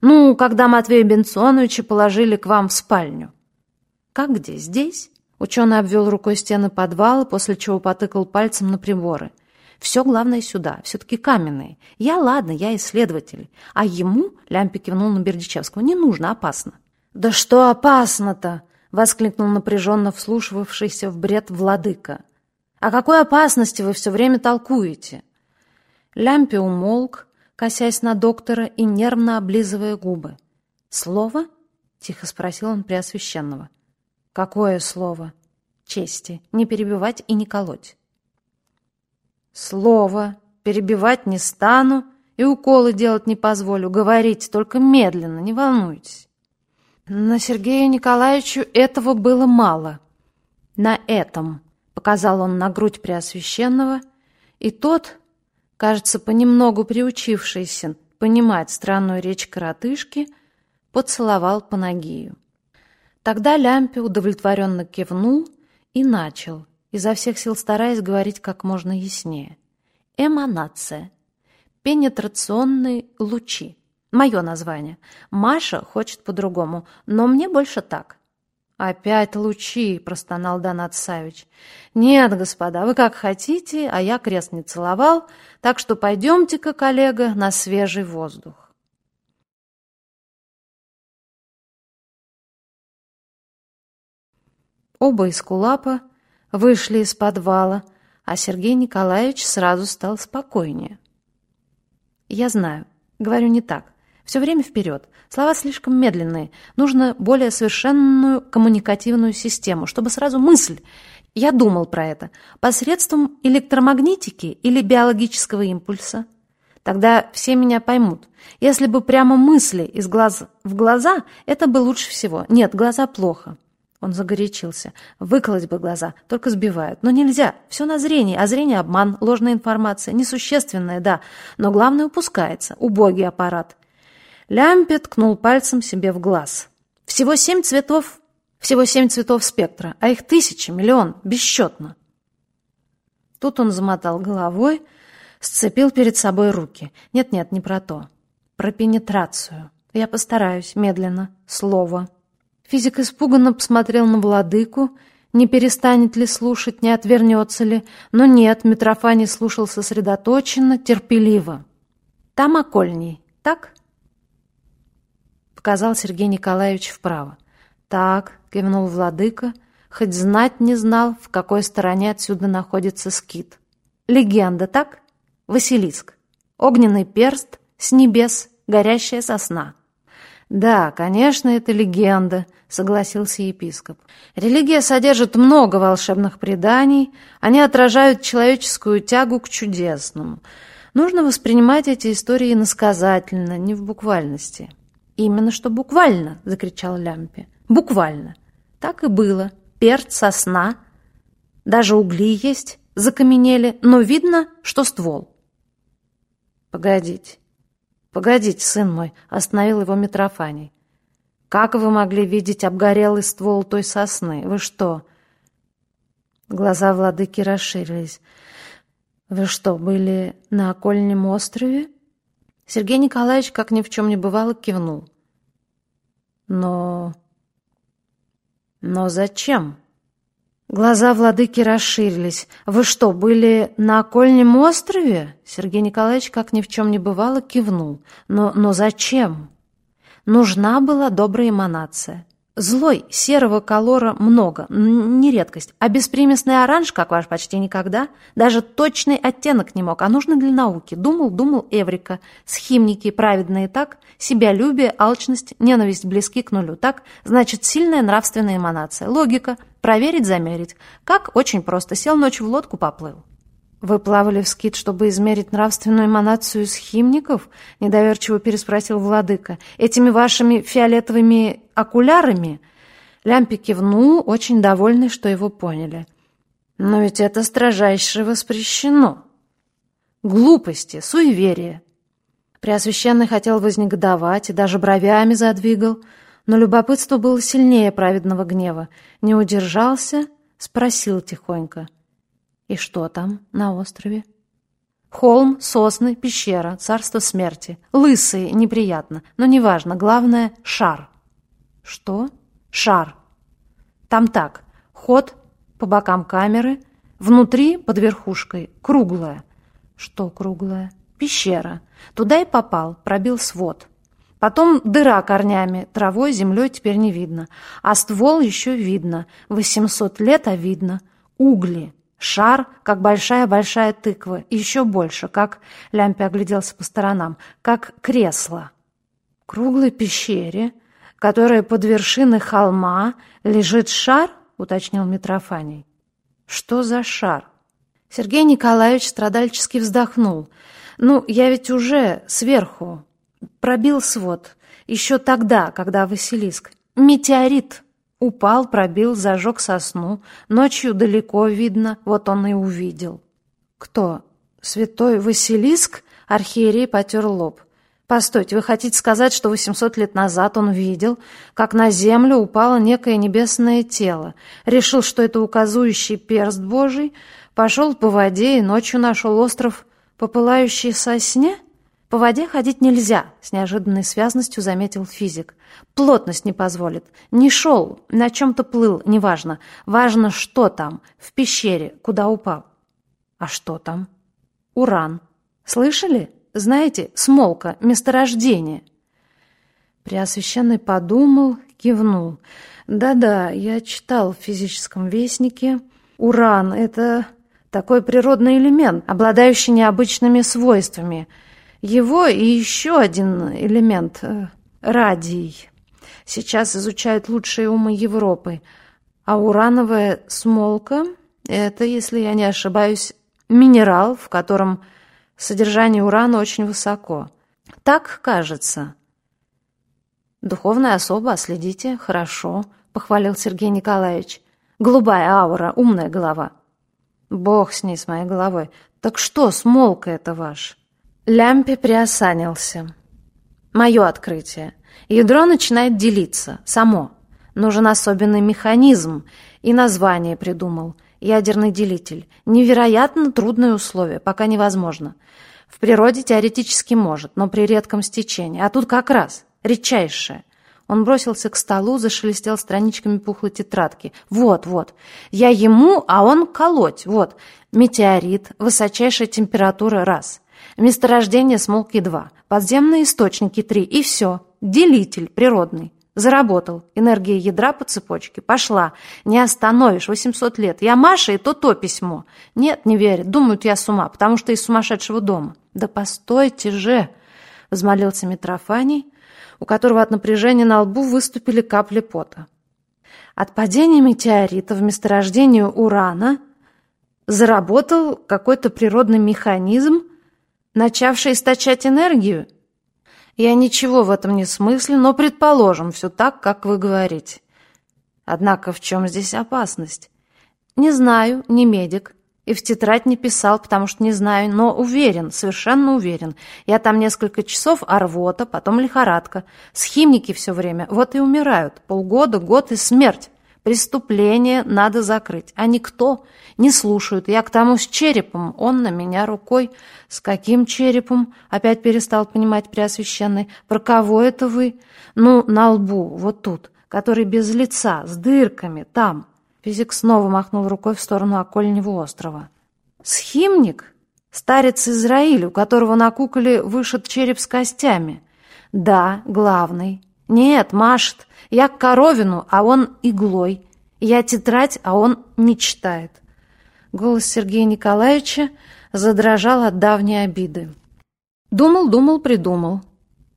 Ну, когда Матвея Бенсоновича положили к вам в спальню. Как где? Здесь? Ученый обвел рукой стены подвала, после чего потыкал пальцем на приборы. Все главное сюда, все-таки каменные. Я, ладно, я исследователь. А ему, Лямпи кивнул на Бердичевского, не нужно, опасно. Да что опасно-то? Воскликнул напряженно вслушивавшийся в бред владыка. О какой опасности вы все время толкуете? Лямпи умолк, косясь на доктора и нервно облизывая губы. «Слово?» — тихо спросил он Преосвященного. «Какое слово?» «Чести. Не перебивать и не колоть». Слово. Перебивать не стану и уколы делать не позволю. Говорите, только медленно, не волнуйтесь. На Сергею Николаевичу этого было мало. На этом, показал он на грудь Преосвященного, и тот, кажется, понемногу приучившийся понимать странную речь коротышки, поцеловал по ногию. Тогда Лямпе удовлетворенно кивнул и начал, изо всех сил стараясь говорить как можно яснее. Эманация. Пенетрационные лучи. Мое название. Маша хочет по-другому, но мне больше так. «Опять лучи!» — простонал Донат Савич. «Нет, господа, вы как хотите, а я крест не целовал, так что пойдемте-ка, коллега, на свежий воздух». Оба из кулапа вышли из подвала, а Сергей Николаевич сразу стал спокойнее. «Я знаю, говорю не так. Все время вперед. Слова слишком медленные. Нужно более совершенную коммуникативную систему, чтобы сразу мысль. Я думал про это. Посредством электромагнитики или биологического импульса. Тогда все меня поймут. Если бы прямо мысли из глаз в глаза, это бы лучше всего. Нет, глаза плохо. Он загорячился. Выколоть бы глаза, только сбивают. Но нельзя. Все на зрении, а зрение — обман, ложная информация. Несущественная, да, но главное упускается. Убогий аппарат. Лямпе ткнул пальцем себе в глаз. Всего семь цветов, всего семь цветов спектра, а их тысячи, миллион, бесчетно. Тут он замотал головой, сцепил перед собой руки. Нет-нет, не про то. Про пенетрацию. Я постараюсь, медленно, слово. Физик испуганно посмотрел на владыку, не перестанет ли слушать, не отвернется ли. Но нет, Митрофаний слушал сосредоточенно, терпеливо. Там окольней, так? Показал Сергей Николаевич вправо. Так, кивнул владыка, хоть знать не знал, в какой стороне отсюда находится скит. Легенда, так? Василиск. Огненный перст с небес, горящая сосна. «Да, конечно, это легенда», — согласился епископ. «Религия содержит много волшебных преданий, они отражают человеческую тягу к чудесному. Нужно воспринимать эти истории насказательно, не в буквальности». «Именно что буквально!» — закричал Лямпе. «Буквально!» Так и было. Перц, сосна, даже угли есть, закаменели, но видно, что ствол. «Погодите, «Погодите, сын мой», — остановил его Митрофаний. «Как вы могли видеть обгорелый ствол той сосны? Вы что?» Глаза владыки расширились. «Вы что, были на окольном острове?» Сергей Николаевич, как ни в чем не бывало, кивнул. «Но... но зачем?» Глаза владыки расширились. «Вы что, были на окольном острове?» Сергей Николаевич, как ни в чем не бывало, кивнул. «Но, но зачем?» Нужна была добрая эманация. Злой, серого колора много, не редкость. А беспримесный оранж, как ваш, почти никогда. Даже точный оттенок не мог, а нужно для науки. Думал, думал Эврика. Схимники праведные так, себялюбие, алчность, ненависть близки к нулю так. Значит, сильная нравственная эманация. Логика. Проверить, замерить. Как? Очень просто. Сел ночью в лодку, поплыл. «Вы плавали в скит, чтобы измерить нравственную эманацию схимников?» — недоверчиво переспросил владыка. «Этими вашими фиолетовыми окулярами?» Лямпи кивнул, очень довольный, что его поняли. «Но ведь это строжайше воспрещено!» «Глупости, суеверие!» Преосвященный хотел вознегодовать и даже бровями задвигал, но любопытство было сильнее праведного гнева. Не удержался, спросил тихонько — и что там на острове? Холм, сосны, пещера, царство смерти. Лысые, неприятно, но неважно, главное — шар. Что? Шар. Там так, ход по бокам камеры, внутри, под верхушкой, круглая. Что круглая? Пещера. Туда и попал, пробил свод. Потом дыра корнями, травой, землей теперь не видно. А ствол еще видно. Восемьсот лет, а видно. Угли. Шар, как большая-большая тыква, и еще больше, как, Лямпи огляделся по сторонам, как кресло. В круглой пещере, которая под вершиной холма, лежит шар, уточнил Митрофаний. Что за шар? Сергей Николаевич страдальчески вздохнул. «Ну, я ведь уже сверху пробил свод. Еще тогда, когда Василиск. Метеорит. Упал, пробил, зажег сосну. Ночью далеко видно, вот он и увидел». «Кто? Святой Василиск?» Архиерей потер лоб. Постойте, вы хотите сказать, что 800 лет назад он видел, как на землю упало некое небесное тело, решил, что это указующий перст Божий, пошел по воде и ночью нашел остров по пылающей сосне? По воде ходить нельзя, с неожиданной связностью заметил физик. Плотность не позволит. Не шел, на чем-то плыл, неважно. Важно, что там, в пещере, куда упал. А что там? Уран. Слышали? Знаете, смолка, месторождение. Преосвященный подумал, кивнул. Да-да, я читал в физическом вестнике. Уран — это такой природный элемент, обладающий необычными свойствами. Его и еще один элемент э, — радий. Сейчас изучают лучшие умы Европы. А урановая смолка — это, если я не ошибаюсь, минерал, в котором Содержание урана очень высоко. Так кажется. Духовная особа, следите, хорошо, похвалил Сергей Николаевич. Голубая аура, умная голова. Бог с ней, с моей головой. Так что, смолка это ваш? Лямпе приосанился. Мое открытие. Ядро начинает делиться, само. Нужен особенный механизм, и название придумал ядерный делитель. Невероятно трудное условие, пока невозможно. В природе теоретически может, но при редком стечении. А тут как раз, редчайшее. Он бросился к столу, зашелестел страничками пухлой тетрадки. «Вот, вот. Я ему, а он колоть. Вот. Метеорит, высочайшая температура – раз. Месторождение смолки – два. Подземные источники – три. И все. Делитель природный. Заработал. Энергия ядра по цепочке. Пошла. Не остановишь. 800 лет. Я Маша, и то то письмо. Нет, не верят. Думают, я с ума, потому что из сумасшедшего дома. Да постойте же, взмолился Митрофаний, у которого от напряжения на лбу выступили капли пота. От падения метеорита в месторождении урана заработал какой-то природный механизм, начавший источать энергию? Я ничего в этом не смыслю, но предположим, все так, как вы говорите. Однако в чем здесь опасность? Не знаю, не медик. И в тетрадь не писал, потому что не знаю, но уверен, совершенно уверен. Я там несколько часов, а рвота, потом лихорадка. Схимники все время, вот и умирают. Полгода, год и смерть. Преступление надо закрыть. А никто не слушают. Я к тому с черепом. Он на меня рукой. С каким черепом? Опять перестал понимать Преосвященный. Про кого это вы? Ну, на лбу, вот тут. Который без лица, с дырками, там. Физик снова махнул рукой в сторону окольнего острова. Схимник? Старец Израиль, у которого на куколе вышит череп с костями. Да, главный. Нет, машет. Я коровину, а он иглой. Я тетрадь, а он не читает. Голос Сергея Николаевича задрожал от давней обиды. Думал, думал, придумал.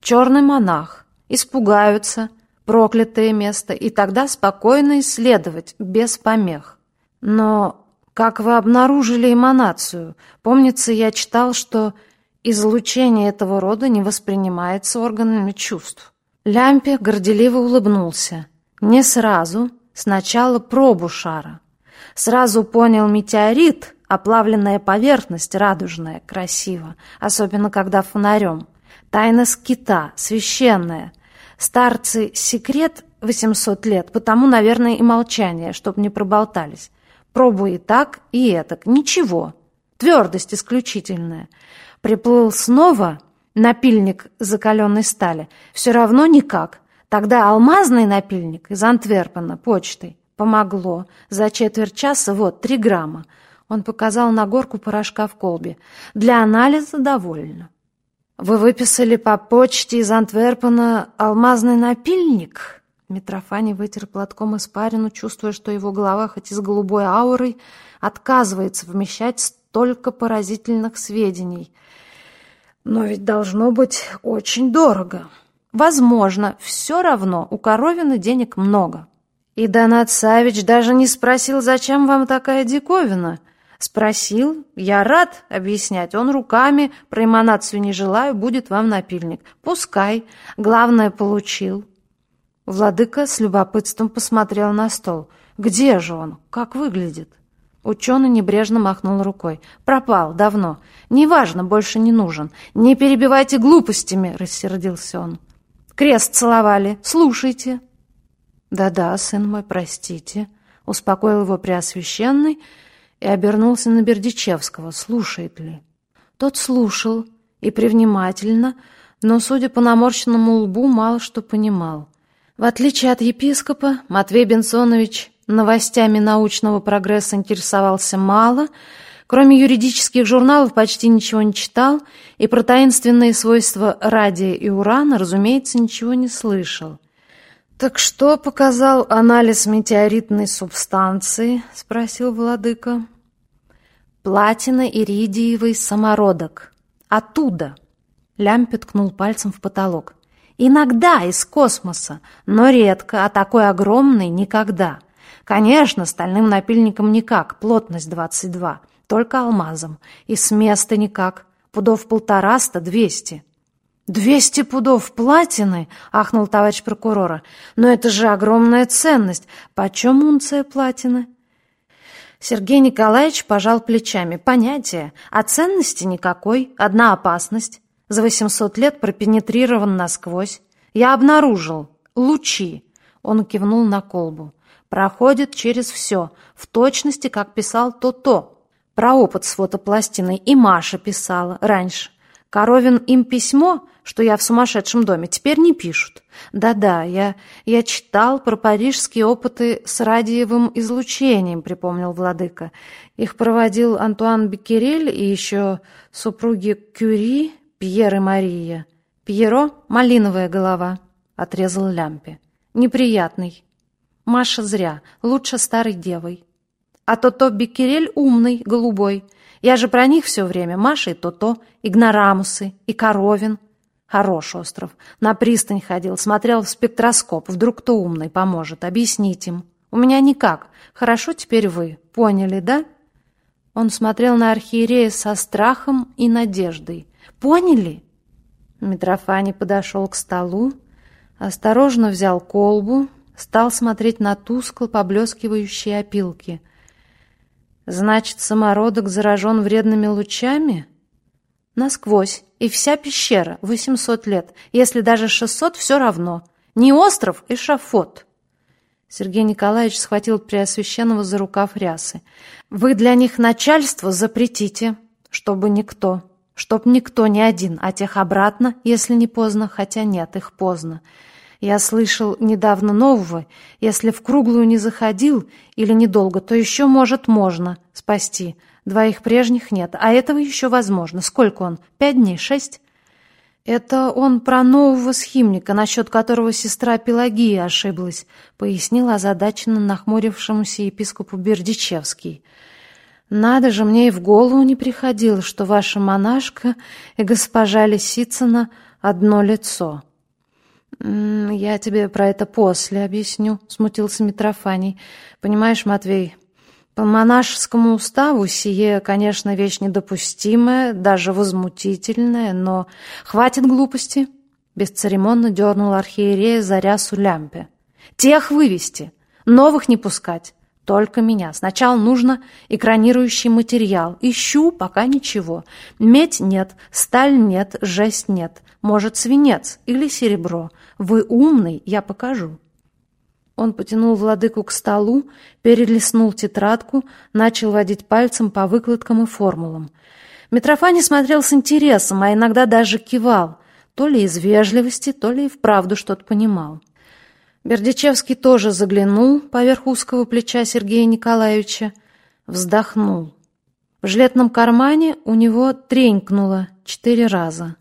Черный монах. Испугаются. Проклятое место. И тогда спокойно исследовать, без помех. Но как вы обнаружили эманацию? Помнится, я читал, что излучение этого рода не воспринимается органами чувств. Лямпе горделиво улыбнулся. Не сразу, сначала пробу шара. Сразу понял метеорит, оплавленная поверхность, радужная, красиво, особенно когда фонарем. Тайна скита, священная. Старцы секрет 800 лет, потому, наверное, и молчание, чтоб не проболтались. Пробу и так, и этак. Ничего. Твердость исключительная. Приплыл снова напильник закаленной стали. Все равно никак. Тогда алмазный напильник из Антверпена почтой помогло. За четверть часа вот три грамма. Он показал на горку порошка в колбе. Для анализа довольно. Вы выписали по почте из Антверпена алмазный напильник? Митрофани вытер платком испарину, чувствуя, что его голова, хоть и с голубой аурой, отказывается вмещать столько поразительных сведений — но ведь должно быть очень дорого. Возможно, все равно у Коровина денег много. И Донат Савич даже не спросил, зачем вам такая диковина. Спросил, я рад объяснять, он руками, про эманацию не желаю, будет вам напильник. Пускай, главное, получил. Владыка с любопытством посмотрел на стол. Где же он? Как выглядит? Ученый небрежно махнул рукой. «Пропал давно. Неважно, больше не нужен. Не перебивайте глупостями!» — рассердился он. «Крест целовали. Слушайте!» «Да-да, сын мой, простите», — успокоил его Преосвященный и обернулся на Бердичевского, слушает ли. Тот слушал и привнимательно, но, судя по наморщенному лбу, мало что понимал. В отличие от епископа, Матвей Бенсонович новостями научного прогресса интересовался мало, кроме юридических журналов почти ничего не читал и про таинственные свойства радия и урана, разумеется, ничего не слышал. «Так что показал анализ метеоритной субстанции?» — спросил владыка. «Платина-иридиевый самородок. Оттуда!» Лямпе ткнул пальцем в потолок. «Иногда из космоса, но редко, а такой огромный никогда. Конечно, стальным напильником никак, плотность 22, только алмазом. И с места никак, пудов полтораста, двести». «Двести пудов платины!» — ахнул товарищ прокурора. «Но это же огромная ценность! Почем унция платины?» Сергей Николаевич пожал плечами. «Понятие. А ценности никакой. Одна опасность. За восемьсот лет пропенетрирован насквозь. Я обнаружил. Лучи!» Он кивнул на колбу. «Проходит через все. В точности, как писал То-То. Про опыт с фотопластиной и Маша писала раньше. Коровин им письмо, что я в сумасшедшем доме, теперь не пишут. Да-да, я, я читал про парижские опыты с радиевым излучением, припомнил владыка. Их проводил Антуан Беккерель и еще супруги Кюри, Пьер и Мария. Пьеро — малиновая голова, отрезал Лямпе. Неприятный. Маша зря, лучше старой девой. А то-то Беккерель умный, голубой — я же про них все время. Маша и То-То, Игнорамусы, и Коровин. Хорош остров. На пристань ходил, смотрел в спектроскоп. Вдруг кто умный поможет. Объяснить им. У меня никак. Хорошо теперь вы. Поняли, да? Он смотрел на архиерея со страхом и надеждой. Поняли? Митрофани подошел к столу, осторожно взял колбу, стал смотреть на тускло поблескивающие опилки. Значит, самородок заражен вредными лучами? Насквозь. И вся пещера, 800 лет. Если даже 600, все равно. Не остров, и шафот. Сергей Николаевич схватил Преосвященного за рукав рясы. «Вы для них начальство запретите, чтобы никто, чтоб никто не один, а тех обратно, если не поздно, хотя нет, их поздно. Я слышал недавно нового, если в круглую не заходил или недолго, то еще, может, можно спасти. Двоих прежних нет, а этого еще возможно. Сколько он? Пять дней? Шесть? Это он про нового схимника, насчет которого сестра Пелагия ошиблась, пояснил озадаченно нахмурившемуся епископу Бердичевский. Надо же, мне и в голову не приходило, что ваша монашка и госпожа Лисицына одно лицо. «Я тебе про это после объясню», — смутился Митрофаний. «Понимаешь, Матвей, по монашескому уставу сие, конечно, вещь недопустимая, даже возмутительная, но хватит глупости», — бесцеремонно дернул архиерея за рясу лямпе. «Тех вывести, новых не пускать». Только меня. Сначала нужно экранирующий материал. Ищу, пока ничего. Медь нет, сталь нет, жесть нет. Может, свинец или серебро. Вы умный, я покажу». Он потянул владыку к столу, перелистнул тетрадку, начал водить пальцем по выкладкам и формулам. Митрофаний смотрел с интересом, а иногда даже кивал, то ли из вежливости, то ли и вправду что-то понимал. Бердичевский тоже заглянул поверх узкого плеча Сергея Николаевича, вздохнул. В жилетном кармане у него тренькнуло четыре раза.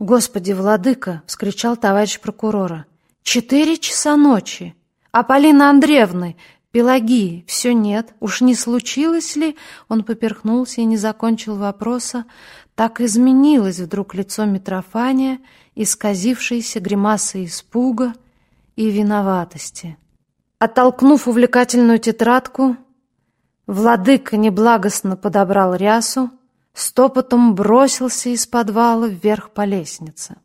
«Господи, владыка!» — вскричал товарищ прокурора. «Четыре часа ночи! А Полины Андреевны, Пелагии, все нет. Уж не случилось ли?» Он поперхнулся и не закончил вопроса. Так изменилось вдруг лицо Митрофания, исказившееся гримасой испуга и виноватости. Оттолкнув увлекательную тетрадку, Владыка неблагостно подобрал рясу, стопотом бросился из подвала вверх по лестнице.